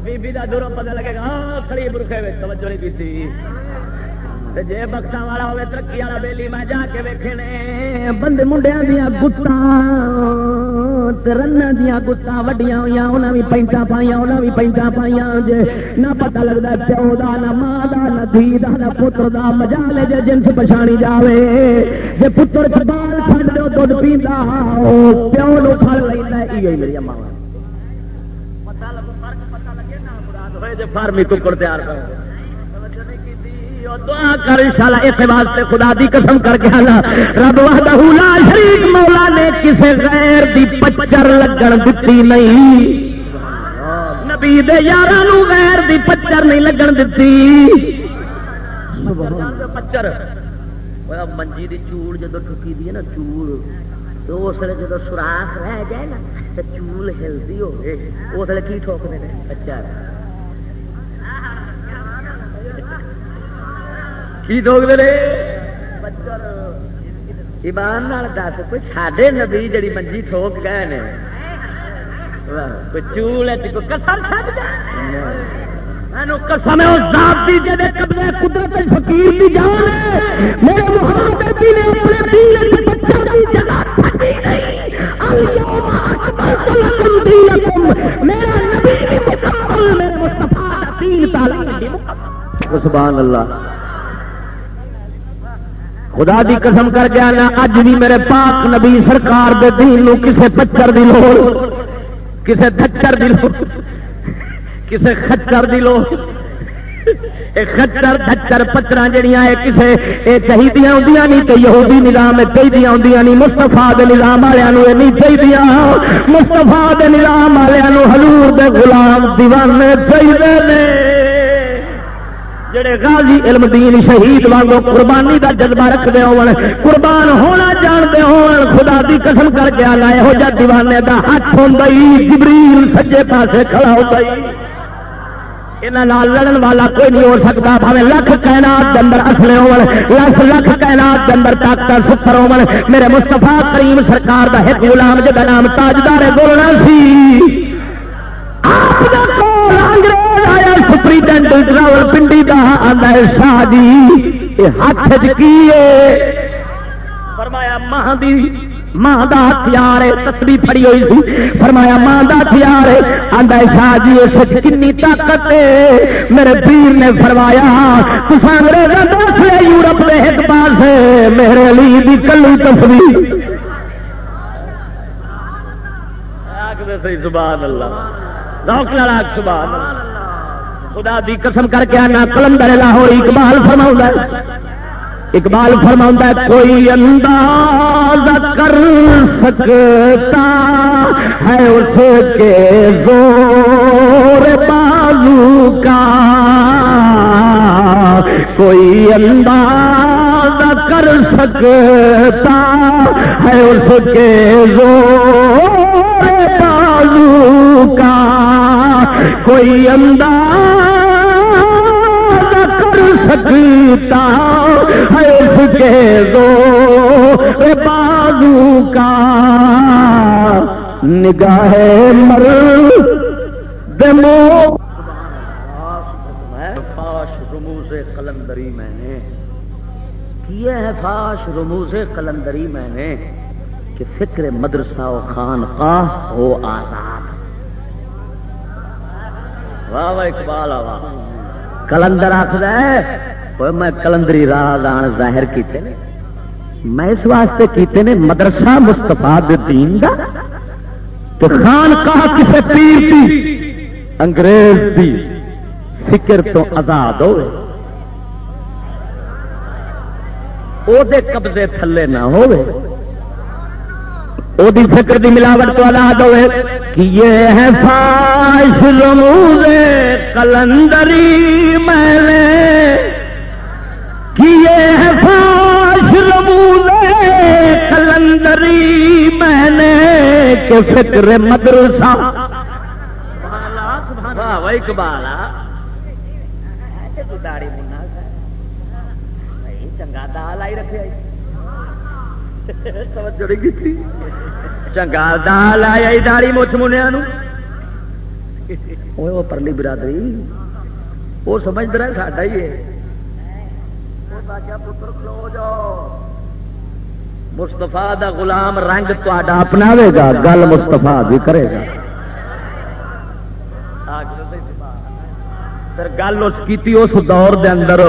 بی بی دوروں پتا لگے گا۔ کھڑی برخے توجہ نہیں کی جی بخشا والا ہوے ترقی والا بیلی میں جا کے ویکھنے بندے منڈیا دیا گٹا رن دیا گٹا وڈیا ہوئی انہیں بھی پینٹا پائیا انہیں بھی پینٹا پائیا جی نہ پتا لگتا پیو دا، نہ ماں دا، نہ دھی دا، نہ پتر دا مجا لے جے جنس پچھاڑی جاوے۔ جی پتر بال چڈ دو دھد پیندا پیو نو پھڑ لینا یہ میری ماں پتا لگ فرق پتا لگے نا مراد ہوئے جی فارمی ککڑ تیار کرو۔ دعا کر انشاءاللہ اس واسطے خدا دی قسم کر کے آنا۔ رب وحدہ لا شریک مولا نے کسے غیر دی پچر لگن دتی نہیں۔ نبی دے یاراں غیر دی پچر نہیں لگن دتی۔ پچر منجی دی چوڑ جدو ٹھکی دی ہے نا چوڑ تو اس لیے جب سوراخ رہ جائے نا تو چول ہلتی ہوگی اس لیے کی ٹھوکتے ہیں پچر کی ٹوکتے ایمان دس کوئی سڈے نبی جڑی منجی ٹھوک گئے نے کوئی چول ہے کوئی کسر قسم قدرت فقیر کی جان میرے محمد نے اپنے دین کی بچہ کی جگہ چھڈی نہیں میرا نبی مکمل میرے مصطفیٰ دین تعلیم سبحان اللہ خدا دی قسم کر گیا نا اج بھی میرے پاک نبی سرکار دے دین نو کسے پچر دی لوڑ، کسے دچر دی لوڑ، کسے خچر دی لوڑ۔ خچر دچر پچر جہیا کسے یہ چاہیے ہوں نہیں تو یہودی نظام چاہیے ہوں نہیں مستفا کے نظام والوں یہ نہیں چاہیے مستفا کے نظام والوں ہلور دے غلام دیوانے چاہیے جڑے غازی علم دین شہید وانگو قربانی دا جذبہ رکھتے ہو قربان ہونا جانتے ہو خدا دی قسم کر کے آنا یہو جا دیوانے دا ہاتھ ہوں جبریل سجے پاسے کھڑا ہوتا لڑن والا کوئی نہیں ہو سکتا بھاوے لکھ کائنات اندر اصلے ہو لکھ لکھ کائنات اندر طاقت ستر ہو میرے مستفا کریم سرکار کا ایک غلام جا نام تاجدار بولنا سی۔ آپ دا کول انگریز آیا۔ سپرینٹینڈنٹ راول پنڈی کا آدھا شاہ جی یہ ہاتھ کی فرمایا ماں دی ماں کا ہتھیار ہے تسلی پڑی ہوئی سی فرمایا ماں کا ہتھیار ہے آدھا شاہ جی اس کنی طاقت ہے میرے پیر نے فرمایا تصا انگریزوں دس یورپ کے ایک پاس میرے علی دی کلو تصویر سبحان اللہ خدا دی قسم کر کے آنا، کلندر لاہور اقبال فرما اقبال فرما کوئی انداز کر سکتا ہے اس کے زور بازو کا۔ کوئی انداز کر سکتا ہے اس کے زور بازو کا۔ کوئی انداز کر سکتا ہے اس کے دو بازو کا نگاہ مر دمو فاش رموز قلندری میں نے کیا ہے فاش رموز قلندری میں نے کہ فکر مدرسہ و خان خاص ہو آزاد۔ واہ واہ اقبال واہ کلندر آخر میں کلندری راز آن ظاہر کیتے نے۔ میں اس واسطے کیتے نے، مدرسہ مستفا دین دا تو خان کہا کسے پیر دی، انگریز دی فکر تو آزاد ہوئے۔ او دے قبضے تھلے نہ ہوئے۔ دی فکر دی ملاوٹ تو آزاد ہوئے کہ یہ ہے فاش رموز کلندری میں نے کہ یہ ہے فاش رموز کلندری میں نے کہ فکر مدرسہ اقبال چنگا دال آئی رکھے چنگا دال آئی داڑی مچھ منیا پرلی برادری وہ سمجھ رہا ساڈا ہی ہے مستفا دا غلام رنگ تا اپنا گا گل مستفا بھی کرے گا گل اس کی اس دور دے اندر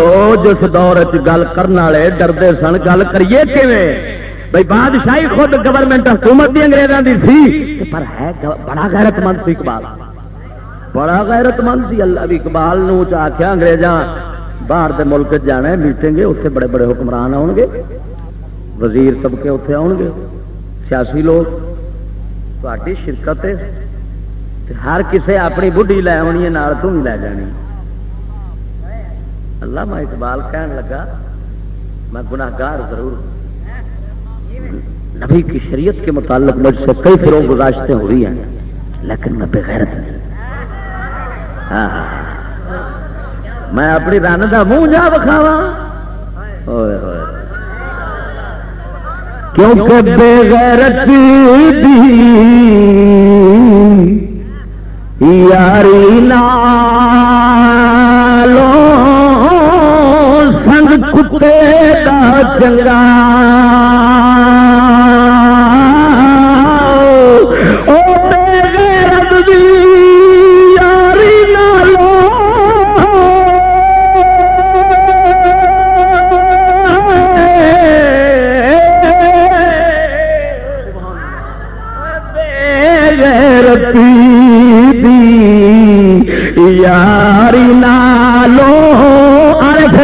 جس دور گل کرنے والے ڈردے سن گل کریے بھائی بادشاہی خود گورنمنٹ حکومت کی انگریزوں کی سی. پر ہے بڑا غیرت مند سی اقبال. بڑا غیرت مند سی اللہ بھی اقبال آخیا انگریزاں، باہر دے ملک جانا میٹیں گے اتنے بڑے بڑے حکمران آؤ گے، وزیر سب کے اتنے آؤ گے، سیاسی لوگ۔ تاری شرکت ہر کسے اپنی بڑھی لے آنی ہے تم لے جانی۔ اللہ میں اقبال کہن لگا، میں گناہگار ضرور نبی کی شریعت کے متعلق مجھ سے کئی فروغ گزاشتیں ہو رہی ہیں لیکن میں بغیرت نہیں۔ ہاں ہاں, ہاں۔ میں اپنی رن کا منہ جا بکھاوا کیونکہ بغیرت دی یاری نالو سنگ کتے کا چنگا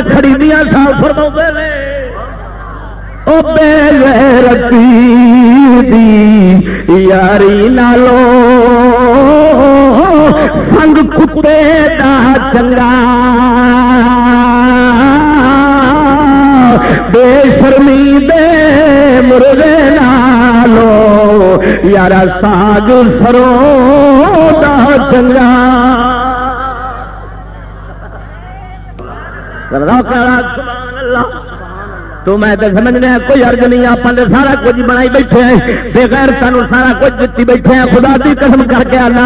آرے پھر کھڑی دیا فرما او بے غیرتی دی یاری نالو۔ سنگ کتے دا چنگا۔ بے شرمی دے مرغے نالو۔ یار ساگ سرو دا چنگا۔ تو میں تو سمجھنے کوئی ارج نہیں آپ نے سارا کچھ بنائی بیٹھے ہیں۔ بغیر تین سارا کچھ دیتی بیٹھے ہیں۔ خدا کی قسم کر کے آنا۔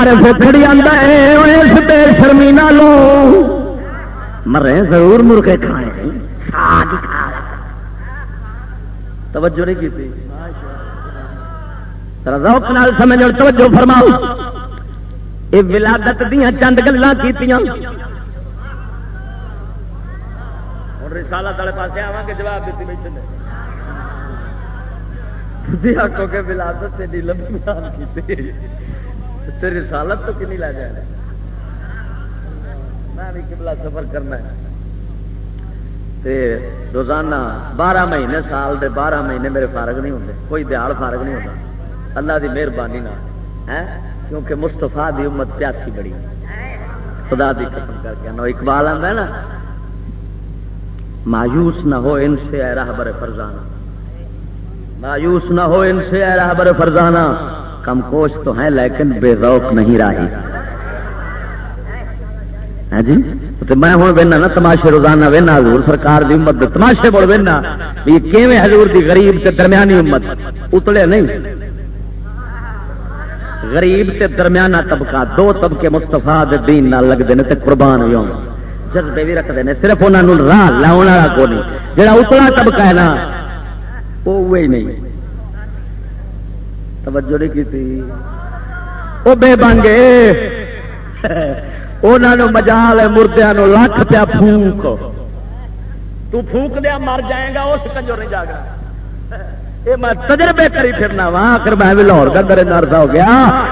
ارے فکڑی آتا ہے اس بے شرمی نہ لو مرے، ضرور مرغے کھائے توجہ نہیں کی روک نال سمجھ توجہ فرماؤ۔ یہ ولادت دیا چند گلا کی رسالت والے پاس آوا گے جواب دیتی بیٹھے جی آخو کہ ولادت سے لمبی کی رسالت تو کنی لا جائے میں بھی کبلا سفر کرنا ہے۔ تے روزانہ بارہ مہینے، سال دے بارہ مہینے میرے فارغ نہیں ہوتے کوئی دیہڑ فارغ نہیں ہوتا اللہ دی مہربانی نہ کیونکہ مستفا دی امت پیاسی بڑی۔ خدا دی قسم کر کے اقبال آتا ہے نا۔ مایوس نہ ہو ان سے، اے رہبر فرزانہ۔ مایوس نہ ہو ان سے، اے رہبر فرزانہ۔ کم کوش تو ہیں، لیکن بے ذوق نہیں راہی۔ ہاں جی؟ تو میں ہوں وہنا نا تماشے روزانہ وہنا حضور سرکار دی امت دے تماشے بول وہنا یہ کیویں حضور دی غریب تے درمیانی امت؟ اتلے نہیں۔ غریب تے درمیانہ طبقہ، دو طبقے مستفا دین نہ لگتے ہیں تے قربان ہوئی جذبے بھی رکھتے ہیں۔ صرف انہوں راہ لاؤ والا کو نہیں جڑا اتلا طبقہ ہے نا وہ نہیں۔ توجہ نہیں کی وہ بے بانگے انہوں مجال مردیا لکھ پیا پھونک۔ تو پھونک دیا، مر جائے گا، اس کنجو نہیں جاگا۔ یہ میں تجربے کری پھرنا وا، آخر میں لاہور کا درے ہو گیا۔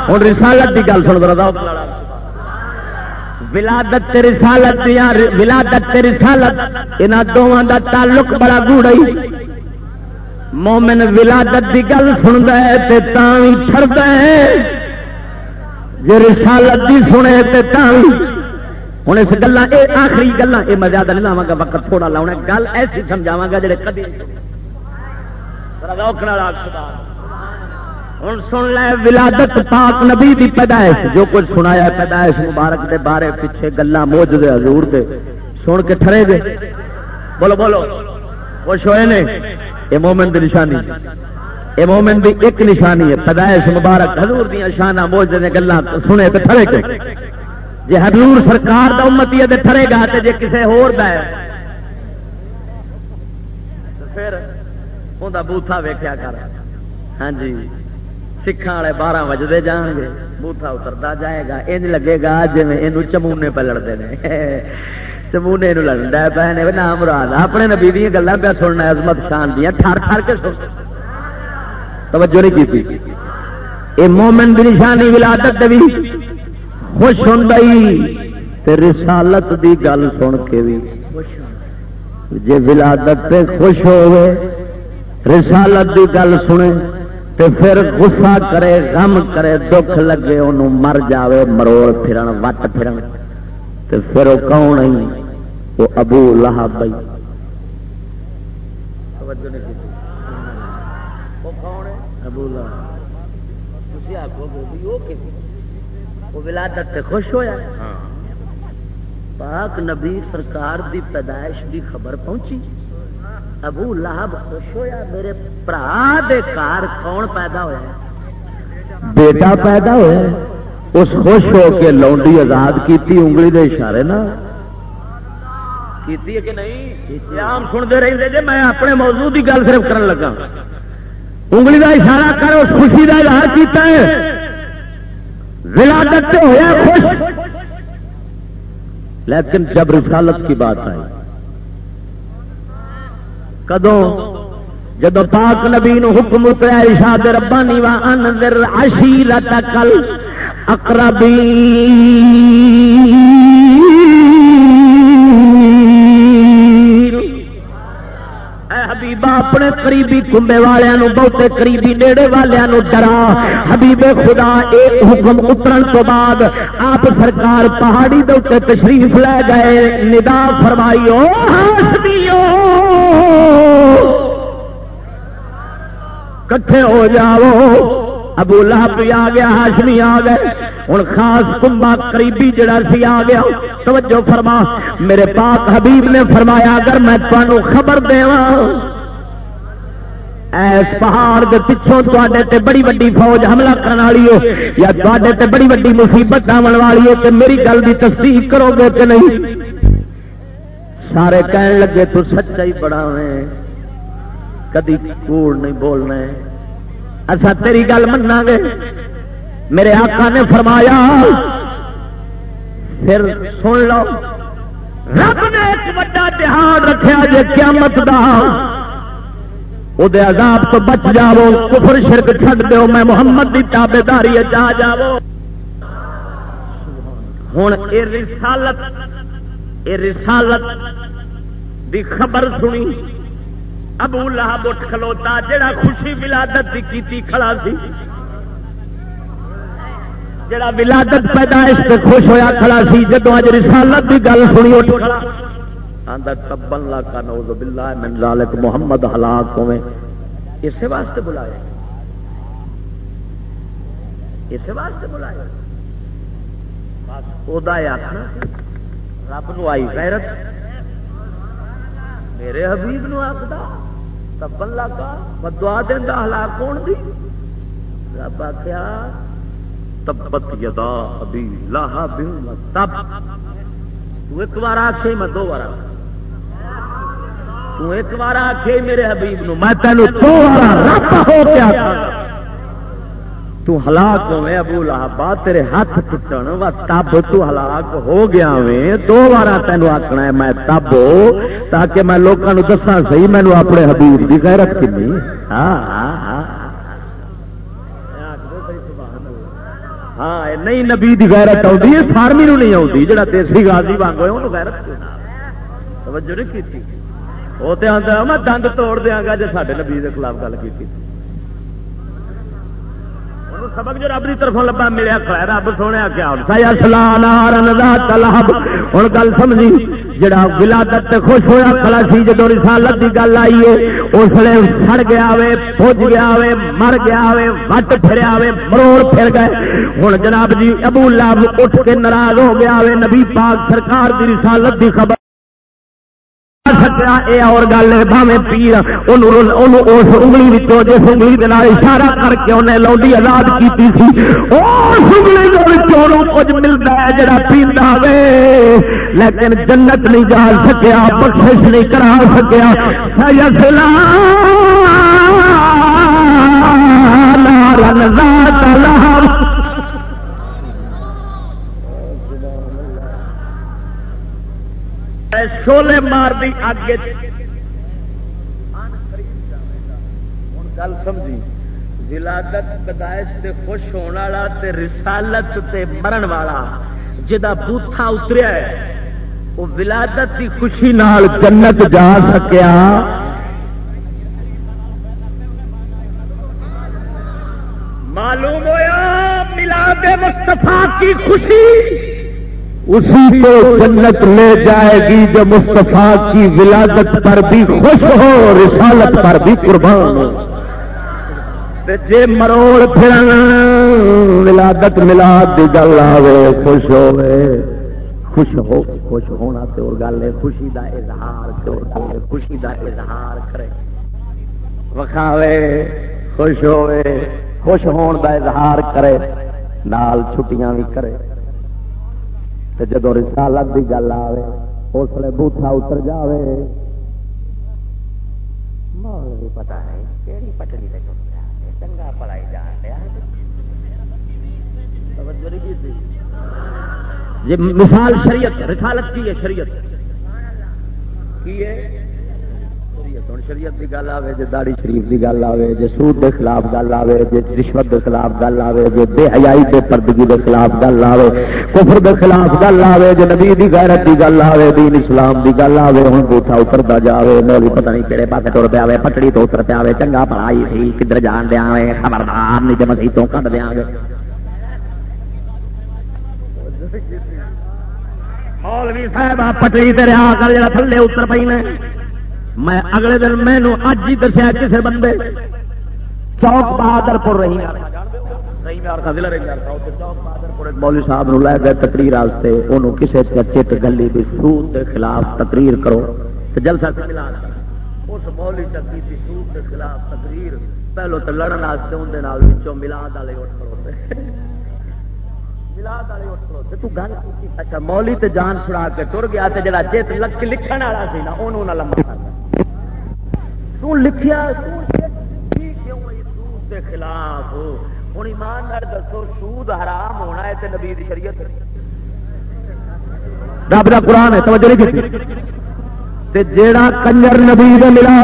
ہوں رسالت کی گل سن رہا ولادت رسالت یا ولادت رسالت۔ ان دونوں دا تعلق بڑا گوڑائی مومن ولادت کی گل سنتا ہے تے تھی چھڑتا ہے۔ جی رسالت کی سنے تے تھی ہوں اس گلا یہ آخری گلا یہ میں زیادہ نہیں لاوا گا، وقت تھوڑا لاؤنا گل ایسی سمجھاوا گا جڑے کدی ہوں سن لے ولادت پاک نبی دی پیدائش، جو کچھ سنایا پیدائش مبارک دے بارے پیچھے گلا موج دے حضور دے۔ سن کے ٹھرے گئے بولو بولو۔ خوش ہوئے نے؟ یہ مومن دی نشانی۔ یہ مومن دی ایک نشانی ہے۔ پیدائش مبارک۔ حضور دیا شانہ موج نے گلا سنے تو ٹھرے گئے جی حضور سرکار دا امتی ہے تو ٹھرے گا جی کسی ہور دا ہے۔ پھر انہیں بوتھا ویخیا کر۔ ہاں جی۔ سکھان والے بارہ بجتے جان گے بوتھا اترتا جائے گا یہ لگے گا جی یہ چمونے پہ لڑتے ہیں چمونے لڑا پے نے نام مراد، اپنے نبی دیا گلیں پہ سننا عظمت شان دیا ٹھر ٹھر کے سن۔ توجہ نہیں کی یہ مومن کی نشانی ولادت بھی خوش ہوں رسالت دی گل سن کے بھی جی ولادت پہ خوش ہوئے رسالت دی گل سنے۔ تو پھر غصہ کرے غم کرے دکھ لگے انہوں مر جاوے مروڑ پھرن وٹ پھرن۔ تو پھر وہ کون ہی وہ ابو لہب۔ بھائی ولادت خوش ہویا۔ پاک نبی سرکار دی پیدائش دی خبر پہنچی۔ ابو لہب خوش ہویا میرے برا دے کار کون پیدا ہوا بیٹا پیدا ہوا اس خوش ہو کے لونڈی آزاد کیتی انگلی دے اشارے نا کیتی ہے کہ نہیں؟ عام سنتے رہتے جی میں اپنے موضوع کی گل صرف کرن لگا۔ انگلی کا اشارہ کر اس خوشی کا اظہار کیتا ہے۔ ولادت ہوا خوش۔ لیکن جب رسالت کی بات آئی کدو؟ جب پاک نبی نو حکم اتریا ارشاد ربانی وا انذر عشیرتکل اقربی حبیبا، اپنے قریبی کمبے والوں بہتے قریبی نیڑے والوں ڈرا۔ حبیب خدا، ایک حکم اترن تو بعد آپ سرکار پہاڑی دے تشریف لے گئے۔ ندا فرمائیو کٹھے ہو جاؤ۔ ابو لہب بھی آ گیا، ہاشمی آ گئے۔ ہوں خاص کمبا قریبی جڑا سی آ گیا۔ توجہ فرما۔ میرے پاک حبیب نے فرمایا، اگر میں تمہوں خبر دوا ایس پہاڑ کے پچھوں تے بڑی وڈی فوج حملہ کرنے والی ہو یا تے بڑی وڈی مصیبت آن والی ہو تو میری گل کی تصدیق کرو گے کہ نہیں؟ سارے کہن لگے، تو سچا ہی بڑا ہے کدی کوڑ نہیں بولنا اچھا تیری گل منا گے۔ میرے آقا نے فرمایا، پھر سن لو، رب نے ایک بڑا دہان رکھا جی قیامت دا۔ وہ عذاب تو بچ جاؤ، کفر شرک چھڈ دو میں محمد کی تابے داری جا جاؤ۔ ہوں یہ رسالت یہ رسالت دی خبر سنی۔ ابو لہب اٹھ کھلوتا، جڑا خوشی ولادت کی کیتی کھڑا سی۔ جڑا ولادت پیدائش سے خوش ہویا کھڑا سی جدو اج رسالت کی گل سنی اٹھ کھڑا۔ آندا تبن لا کا نعوذ باللہ من ذالک، محمد ہلاک ہوے اسی واسطے بلایا۔ اسی واسطے بلایا۔ بس، او دا آخنا رب نو آئی غیرت۔ میرے حبیب نو آخدا تبن لا کا بدعا دینا ہلاک کون دی؟ رب آخیا تبت یدا ابھی لاہا بن تب تو ایک بار آخے میں دو بار آخ ایک بار آخے میرے حبیب نو، میں تینوں دو بار رب ہو کے آخا تو ہلاک ہوئے، ابو لہبا تیرے ہاتھ ٹوٹن و تب تو ہلاک ہو گیا وے۔ دو بار تینوں آخنا ہے، میں تب تاکہ میں لوگوں دسا سی مینو اپنے حبیب کی غیرت کنی۔ ہاں ہاں, ہاں۔, ہاں، نہیں نبی دی غیرت آتی فارمی نو نہیں آتی جہاں دیسی گازی وانگ ہوئے انہوں غیرت توجہ نہیں کی وہ تو آتا میں دند توڑ دیا گا جی سارے نبی کے خلاف گل کی سبق جو رب کی طرف لبا ملیا رب سونے کیا ہوں گل سمجھی، جڑا ولادت خوش ہویا، کھڑا سی جدو رسالت کی گل آئی ہے، اس لیے سڑ گیا وے پوج گیا وے مر گیا وے وٹ پھریا وے مروڑ پھر گئے۔ ہوں جناب جی ابو لاب اٹھ کے ناراض ہو گیا وے نبی پاک سرکار دی رسالت دی خبر۔ سکیا یہ اور گل ہے بھاوے پیر اس انگلی جس انگلی کے اشارہ کر کے انہیں لوڈی آزاد کی اس انگلی چوروں کچھ ملتا ہے جڑا پیتا وے لیکن جنت نہیں جا سکیا بخش نہیں کرا سکیا سلام شولے مار دی اگ گل سمجھی۔ ولادت پیدائش سے خوش ہونے والا تے رسالت تے مرن والا جا بوتھا اتریا ہے وہ ولادت کی خوشی نال جنت جا سکیا۔ معلوم ہوا ملاد مستفا کی خوشی۔ اسی کو جنت لے جائے گی جو مصطفیٰ کی ولادت پر بھی خوش ہو، رسالت پر بھی قربان ہو۔ جے مروڑ پھر ولادت ملاد کی گل آئے خوش ہو خوش ہو، خوش ہونا تو اور گل ہے، خوشی دا اظہار خوشی دا اظہار کرے۔ وکھاوے، خوش ہوئے خوش ہون دا اظہار کرے، نال چھٹیاں بھی کرے۔ جدو رسالت کی گل آئے اس لیے بوٹا اتر جائے پتا ہے کہڑی پٹڑی سے چنگا پڑھائی جان دیا جی مثال شریعت رسالت کی ہے شریعت۔ کی ہے؟ شریعت کی گل آئے جی داڑی شریف کی گل آئے جی سود کے خلاف گل آئے جی رشوت کے خلاف گل آئے جی بے حیائی کے پردگی کے خلاف گل آئے کفر کے خلاف گل آئے جی نبی کی غیرت کی گل آئے دین اسلام کی گل آئے ہوں بوٹا اترتا جائے مولی پتہ نہیں کہڑے پاس تر پیا پٹڑی تو اتر پیا چنگا پڑھائی سی، کدھر جان دیا خبردار نہیں تو مسیح تو کٹ دیا گے مولوی صاحب پٹڑی تے رہا کر جا تھلے اتر پی نے۔ میں اگلے دن میں اج ہی دسیا کسی بندے چوک بہادر پور رہی صاحب لے گئے تقریر انہوں کسی چٹ گلی سود کے خلاف تقریر کرو۔ تو جلسہ اس مولوی چکی سود کے خلاف تقریر پہلو تو لڑن واسطے اندر ملاد والے ملاد والے اٹھ کروتے تو گل اچھا مولی تے جان چھڑا کے تر گیا جا چیت لکھن والا سی نا انہوں لمبا تو لکھیا؟ کے خلاف۔ ہوں ایمان دسو سود حرام ہونا ہے نبی شریعت رب کا قرآن ہے توجہ نہیں کی؟ جیڑا کنجر نبی ملا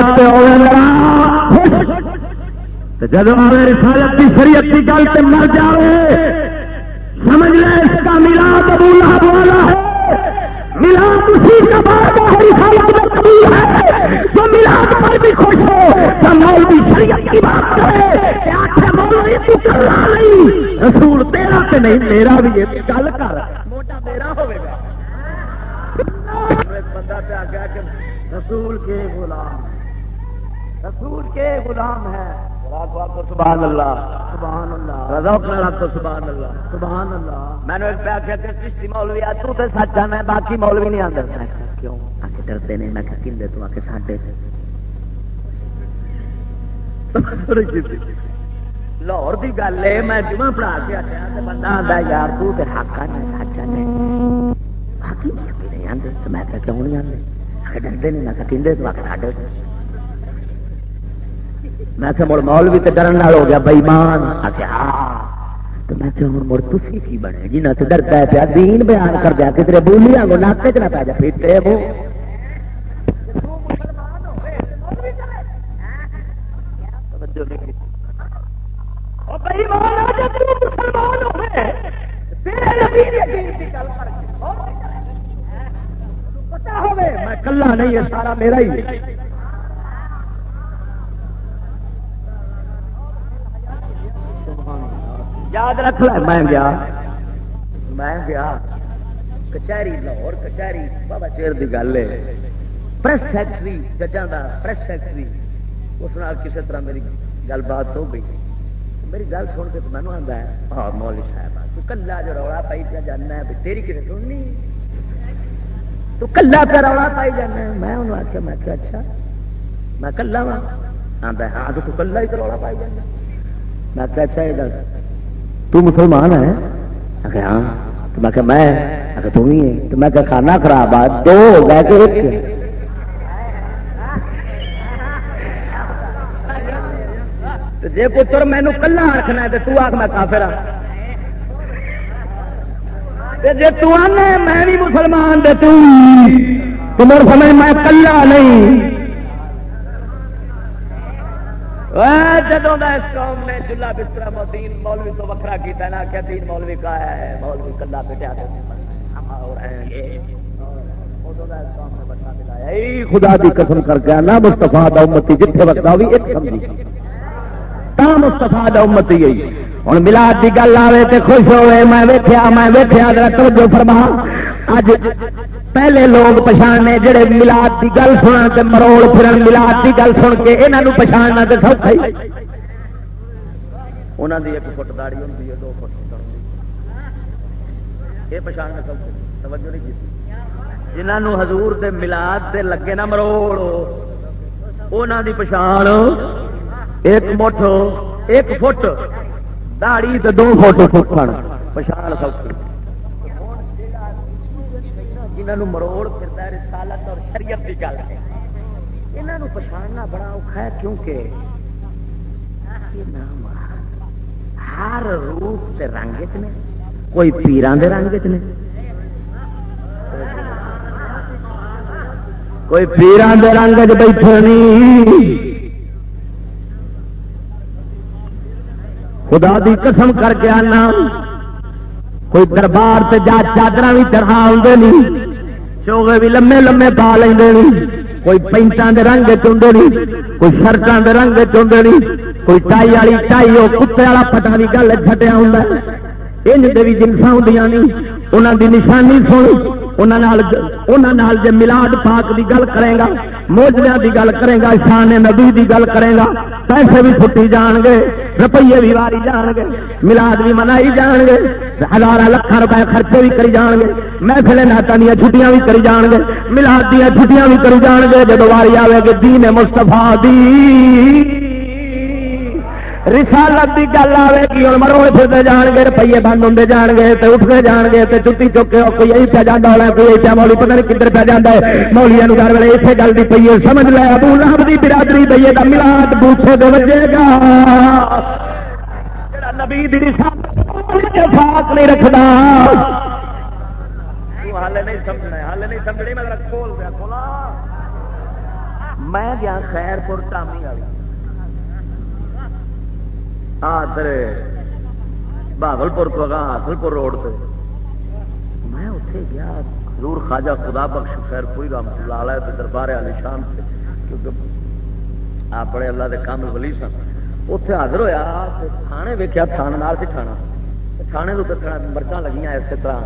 جب رسالت کی شریعت کی گل سے مر جائے سمجھ لے اس کا ملا ابو لہب والا ہے۔ ملاد اسی کا بعد رسالت میں قبول ہے۔ جو ملاد پر بھی خوش ہو تو مولوی شریعت کی بات کرے کہ آخر مولوی تو کرنا نہیں۔ رسول تیرا تے نہیں میرا بھی یہ گل کر موٹا میرا ہوے گا۔ بندہ پہ آ گیا کہ رسول کے غلام رسول کے غلام ہے۔ سبحان اللہ۔ سبحان اللہ۔ رضا اپنا سبحان اللہ۔ سبحان اللہ۔ میں نے ایک آخیا کہ کشتی مولوی آ تو سچ ہے میں باقی مولوی نہیں آتا کیوں؟ آ کے ڈرتے نہیں۔ میں کھلے تو آ کے ساڈے۔ لاہور کی گل ہے میں جمع پڑھا کے آیا بندہ آتا یار تو حق سچ باقی نہیں آتے میں کیوں نہیں آتے ڈرتے نہیں۔ میں کہ تو آ کے ساڈے۔ میں کہ مڑ مول بھی تو ڈرن ہو گیا بئیمان ہاں. تو میں کہ ہوں مڑ تھی کی بنے جی؟ نہ ڈرتا ہے پیا، دین بیان کر دیا کتنے بولی آگو ناکے چ نہ پا جا پیٹے وہ میں کلا نہیں ہے، سارا میرا ہی یاد رکھ لے، میں گیا۔ میں گیا۔ کچہری لاہور، کچہری بابا چیر کی گل ہے۔ پریس سیکٹری ججاں کا پریس سیکٹری اس نال کسی طرح میری گل بات ہو گئی۔ میری گل سن کے تو مینو آتا ہے ہاں مولوی صاحب، تو کلا جو رولا پائی پہ جانا ہے تیری کسی سننی؟ تو کلا پہ رولا پائی جانا میں انہوں آخیا میں کہ اچھا میں کلا وا آتا ہاں تو کلا ہی تو رولا پائی جانا میں کہ اچھا یہ دس تو مسلمان ہے؟ آخر ہاں تو میں کہ میں آخر تم ہی ہے۔ تو میں کہ کھانا خراب آ دو ہو گئے کہ ایک۔ جی پتر مینو کلا رکھنا ہے، تو آخ میں کافر ہاں۔ جی تنے میں بھی مسلمان دے تم سمجھ میں کلا نہیں۔ جدوں اس قوم نے چلا بستر دین مولوی تو وکرا کیا نا، کیا دین مولوی کا ہے؟ مولوی کلا پٹیا خدا دی قسم کر کے نا مستفا امتی جتنے وقت بھی ایک سمجھی۔ مستفا امتی گئی ہوں ملاد کی گل آئے تو خوش ہوئے، میں ویٹیا میں ویٹیا توجہ فرما۔ اج پہلے لوگ پچھانے جڑے ملاد کی گل سن مروڑ پھرن ملاد کی گل سن کے یہاں پچھاڑنا تو سوکھا ہی انہوں کی ایک فٹ داڑی ہوتی ہے، دو فٹ یہ پچھاڑنا سوکھا توجہ نہیں کی۔ جنہوں حضور دے ملاد دے لگے نا مروڑ انہوں دی پچھان ایک مٹھ، ایک فٹ داڑی تو دو فٹ فٹن پچھان سوکھی۔ جنہوں مروڑ پھرتا ہے رسالت اور شریعت کی گل ہے۔ یہاں پچھاڑنا بڑا اوکھا ہے کیونکہ ہر روپ کے رنگ چ نے، کوئی پیران دے رنگ چ نے، کوئی پیران دے رنگ چ بیٹھے نہیں خدا دی قسم کر کے آنا، کوئی دربار سے جا چادر بھی چڑھا آتے نہیں چوگے بھی لمے لمے پا لیں کوئی پینٹان دے رنگ چوندے نہیں کوئی شرٹان دے رنگ چوندے نہیں کوئی ٹائی والی ٹائی وہ کتے والا پٹا کی گل چھٹیا ہوں ان بھی ہوندیاں نہیں انہاں دی نشانی سن جی ملاد پاک دی گل کرے گا موجودہ دی گل کرے گا شان نبی دی گل کرے گا پیسے بھی چھٹی جان گے روپیے بھی واری جان گے ملاد بھی منائی جان گے ہزار لکھان روپئے خرچے بھی کری جان گے محفل ناٹا دیا چھٹیاں بھی کری جان گے ملاد دیا چھٹیاں بھی کری جان گے جب واری آئے گی دین مستفا دی رسالت کی گل آئے گی ہوں مروڑ پھرتے جان گے روپیے بند ہوں جان گے تو اٹھتے جان گے تو چٹی چکے کوئی یہی پہ جانا ہونا، کوئی ایسا مولی، پتہ نہیں کدھر پہ جانا ہے۔ مولیا گھر والے اسے گل کی پی ہے، سمجھ لے، ابو لہب کی برادری پی ہے ملاد بوٹے تو بجے گا۔ نبی رسالت نہیں رکھنا میں گیا خیر پور ٹامی والی۔ بہبل پور تو اگاں حاصل پور روڈ سے میں اتنے گیا، حضور خواجہ خدا بخش خیر پوری رام لال ہے دربار علی شان سے کیونکہ آپ بڑے اللہ کے کام ولی سن۔ اتے حاضر ہوا تھانے ویکیا تھان سے ٹھانا تھانے تو مرچاں لگیاں اسی طرح۔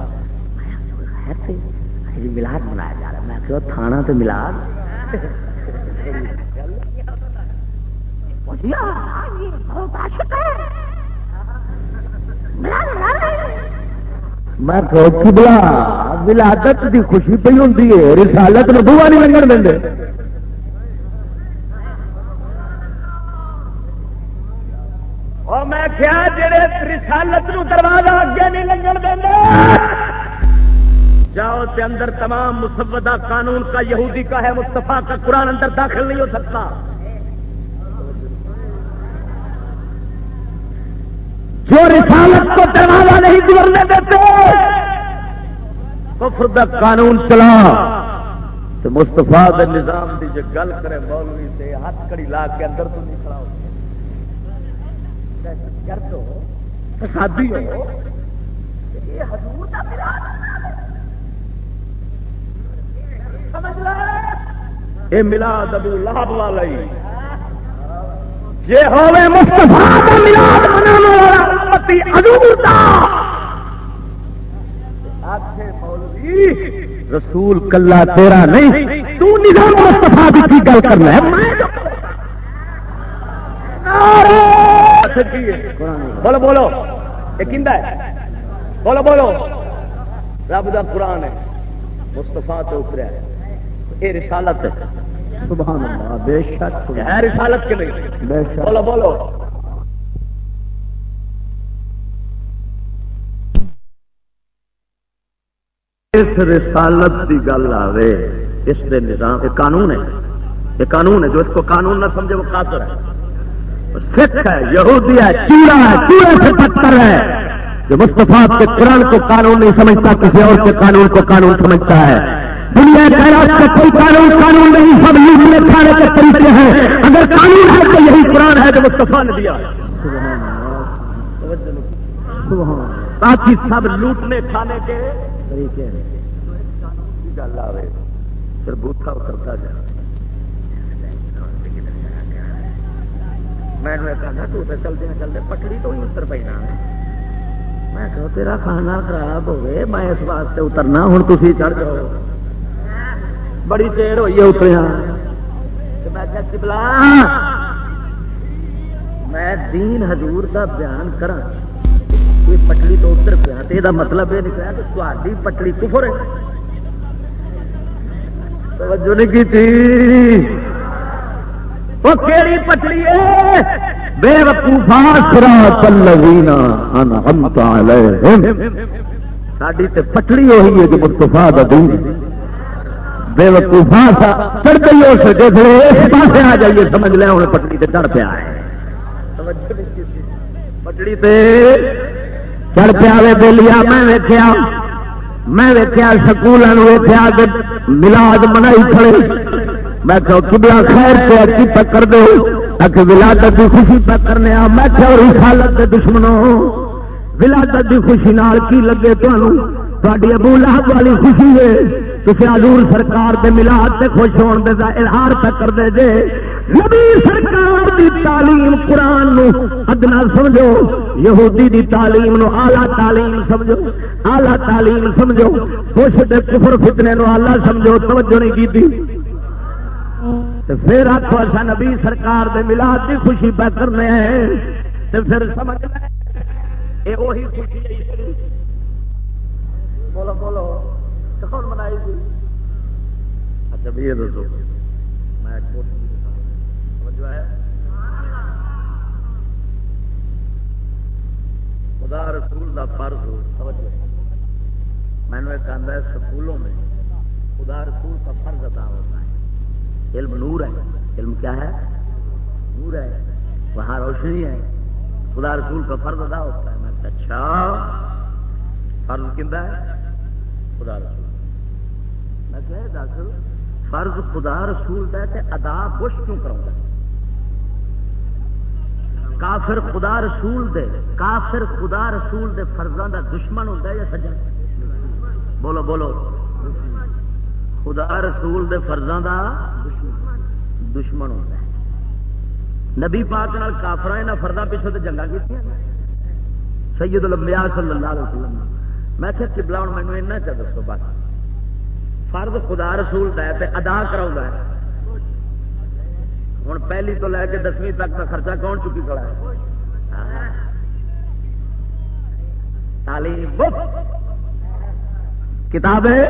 ہاں جی، ملاد منایا جا رہا میں کہ تھانہ تو ملاد؟ میں بلا ولادت کی خوشی پی ہوں رسالت نبوا نہیں دیں اور میں کیا جڑے رسالت نو دروازہ اگے نہیں لنگن دیں جاؤ تے اندر تمام مسودہ قانون کا یہودی کا ہے مستفا کا قرآن اندر داخل نہیں ہو سکتا۔ جو رسالت کو دروازہ نہیں گزرنے دیتے، کفر دا قانون چلا۔ تو مستفا نظام کی جو گل کرے، مولوی سے ہاتھ کڑی لا کے اندر تو نہیں کھڑا ہو ملاد ابو لہب والا جی ہوے مستفا ملاد منانے والا۔ امتی حضور دا رسول کلا تیرا نہیں تو نظام مصطفیٰ دی کی گل کرنا ہے؟ بولو بولو یہ ہے؟ بولو بولو۔ رب دا قرآن ہے مستفا تو اتریا ہے۔ یہ رسالت ہے۔ سبحان اللہ بے شک۔ ہے رسالت کے شک۔ بولو بولو۔ اس رسالت کی گل آئے اس دے نظام، یہ قانون ہے۔ یہ قانون ہے، جو اس کو قانون نہ سمجھے وہ کافر ہے۔ سکھ ہے، یہودی ہے چوڑا ہے چوڑے سے پتھر ہے۔ جو مستفا کے قرآن کو قانون نہیں سمجھتا، کسی اور کے قانون کو قانون سمجھتا ہے۔ دنیا کا کوئی قانون قانون نہیں، سب لوگ کھانے کے طریقے ہیں۔ اگر قانون ہے تو یہی قرآن ہے جو مستفا نے دیا۔ تاکہ سب لوٹنے، کھانے کے طریقے گل آئے پھر بوتھا اترتا جائے میں کہا تو چلتے چلتے پٹڑی تو ہی اتر پہ میں کہ تیرا کھانا خراب ہوئے، میں اس واسطے اترنا۔ ہوں تھی چڑھ جاؤ۔ بڑی دیر ہوئی ہے اتریا۔ میں دین حضور دا بیان کرا یہ پٹڑی تو اتر پیا یہ مطلب یہ نکلا کہ تاری پٹڑی کفر ہے۔ توجہ نہیں کی تھی؟ وہ کیڑی پٹڑی ہے؟ بے وقوفا الذین انعمت علیہم۔ ساڈی تے پٹڑی وہی ہے کہ مصطفی دا دین بے وقوفا سا چڑھ گئی ہو سکے پھر اس پاسے آ جائیے، سمجھ لے ہوں پٹڑی تے چڑھ پیا ہے۔ پٹڑی تے چڑھ پیا بولیا میں ویکیا میں ویکیا سکول ویکیا ملاد منائی کھڑے میں کہ کبلا خیر پہ کی پکڑ دو کہ ولادت کی خوشی پکڑنے آ میں کہ رسالت کے دشمنوں ولادت کی خوشی نال کی لگے تمہیں ابو لہب والی خوشی ہے کسی حضور سرکار دے ملاد سے خوش ہونے کا اظہار پہ کر دے جے۔ نبی سرکار دی تعلیم قرآن نو ادنا سمجھو، یہودی دی تعلیم نو آلہ تعلیم سمجھو آلہ تعلیم سمجھو۔ خوش دے کفر فتنے نو آلہ سمجھو، توجہ نہیں کی پھر آخو ایسا نبی سرکار دے ملاد دی خوشی پہ کرنے ہیں۔ تو پھر سمجھ لیں۔ یہ وہی خوشی ہے۔ بولو بولو۔ کون منائی تھی۔ اچھا بھی یہ دسو۔ میں جو ہے؟ خدا رسول دا فرض ہو۔ میں نے کہا ہے، سکولوں میں خدا رسول کا فرض ادا ہوتا ہے۔ علم نور ہے۔ علم کیا ہے؟ نور ہے۔ وہاں روشنی ہے۔ خدا رسول کا فرض ادا ہوتا ہے۔ میں اچھا۔ فرض کھا ہے؟ خدا رسول۔ میں کہ دس فرض خدا رسول کا ادا بش کیوں کرا کافر خدا رسول دے، کافر خدا رسول دے فرضاں دا دشمن ہوتا ہے یا سجن؟ بولو بولو۔ خدا رسول دے فرضاں دا دشمن ہوتا ہے۔ نبی پاک نال کافر یہاں فردا پیچھے تو جنگا کی سید الانبیاء صلی اللہ علیہ وسلم۔ میں کہ چبلا ہوں مینو ایسا چا دسو بس۔ فرض خدا رسول دا ہے ادا کراؤں گا ہوں پہلی تو لے کے دسویں تک کا خرچہ کون چکی کھڑا ہے؟ تعلیم بک کتابیں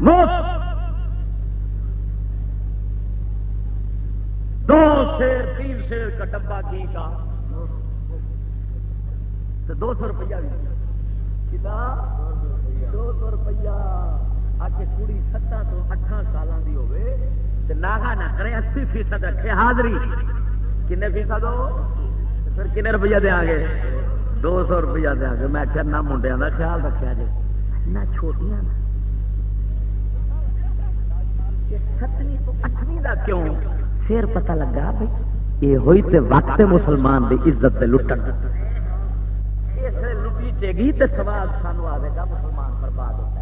مفت۔ دو شیر، تین شیر کا ڈبا کی کا۔ دو سو روپیہ بھی۔ کتاب؟ دو سو روپیہ۔ آ کڑی ستاں تو اٹھان سالوں کی ہوگی نہ کرے، اسی فیصد رکھے، حاضری۔ کن فیصد ہو؟ پھر کن روپیہ دیا گے دو سو روپیہ دیا گے میں آخر نہ منڈیا کا خیال رکھا جی نہ چھوٹیاں ستویں تو اٹھویں کیوں؟ پھر پتہ لگا بھائی یہ ہوئی تے وقت مسلمان دی عزت دے لٹن۔ لٹی گی تے سوال سانو آئے گا مسلمان برباد ہوتا۔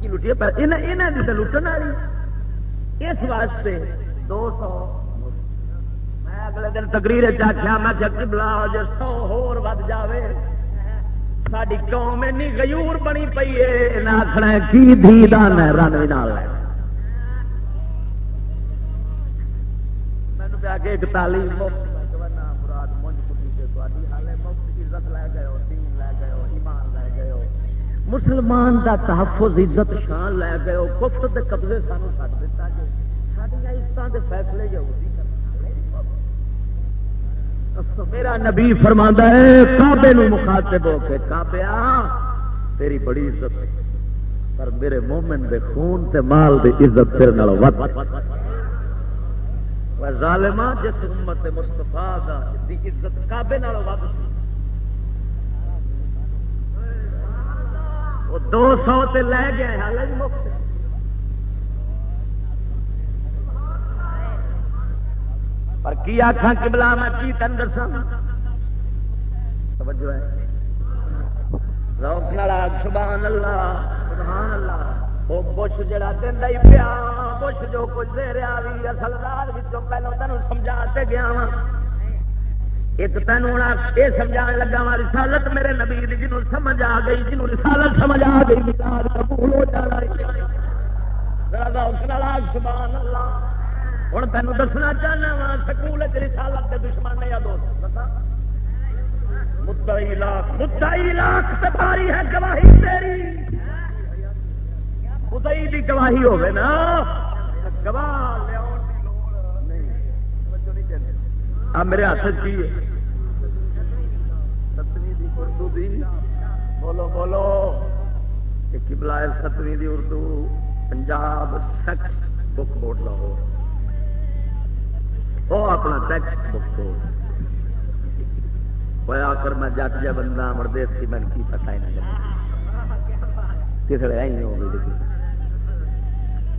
کی لٹی ہے پر یہاں لٹن والی اس واسطے دو سو میں اگلے دن تقریر چاخیا میں چکی بلا جی سو ہور ود جائے ساری قوم اینی غیور بنی پی ہے آخنا کی دھی دان ہے رن بھی نال مینو پیا کہ ایک تعلیم مفت مسلمان دا تحفظ عزت شان لے گئے ہو کفر دے قبضے سانو چھڈ دیتا جی ساڈیاں عزتاں دے فیصلے یہودی میرا نبی فرما ہے کابے نو مخاطب ہو کے کابیا تیری بڑی عزت ہے۔ پر میرے مومن دے خون تے مال دے عزت تیرے نال ود ظالما جس امت مستفا دا دی عزت کابے نال ود وہ دو سو تے لے گئے حالت مفت پر کی آخا کبلا میں کی تین دسا توجہ ہے۔ روک سبحان اللہ سبحان اللہ۔ وہ بش جڑا دینا ہی پیا بش جو کچھ دے رہا بھی اصل رات پہلو تین سمجھا گیا وا ایک تین ہونا یہ سمجھا لگا وا، رسالت میرے نبی جنوں سمجھ آ گئی جنوں رسالت سمجھ آ گئی مثال قبول ہو جانا سبحان اللہ ہوں تین دسنا چاہنا وا، سکول رسالت کے دشمن یا دوست؟ مدعی لاکھ مدعی لاکھ تباری ہے گواہی تیری۔ مدعی کی گواہی ہوگی نا، گواہ اب میرے ہاتھ کی ستویں بولو بولو۔ کبلا ہے ستویں دی Urdu, Punjab text book board Lahore. وہ اپنا ٹیکسٹ بک بورڈ۔ ہوا کر میں جٹ جا بندہ مردے سی میں کی پتا ہی نہ کسی آئی ہو گئی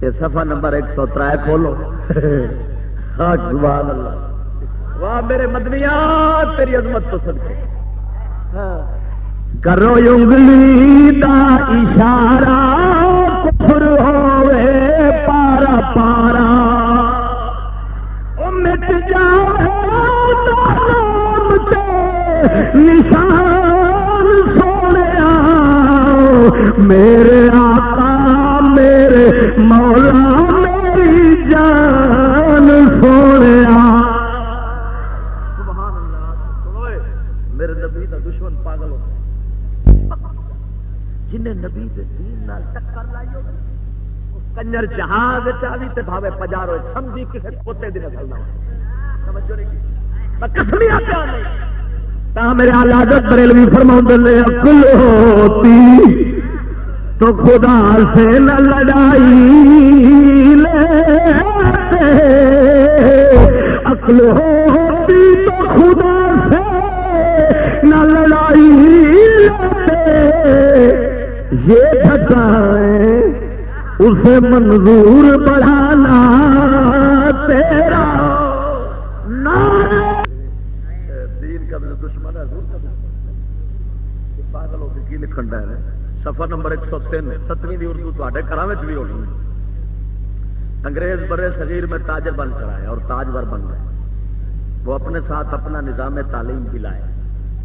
یہ سفا نمبر ایک سو تر کھولو۔ [laughs] سبحان اللہ۔ واہ میرے مدنیا تیری عظمت تو سن کے کرو انگلی دا اشارہ کفر پارا پارا۔ مٹ نشان سونے میرے آقا میرے مولا میری جان سونے جنہیں نبی دین ٹکر لائی ہوگی کنجر جہاز چاہی تے بھاوے پجارو سمجھی کسی پوتے دی نسل نہ کسمیا پیا نہیں میرے آلادت بریلوی فرما نے، اکل ہوتی تو خدا سے نہ لڑائی لے اکل ہوتی تو خدا سے نہ لڑائی لیتے۔ یہ تھکائے اسے منظور بڑھانا تیرا دین کا دشمن ہے پاگل ہو کے کی لکھن سفر نمبر ایک سو تین، ستویں اردو تے گھر بھی ہونی۔ انگریز برے صغیر میں تاجر بن کر آئے اور تاجور بن گئے۔ وہ اپنے ساتھ اپنا نظام تعلیم بھی لائے۔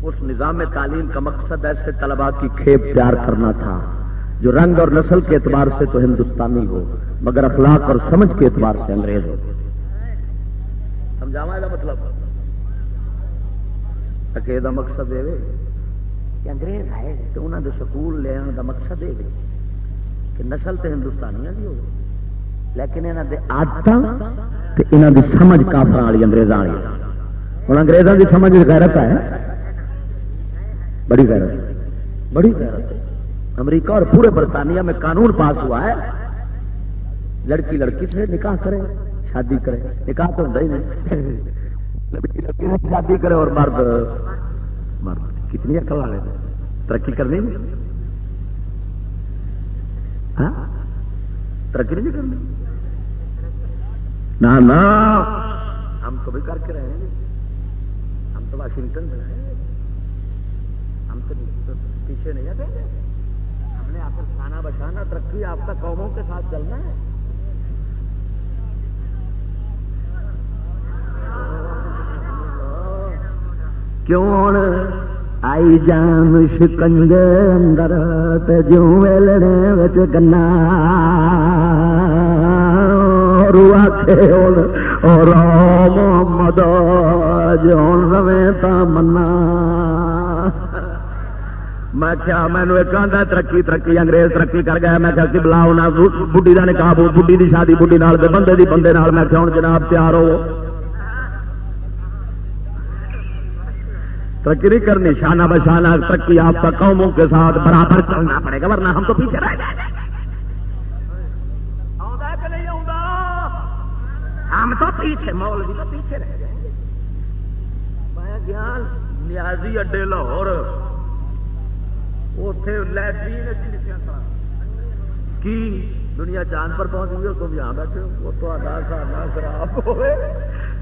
اس نظام تعلیم کا مقصد ایسے طلبا کی کھیپ تیار کرنا تھا، جو رنگ اور نسل کے اعتبار سے تو ہندوستانی ہو، مگر اخلاق اور سمجھ کے اعتبار سے انگریز ہو۔ سمجھاوا مطلب؟ یہ مطلب؟ یہ مقصد یہ کہ انگریز ہے تو انہوں نے سکول لے آنے کا مقصد یہ کہ نسل تو ہندوستانی کی ہو۔ لیکن یہاں کے آدت یہاں کی سمجھ کافر والی انگریزوں والی۔ ہوں انگریزوں کی سمجھ غیرت ہے۔ بڑی غیرت بڑی غیرت امریکہ اور پورے برطانیہ میں قانون پاس ہوا ہے۔ لڑکی لڑکی سے نکاح کرے، شادی کرے۔ نکاح تو ہوتا ہی نہیں۔ لڑکی لڑکی سے شادی کرے اور مرد مرد۔ کتنی اکل والے ترقی کرنی ہاں؟ ترقی نہیں کرنی۔ نہ ہم تو بھی کر کے رہے ہیں۔ ہم تو واشنگٹن میں رہے ہم تو پیچھے نہیں آتے ہم نے آخر کھانا بچانا، ترقی آپ کا قوموں کے ساتھ چلنا ہے۔ کیوں آئی جان شکنجے اندر تے جو ویلنے وچ گنا۔ روا کھیل اور محمد جون رویں تا منا۔ میں کیا مینو ایک آدھا ترقی ترقی انگریز ترقی کر گیا میں کہ بلا ہونا بڈی کا نکاح بڈی کی شادی بڈی نال دے بندے دی بندے نال میں کیا ہوں جناب تیار ہو ترقی نہیں کرنی شانہ بشانہ ترقی آپ کا قوموں کے ساتھ برابر کرنا پڑے گا ورنہ ہم تو پیچھے رہ جائیں گے ہم تو پیچھے مولوی تو پیچھے رہ جائیں گے میں گیا نیازی اڈے لاہور۔ اتے لٹرین کی دنیا چاند پر پہنچ گئی تم یہاں بیٹھے وہ تو کھانا خراب ہوئے۔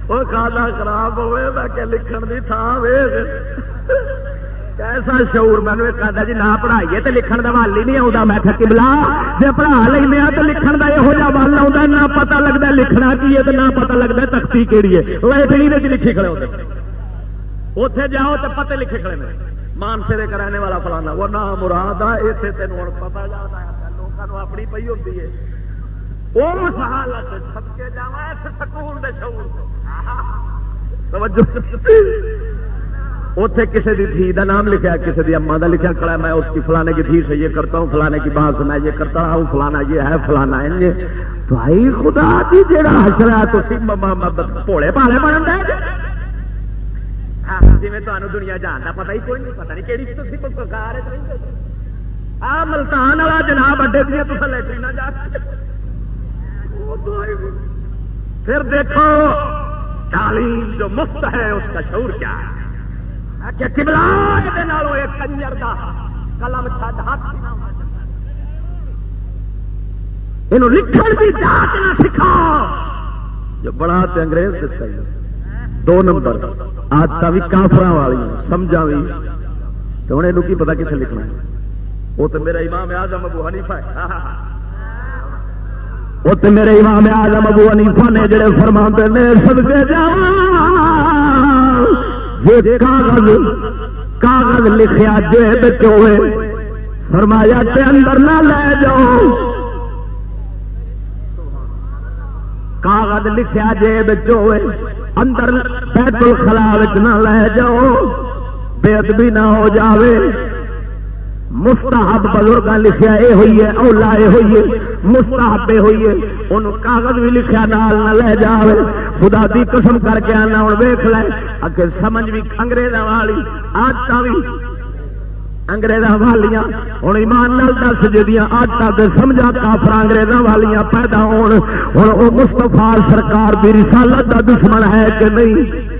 وہ کھانا خراب ہوئے، میں کہ لکھن کی تھان ویگ۔ ایسا شعور مینو ایک آدھا جی نہ پڑھائیے تو لکھن کا ول ہی نہیں آتا میں کہ بلا جی پڑھا لینا ہاں تو لکھن کا یہو جہاں ول آتا نہ پتا لگتا لکھنا کی ہے تو نہ پتا لگتا تختی کہڑی ہے۔ وہ اتنی لکھی کھڑے ہوتے اتے جاؤ تو پتے لکھے کھڑے مانسے دے کرانے والا فلانا، وہ نہ مراد آ اتنے تین ہوں پتا جاتا ہے لوگوں اپنی پی ہوتی ہے۔ اتے کسی کی دھی کا نام لکھا کسی کی اما کا لکھا کڑا میں اس کی فلانے کی دھی سے یہ کرتا ہوں، فلانے کی بات میں یہ کرتا ہوں، فلانا یہ ہے، فلانا تو آئی خدا کی جڑا حسرا تو بھولے پالے بن گئے جی تمہیں دنیا جانتا پتا ہی کوئی نہیں پتا نہیں کہڑی کار آ ملتان والا جناب اڈے دیا تو لٹرین جا پھر دیکھو تعلیم جو مفت ہے اس کا شعور کیا ہے کنجر کا قلم چھڈ ہاتھ یہ لکھن کی جانچ نہ سکھا جو بڑا انگریز دیتا دو نمبر۔ آدت بھی کافر والی سمجھا بھی تو ہوں یہ پتا کتنے لکھنا ہے؟ وہ تو میرا امام آزم ابو حنیفہ ہے۔ وہ تو میرے امام آزم ابو حنیفہ نے جڑے فرما نے سد کے جا کاغذ کاغذ لکھیا جیب چوے فرمایا تے اندر نہ لے جاؤ۔ کاغذ لکھیا جیب اندر بیت الخلا نہ لے جاؤ، بے ادبی نہ ہو جاوے۔ مستحب بزرگ لکھیا اے ہوئی ہے، اولا اے ہوئی ہے، مستحب اے ہوئی ہے۔ ان کاغذ بھی لکھیا نال نہ لے جاوے۔ خدا دی قسم کر کے آنا ہوں ویخ لے۔ اگر سمجھ بھی انگریزوں والی آدت بھی انگریزاں والیاں ہوں ایمان نال دس جہاں تک سمجھا کافر انگریزاں والیاں پیدا ہون ہوں وہ مستفا سرکار دی رسالت دا دشمن ہے کہ نہیں؟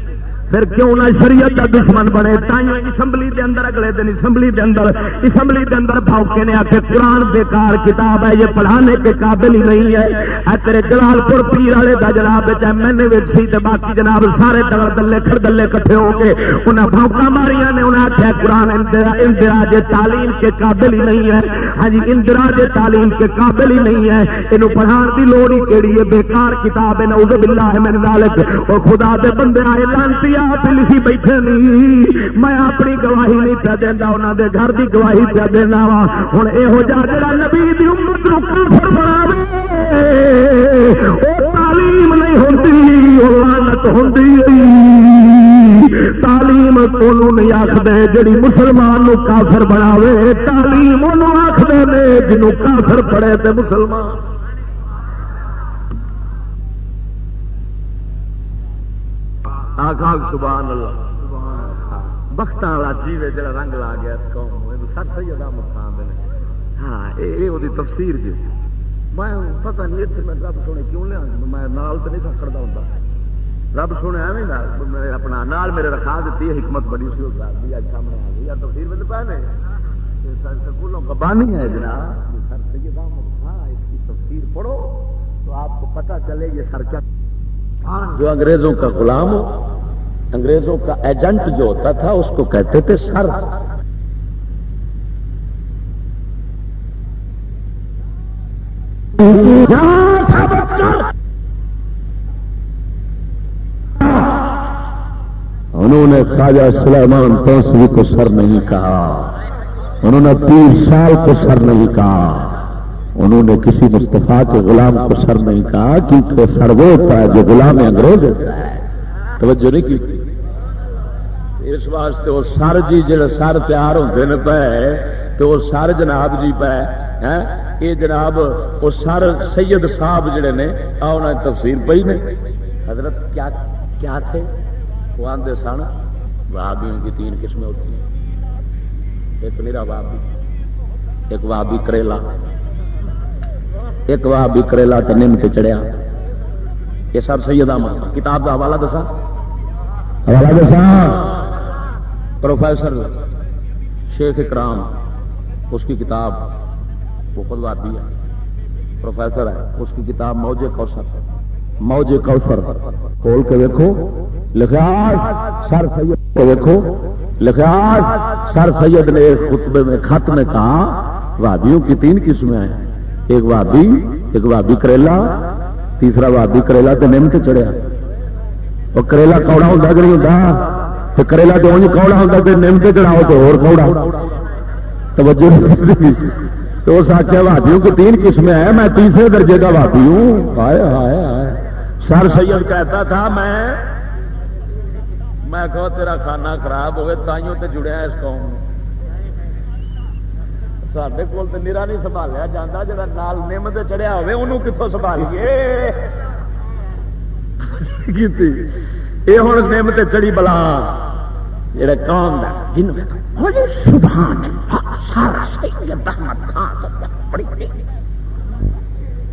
پھر کیوں نہ شریعت کا دشمن بنے؟ تائیں اسمبلی دے اندر، اگلے دن اسمبلی دے اندر، اسمبلی دے اندر بھاؤکے نے آ کے قرآن بیکار کتاب ہے، یہ پڑھانے کے قابل ہی نہیں ہے۔ تیرے جلال پور پیر والے کا جناب چاہے میں نے سی باقی جناب سارے دل دلے، کھڑ دلے کٹھے ہو کے انہیں بھاؤکا ماریا نے انہیں آخیا قرآن اندراج تعلیم کے قابل ہی نہیں ہے۔ ہاں جی اندراج تعلیم کے قابل ہی نہیں ہے۔ یہ پڑھان کی لوڑ ہی کہڑی ہے؟ بیکار کتاب ہے نہ باللہ ہے میرے نالک وہ خدا دے بندے آئے، لانتی آپ لکھی بیٹھے نہیں میں اپنی گواہی نہیں پہ دینا انہوں دے گھر کی گواہی پہ دینا وا۔ ہوں یہو جا جا نبی دی امت کافر بنا تعلیم نہیں ہوتی لانت ہوتی تعلیم کو نہیں آخر جڑی مسلمان نو کافر بناوے، تعلیم انہوں آخر جنوں کافر پڑے تے مسلمان۔ آخاگ سبحان اللہ۔ بخت والا جیوے جڑا رنگ لا گیا قوم سر سید احمد خان ہاں یہ وہ تفسیر جی میں پتہ نہیں اتنے میں رب سونے کیوں لیا میں نال تو نہیں سکڑتا ہوں رب سونے ایویں اپنا نال میرے رکھا دیتی ہے حکمت بڑی سی ہوتی ہے سامنے آ گئی یا تفسیر میں پہ نہیں سکولوں کا بانی ہے جناب۔ سر سید احمد خان ہاں، اس کی تفسیر پڑھو تو آپ کو پتہ چلے یہ سر کیا جو انگریزوں کا غلام ہو انگریزوں کا ایجنٹ جو ہوتا تھا، اس کو کہتے تھے سر۔ انہوں نے خواجہ سلیمان توسوی کو سر نہیں کہا۔ انہوں نے تیر سال کو سر نہیں کہا۔ انہوں نے کسی مصطفیٰ کے غلام کو سر نہیں کہا، کیونکہ سر وہ ہوتا ہے جو غلام انگریز ہوتا ہے۔ توجہ نہیں کی۔ اس واسطے وہ سر جی جڑے سر تیار ہوتے ہیں پہ تو وہ سر جناب جی پہ یہ جناب وہ سر سید صاحب جڑے نے آنا تفصیل پی نے۔ حضرت کیا کیا تھے؟ وہ آدھے سن وہابیوں کی تین قسمیں ہوتی ہیں۔ ایک میرا وابی ایک وابی کریلا۔ ایک وابی کریلا تو نم سے چڑھیا۔ یہ سر سید احمد کتاب کا حوالہ دسا حوالہ دسا پروفیسر شیخ اکرام، اس کی کتاب وہ خود وابی ہے۔ پروفیسر ہے، اس کی کتاب موج کوثر موج کوثر، کھول کے دیکھو۔ لکھا سر سید کو دیکھو۔ لکھا سر سید نے ایک خطبے میں خط میں کہا، وادیوں کی تین قسمیں ہیں۔ ایک وادی ایک وادی کریلا، تیسرا وادی کریلا تو نم کے چڑھیا۔ وہ کریلا کوڑا ہوتا کہ نہیں ہوتا تو کریلا تو انج کوڑا ہوتا تو نم کے چڑھاؤ تو اور کوڑا۔ توجہ تو اس آخیا وادیوں کی تین قسمیں ہیں، میں تیسرے درجے کا وادی ہوں۔ ہائے ہائے ہائے۔ سر سید کہتا تھا، میں میں کہو تیرا کھانا خراب ہوئے، تائیوں تے جڑیا اس قوم سڈے کول تو نیرا نہیں سنبھالیا جاتا جا نال نم سے چڑھیا ہوے انہوں کتوں سنبھالیے۔ [laughs] یہ ہوں نم تے چڑی بلا۔ جڑا قوم دا جن ہاں جی، سبحان اللہ سارا سید احمد خان بڑی بڑی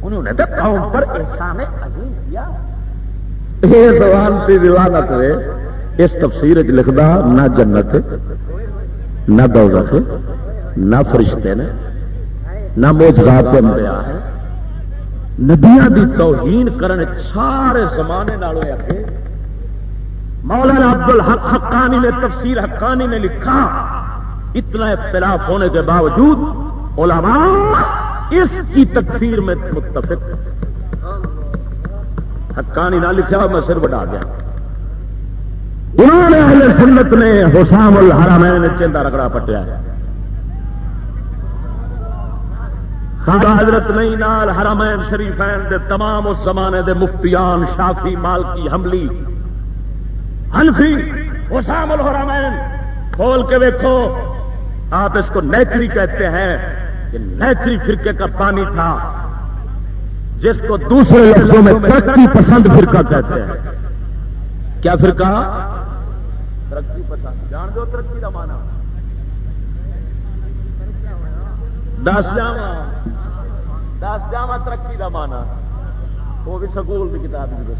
انہوں نے تو قوم پر احسان عظیم کیا۔ یہ سوال تی دیوانت رہے اس تفسیر لکھتا نہ جنت، نہ دولت، نہ فرشتے نے، نہ موجرات کے مریا ہے۔ نبیا کی توہین کرنے سارے زمانے نالوں آگے مولانا عبد الحق حقانی نے تفسیر حقانی نے لکھا اتنا اختلاف ہونے کے باوجود علماء اس کی تکفیر میں متفق حقانی نہ لکھا میں سر بڑھا گیا۔ انہوں نے اہل سنت نے حسام الحرمین چندہ رگڑا پٹیا خدا حضرت نہیں نال حرمین شریفین دے تمام اس زمانے دے مفتیان شافی مالکی حملی حنفی، حسام الحرمین۔ کھول کے دیکھو آپ اس کو نیچری کہتے ہیں کہ نیچری فرقے کا پانی تھا، جس کو دوسرے لفظوں میں ترقی پسند فرقہ کہتے ہیں۔ کیا فرقہ؟ ترقی پسند۔ جان دو ترقی کا مانا دس جاوا دس جاوا ترقی کا مانا وہ بھی سکول کی کتاب کی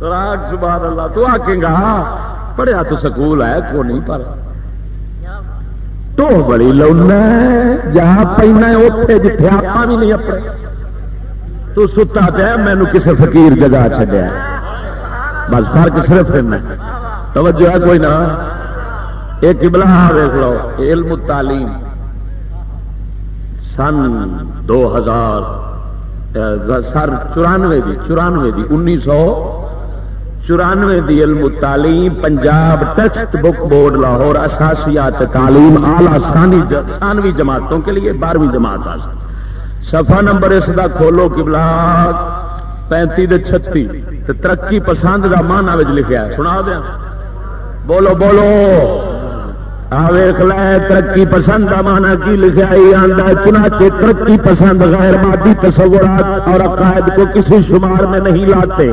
دس سبحان اللہ تو آکیں گا ہاں, پڑھیا تو سکول ہے، کو نہیں پر تو بڑی لونا جہاں پہنا اتے جتنے آپ بھی نہیں اپنے۔ تو ستا پیا مینو کسی فقیر جگہ چڈیا بس فرق صرف توجہ ہے کوئی نہ ایک بلا دیکھ لو علم تعلیم سن دو ہزار سر چورانوے دی چورانوے دی انیس سو چورانوے دی علم تعلیم Punjab text book board, Lahore اساسیات تعلیم اعلی ثانوی جماعتوں کے لیے بارہویں جماعت سفا نمبر اس کا کھولو کبلا پینتی دے چھتی ترقی پسند کا مانا لکھا سنا دیا۔ بولو بولو۔ ویخ لے، ترقی پسند کا مانا کی لکھا آتا چنانچہ ترقی پسند غیر مادی تصورات اور عقائد کو کسی شمار میں نہیں لاتے۔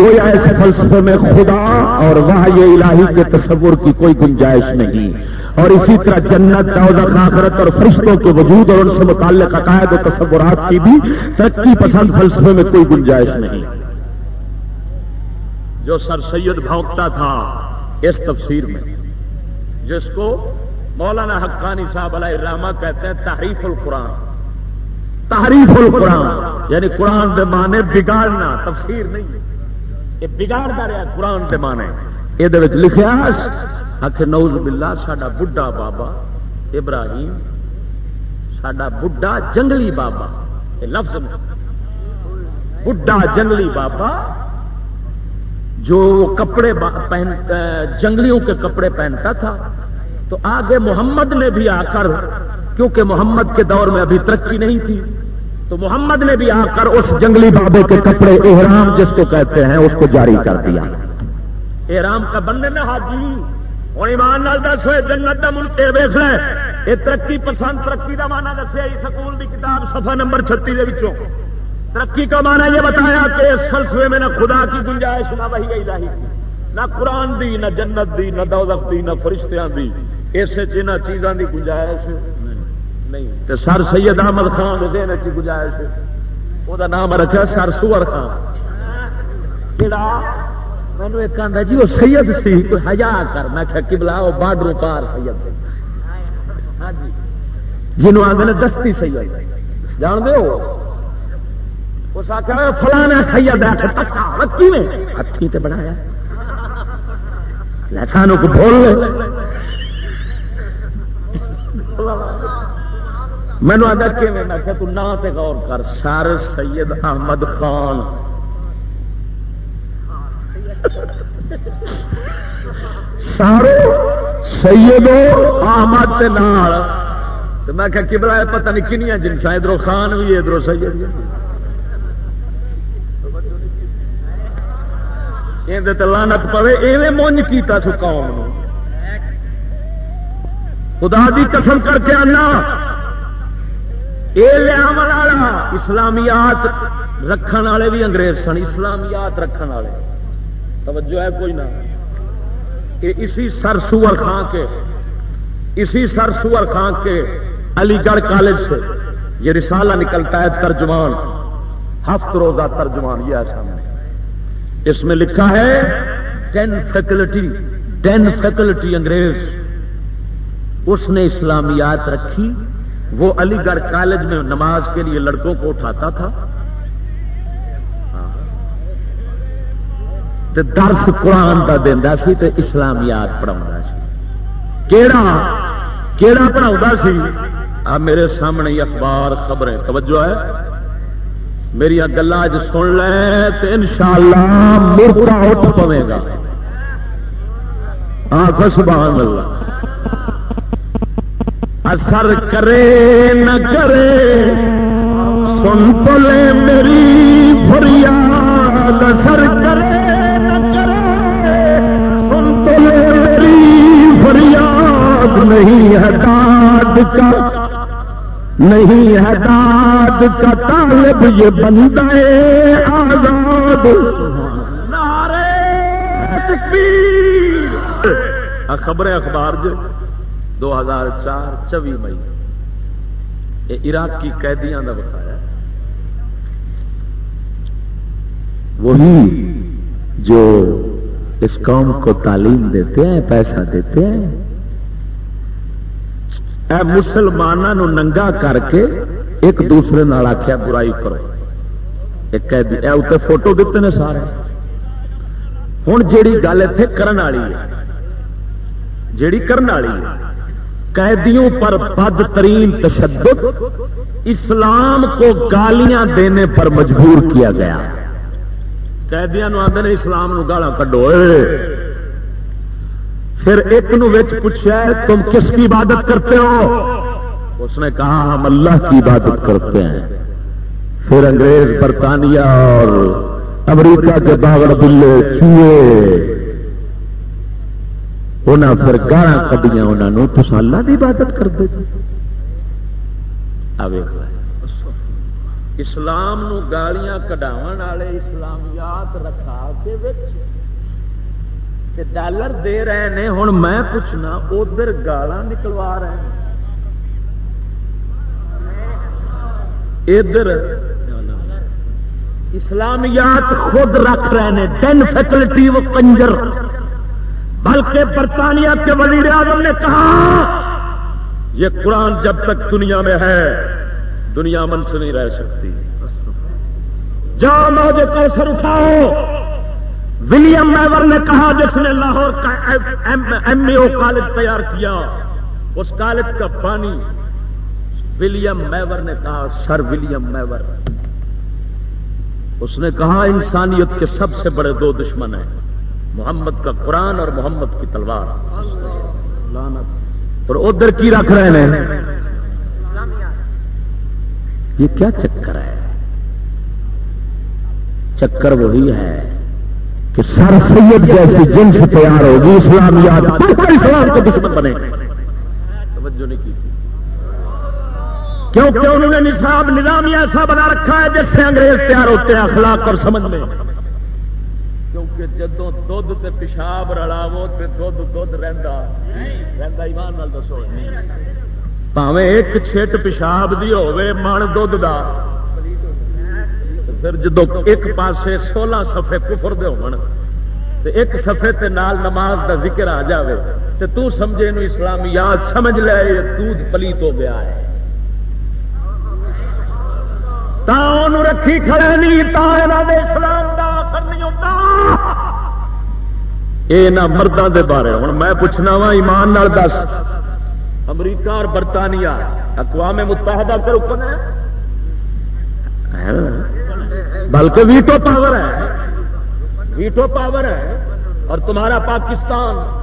گویا اس فلسفے میں خدا اور واہ یہ الہی کے تصور کی کوئی گنجائش نہیں۔ اور اسی طرح جنت آخرت اور فرشتوں کے وجود اور ان سے متعلق عقائد و تصورات کی بھی ترقی پسند فلسفے میں کوئی گنجائش نہیں۔ جو سر سید بھونکتا تھا اس تفسیر میں۔ جس کو مولانا حقانی صاحب علیہ راما کہتے ہیں تحریف القرآن۔ تحریف القرآن یعنی قرآن دے مانے بگاڑنا، تفسیر نہیں یہ بگاڑتا رہا قرآن دے مانے یہ لکھا آخ نوز بلا سڈا بڈھا بابا ابراہیم سڈا بڈھا جنگلی بابا۔ یہ لفظ بڈھا جنگلی بابا جو کپڑے پہن جنگلیوں کے کپڑے پہنتا تھا، تو آگے محمد نے بھی آ کر، کیونکہ محمد کے دور میں ابھی ترقی نہیں تھی، تو محمد نے بھی آ کر اس جنگلی بابے کے کپڑے احرام جس کو کہتے ہیں، اس کو جاری کر دیا۔ احرام کا بندے میں حاجی ہوں ایمان نال دس ہوئے، جنت کا ملک ویس ہے یہ ترقی پسند، ترقی کا مانا دسیا سکول کی کتاب سفا نمبر چھتی کے ترقی کا مانا یہ بتایا کہ اس فلسفے میں نہ خدا کی گنجائش، نہ وہی گئی رہی نہ قرآن دی، نہ جنت دی، نہ دولت دی، نہ فرشتیاں دی اس چیزوں کی گنجائش۔ نہیں سر سید احمد خان ذہن کی گنجائش وہ نام رکھا سر سور خان۔ کہڑا مینو ایک آدھا جی وہ سید سی کوئی ہزا کر۔ میں کہ بلا وہ بارڈر پار سید سی۔ ہاں جی۔ جنوب آدھے دستی سید۔ جان دے ہو؟ اس آخر فلانا سید ہے میں ہاتھی تے بنایا۔ سانو کو بول مینو آدھا کہ میں کہ تو نہ غور کر، سر سید احمد خان۔ سارے سیدو احمد آمد نال۔ میں کہ بلا پتہ نہیں کنیا جنسا ادھر خان بھی ادھر سید بھی یہ لانت پوے ایویں مونج کیتا سو قوم خدا دی قسم کر کے آنا۔ یہ لیا والا اسلامیات رکھن والے بھی انگریز سن، اسلامیات رکھن والے۔ توجہ ہے کوئی نہ۔ کہ اسی سر سور خان کے، اسی سر سور خان کے علی گڑھ کالج سے یہ رسالہ نکلتا ہے ترجمان، ہفت روزہ ترجمان، یہ سامنے۔ اس میں لکھا ہے ٹین فیکلٹی ٹین فیکلٹی انگریز اس نے اسلامیات رکھی، وہ علی گڑھ کالج میں نماز کے لیے لڑکوں کو اٹھاتا تھا۔ درس قرآن کا دینا سی تو اسلامیات پڑھا کیڑا کیڑا پڑھا سی؟ آ میرے سامنے اخبار خبریں، توجہ ہے۔ میری گلا سن لیں تو ان شاء اللہ مرتا اٹھ پوے گا۔ آخ سبحان اللہ۔ اثر کرے نہ کرے، سن تو لے میری فریاد اثر کرے میری فریاد نہیں ہے داد کا۔ نہیں ہے داد کا طالب یہ بندہ آزاد۔ خبر اخبار جو دو ہزار چار چوی مئی۔ یہ عراق کی قیدیاں کا بتایا وہی جو اس قوم کو تعلیم دیتے ہیں پیسہ دیتے ہیں۔ اے مسلمانوں ننگا کر کے ایک دوسرے نال آخیا برائی کرو۔ ایک اتنے فوٹو دیتے ہیں سارے۔ ہوں جیڑی گل اتنے کرن والی ہے، جیڑی کرن والی ہے، قیدیوں پر بدترین تشدد اسلام کو گالیاں دینے پر مجبور کیا گیا۔ قیدیا آدھے اسلام گالا کڈو۔ پھر ایک نو پوچھا تم کس کی عبادت کرتے ہو؟ اس نے کہا، ہم اللہ کی عبادت کرتے ہیں۔ پھر انگریز، برطانیہ اور امریکہ کے باغڑ بلے چوئے۔ انہیں پھر گالا کڈیاں انہوں تو اللہ کی عبادت کرتے تھے اسلام نو گالیاں کڈاو والے اسلامیات رکھا کے ڈالر دے رہے ہیں ہوں میں پوچھنا، ادھر گالا نکلوا رہے ہیں۔ ادھر اسلامیات خود رکھ رہے ہیں ٹین فیکلٹی وہ کنجر۔ بلکہ برطانیہ کے وزیر اعظم نے کہا، یہ قرآن جب تک دنیا میں ہے، دنیا من سے نہیں رہ سکتی۔ جاؤ موج کوثر اٹھاؤ۔ ولیم میور نے کہا جس نے لاہور کا ایم اے او کالج تیار کیا، اس کالج کا پانی۔ ولیم میور نے کہا، سر ولیم میور اس نے کہا، انسانیت کے سب سے بڑے دو دشمن ہیں، محمد کا قرآن اور محمد کی تلوار. اور ادھر کی رکھ رہے ہیں۔ یہ کیا چکر ہے؟ چکر وہی ہے کہ سر سید جیسی جنس تیار ہوگی اسلامیات اسلام کے دشمن بنے۔ توجہ نہیں کی کیونکہ انہوں نے نصاب نظام ایسا بنا رکھا ہے جس سے انگریز تیار ہوتے ہیں اخلاق اور سمجھ میں۔ کیونکہ جدو دھد تے پیشاب رلاو تے دھد دھد رہندا۔ رہندا ایمان نال دسو۔ پاویں ایک چھٹ پیشاب دی ہوے من دھد دا۔ پھر جدو ایک پاسے سولہ سفے کفر دے ہون، تے ایک سفے تے نال نماز دا ذکر آ جاوے، تے تو سمجھے نو اسلامیات سمجھ لے، یہ دودھ پلیت ہو گیا ہے۔ رکھی کھڑے نہیں، تا اسلام دا ہوتا۔ یہ نہ مردوں دے بارے، ہوں میں پوچھنا وا، ایمان نال دس۔ امریکہ اور برطانیہ، اقوام متحدہ کے رکن بلکہ ویٹو پاور ہے۔ ویٹو پاور ہے۔ اور تمہارا پاکستان۔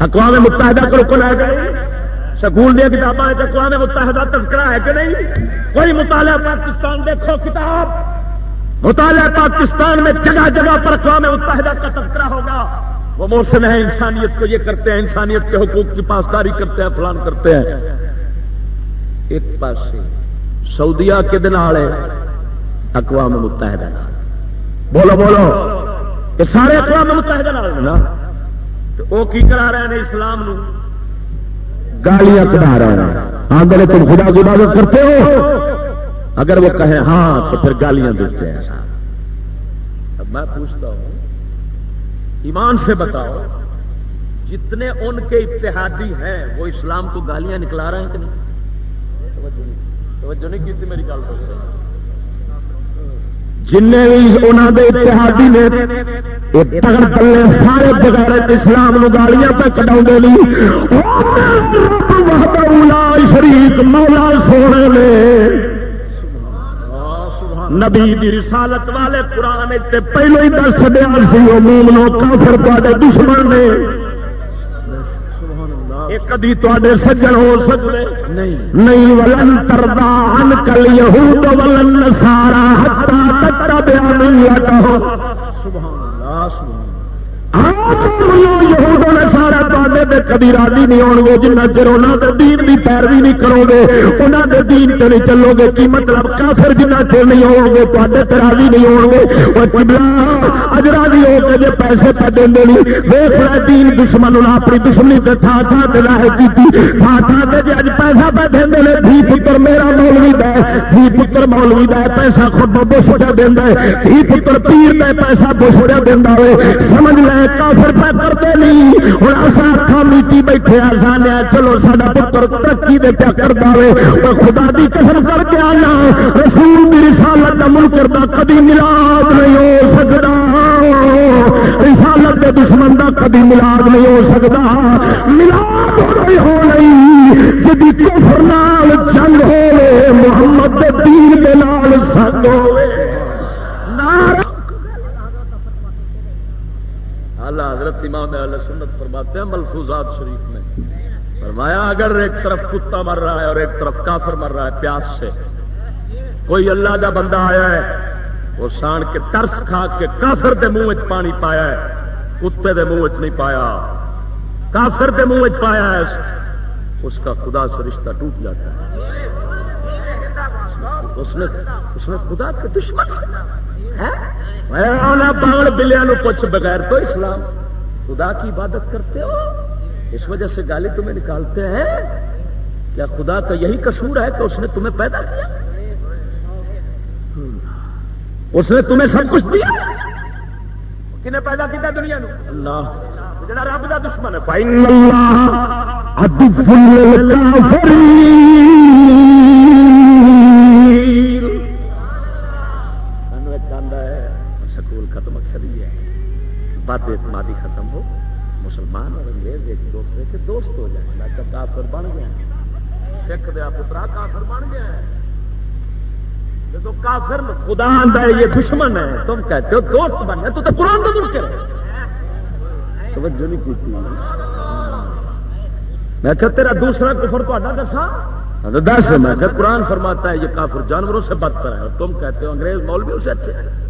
اقوام متحدہ کا رکن ہے گئے سکول دیا کتابیں اقوام متحدہ تذکرہ ہے کہ نہیں؟ کوئی مطالعہ پاکستان دیکھو کتاب۔ مطالعہ پاکستان میں جگہ جگہ پر اقوام متحدہ کا تذکرہ ہوگا۔ وہ موسم ہے انسانیت کو یہ کرتے ہیں انسانیت کے حقوق کی پاسداری کرتے ہیں فلان کرتے ہیں۔ ایک پاس سعودیہ کے دن آڑے اقوام متحدہ بولو بولو، یہ سارے اقوام متحدہ نا تو وہ کی کرا رہے ہیں اسلام نو؟ گالیاں کٹا رہے ہیں۔ ہاں، آگے تم خدا کی عبادت کرتے ہو۔ اگر وہ کہیں ہاں تو پھر گالیاں دیتے ہیں۔ اب میں پوچھتا ہوں، ایمان سے بتاؤ، جتنے ان کے اتحادی ہیں، وہ اسلام کو گالیاں نکلا رہے ہیں کہ نہیں؟ توجہ نہیں کی میری گل جن بھی اتحادی نے تگڑ پلے سارے بغیر اسلام گالیاں پہ کٹا شریف مولا سونے نے۔ نبی دی رسالت والے قرآن پہلو ہی دس دیا سی، وہ مومنو کافر تے دشمن نے۔ کدی تے سجن ہو سکتے نہیں۔ ولن کردا ان کل یہود ولن سارا ہتا تک بیا نہیں لگا سارا تے کبھی راضی نہیں آؤ گے جنہ چر انہوں کے دین کی پیروی نہیں کرو گے انہوں کے دین چ نہیں چلو گے کی مطلب کافر جنہ چر نہیں آؤ گے تے راضی نہیں آؤ گے اج راضی ہو کے جی پیسے پہ دیں دیکھ رہے دین دشمن اپنی دشمنی کے تھا تھا کے لاہر کی تھا تھا کے جی اج پیسہ پہ دیں دھی پتر میرا مولوی دا دھی پتر مولوی دا پیسہ خود بش اڑا دینا دھی پتر پیر کا پیسہ بش اڑا دینا ہوئے، سمجھ لے کافر پہ کرتے نہیں۔ ہوں اصا اکھا میٹی بیٹھے آسان ہے چلو سا پتر ترقی دے پیا کر دے خدا دی قسم کر کے آنا، رسول کی رسالت کا منکر کا کبھی ملاد نہیں ہو سکتا رسالت کے دشمن کا کبھی ملاد نہیں ہو سکتا ملاد ہو نہیں جی کفر نال جنگ ہو محمد دین کے نال سنگ ہو اللہ حضرت امام اہل سنت فرماتے ہیں، ملفوظات شریف میں۔ فرمایا، اگر ایک طرف کتا مر رہا ہے اور ایک طرف کافر مر رہا ہے، پیاس سے۔ کوئی اللہ کا بندہ آیا ہے، وہ سان کے ترس کھا کے کافر دے منہ پانی پایا ہے، کتے دے منہ نہیں پایا۔ کافر دے منہ پایا ہے، اس کا خدا سے رشتہ ٹوٹ جاتا ہے۔ اس نے اس نے خدا کے دشمن پاگل بلیا پوچھ بغیر تو اسلام۔ خدا کی عبادت کرتے ہو؟ اس وجہ سے گالی تمہیں نکالتے ہیں؟ کیا خدا کا یہی قصور ہے کہ اس نے تمہیں پیدا کیا؟ اس نے تمہیں سب کچھ دیا؟ کنہیں پیدا کیا دنیا میں اللہ۔ جڑا رب کا دشمن ہے۔ بات اعتمادی ختم ہو، مسلمان اور انگریز ایک دوسرے کے دوست ہو جائیں۔ میں تو کافر بن گیا سکھ دیا پترا کافر بن گیا جب کافر خدا آتا ہے، یہ دشمن ہے۔ تم کہتے ہو دوست بن گیا تو قرآن کا منکر ہے توجہ نہیں کی میں کہ تیرا دوسرا کفر تو دسا دس۔ میں کہ قرآن فرماتا ہے، یہ کافر جانوروں سے بدتر ہے۔ اور تم کہتے ہو انگریز مولویوں سے اچھے ہیں۔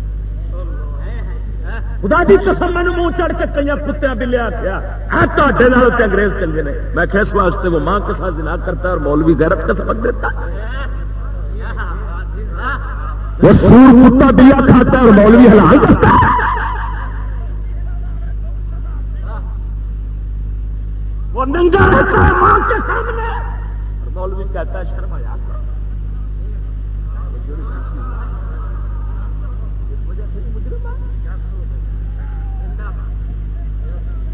خدا جی قسم میں منہ چڑھ کے کئی کتیا بلیا کیا تے انگریز چل گئے میں کہ اس واسطے وہ ماں کے ساتھ جنا کرتا ہے اور مولوی غیرت کا سبق دیتا وہ سور کتا بیا کھاتا ہے اور مولوی حلال کرتا ہے۔ وہ ننگا رہتا ہے ماں کے سامنے۔ اور مولوی کہتا ہے، شرم آیا۔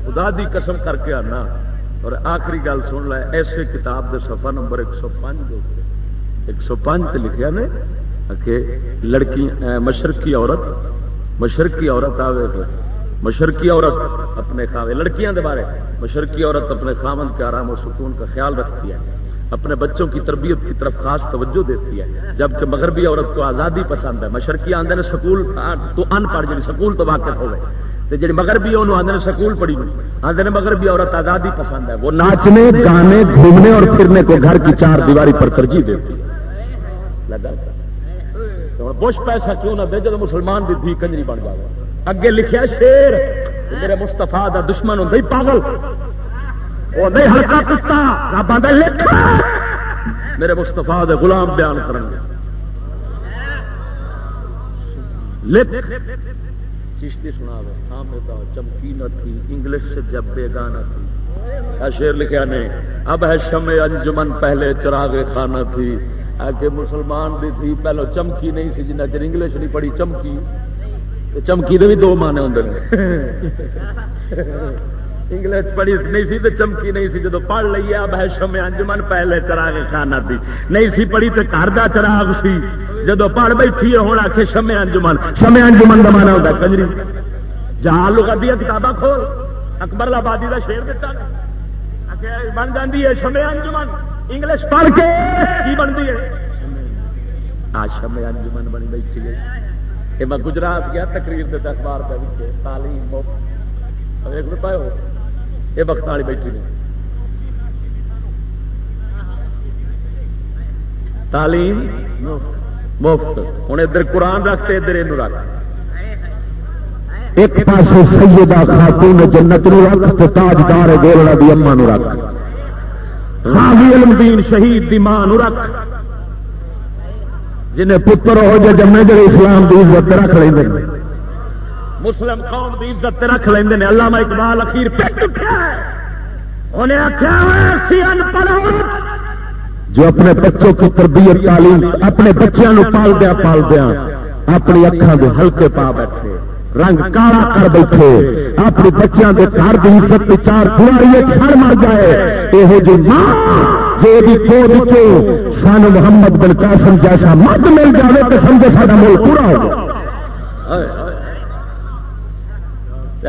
خدا دی قسم کر کے آنا اور آخری گل سن لے، ایسے کتاب دے صفحہ نمبر ایک سو پانچ ایک سو پانچ لکھا نے کہ لڑکی مشرقی عورت مشرقی عورت آئے مشرقی عورت اپنے کھاوے لڑکیاں دے بارے۔ مشرقی عورت اپنے خامن کے آرام اور سکون کا خیال رکھتی ہے۔ اپنے بچوں کی تربیت کی طرف خاص توجہ دیتی ہے۔ جبکہ مغربی عورت کو آزادی پسند ہے۔ مشرقی آدھے سکول تو ان پڑھ جی سکول تو واقف ہو گئے جی مغربی آدھے سکول پڑھی ہوئی۔ آدھے مغربی عورت آزادی پسند ہے۔ وہ ناچنے گانے گھومنے اور پھرنے کو گھر کی چار دیواری پر ترجیح دیتی۔ بش پیسہ کیوں نہ دے جب مسلمان بھی دھی کنجری بن جائے۔ اگے لکھیا شیر۔ میرے مستفا دا دشمن ہوں پاگل۔ وہ نہیں ہلکا کتا۔ رب آدھا لکھ۔ میرے مستفا دے غلام بیان کریں گے۔ لکھ۔ چشتی سنا دو چمکی نہ تھی، انگلش سے جب بیگانہ تھی۔ شیر لکھا نے، اب ہے شم انجمن پہلے چراغ خانہ تھی۔ کہ مسلمان بھی تھی، پہلو چمکی نہیں سی، جنہ چر انگلش نہیں پڑھی، چمکی۔ چمکی دے بھی دو مانے ہوں [laughs] انگلش پڑھی نہیں سی تو چمکی نہیں سی، جدو پڑھ لیے اب ہے شم انجمن پہلے چراغ خانہ تھی نہیں سی پڑھی تو گھر کا چراغ سی۔ جدو پڑھ بیٹھی ہونا آ شم انجمن۔ شم انجمن کا مانا ہوتا کنجری۔ جہاں لوگ دیا کتاباں کھول، اکبر آبادی کا شیر دیتا بن جاتی ہے شم انجمن۔ انگلش پڑھ کے کی بنتی ہے؟ شم انجمن بنی بیٹھی ہے۔ یہ میں گجرات گیا، تقریر دیتا اخبار پہ تعلیم ایک روپئے ہو۔ یہ بخت والی بیٹھی نے تعلیم مفت۔ ہوں ادھر قرآن رکھتے ادھر یہ رکھ۔ ایک پاس سیدہ خاتون جنت نو رکھ تو تاجدار گولڑا دی اما نو رکھ۔ غازی علم دین شہید دی ماں نو رکھ۔ جنہیں پتر ہو جائے جمے جڑے اسلام دی عزت رکھ لیں مسلم قوم دی عزت رکھ لیں علامہ اقبال اخیر اٹھا انہیں آخیا جو اپنے بچوں کی تربیت تعلیم اپنے بچوں پال دیا پال دیا اپنی اکھان دے ہلکے پا بیٹھے۔ رنگ کالا کر بیٹھے۔ اپنے بچوں کے گھر کی عزت چار دیواری چھڑ مر جائے۔ یہ جی ماں جو سان محمد بن قاسم جیسا مرد مل جائے تو سمجھے سارا ملک پورا ہو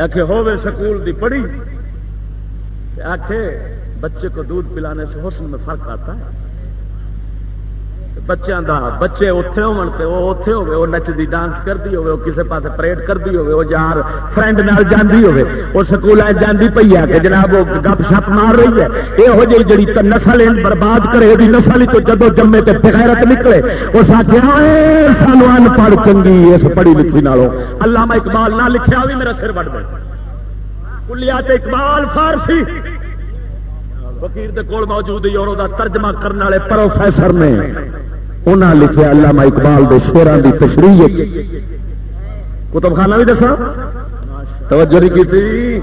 آخے ہوے سکول دی پڑھی آخے بچے کو دودھ پلانے سے حسن میں فرق آتا ہے۔ بچوں کا بچے اتے ہوتے ہوے وہ نچتی ڈانس کرتی ہوے وہ کسی پاس پریڈ کرتی ہوے وہ یار فرینڈ نال جاندی ہوے وہ سکول جاندی پی ہے کہ جناب وہ گپ شپ مار رہی ہے یہو جی جی نسل برباد کرے وہ نسل ہی تو جدو جمے تو بغیرت نکلے وہ ساتھ سانو ان پڑھ چنگی اس پڑھی لکھی نالوں علامہ اقبال نہ لکھا بھی میرا سر بڑھ گیا کلیات اقبال فارسی وکیل کے کول موجود ہی اور ترجمہ کرنے والے پروفیسر نے انہاں لکھے علامہ اقبال دے شیران دی تشریح کتب خانہ بھی دسا توجہ نہیں کی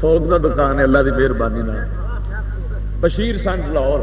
تھوک کا دکان ہے، اللہ کی مہربانی بشیر سنج لاہور۔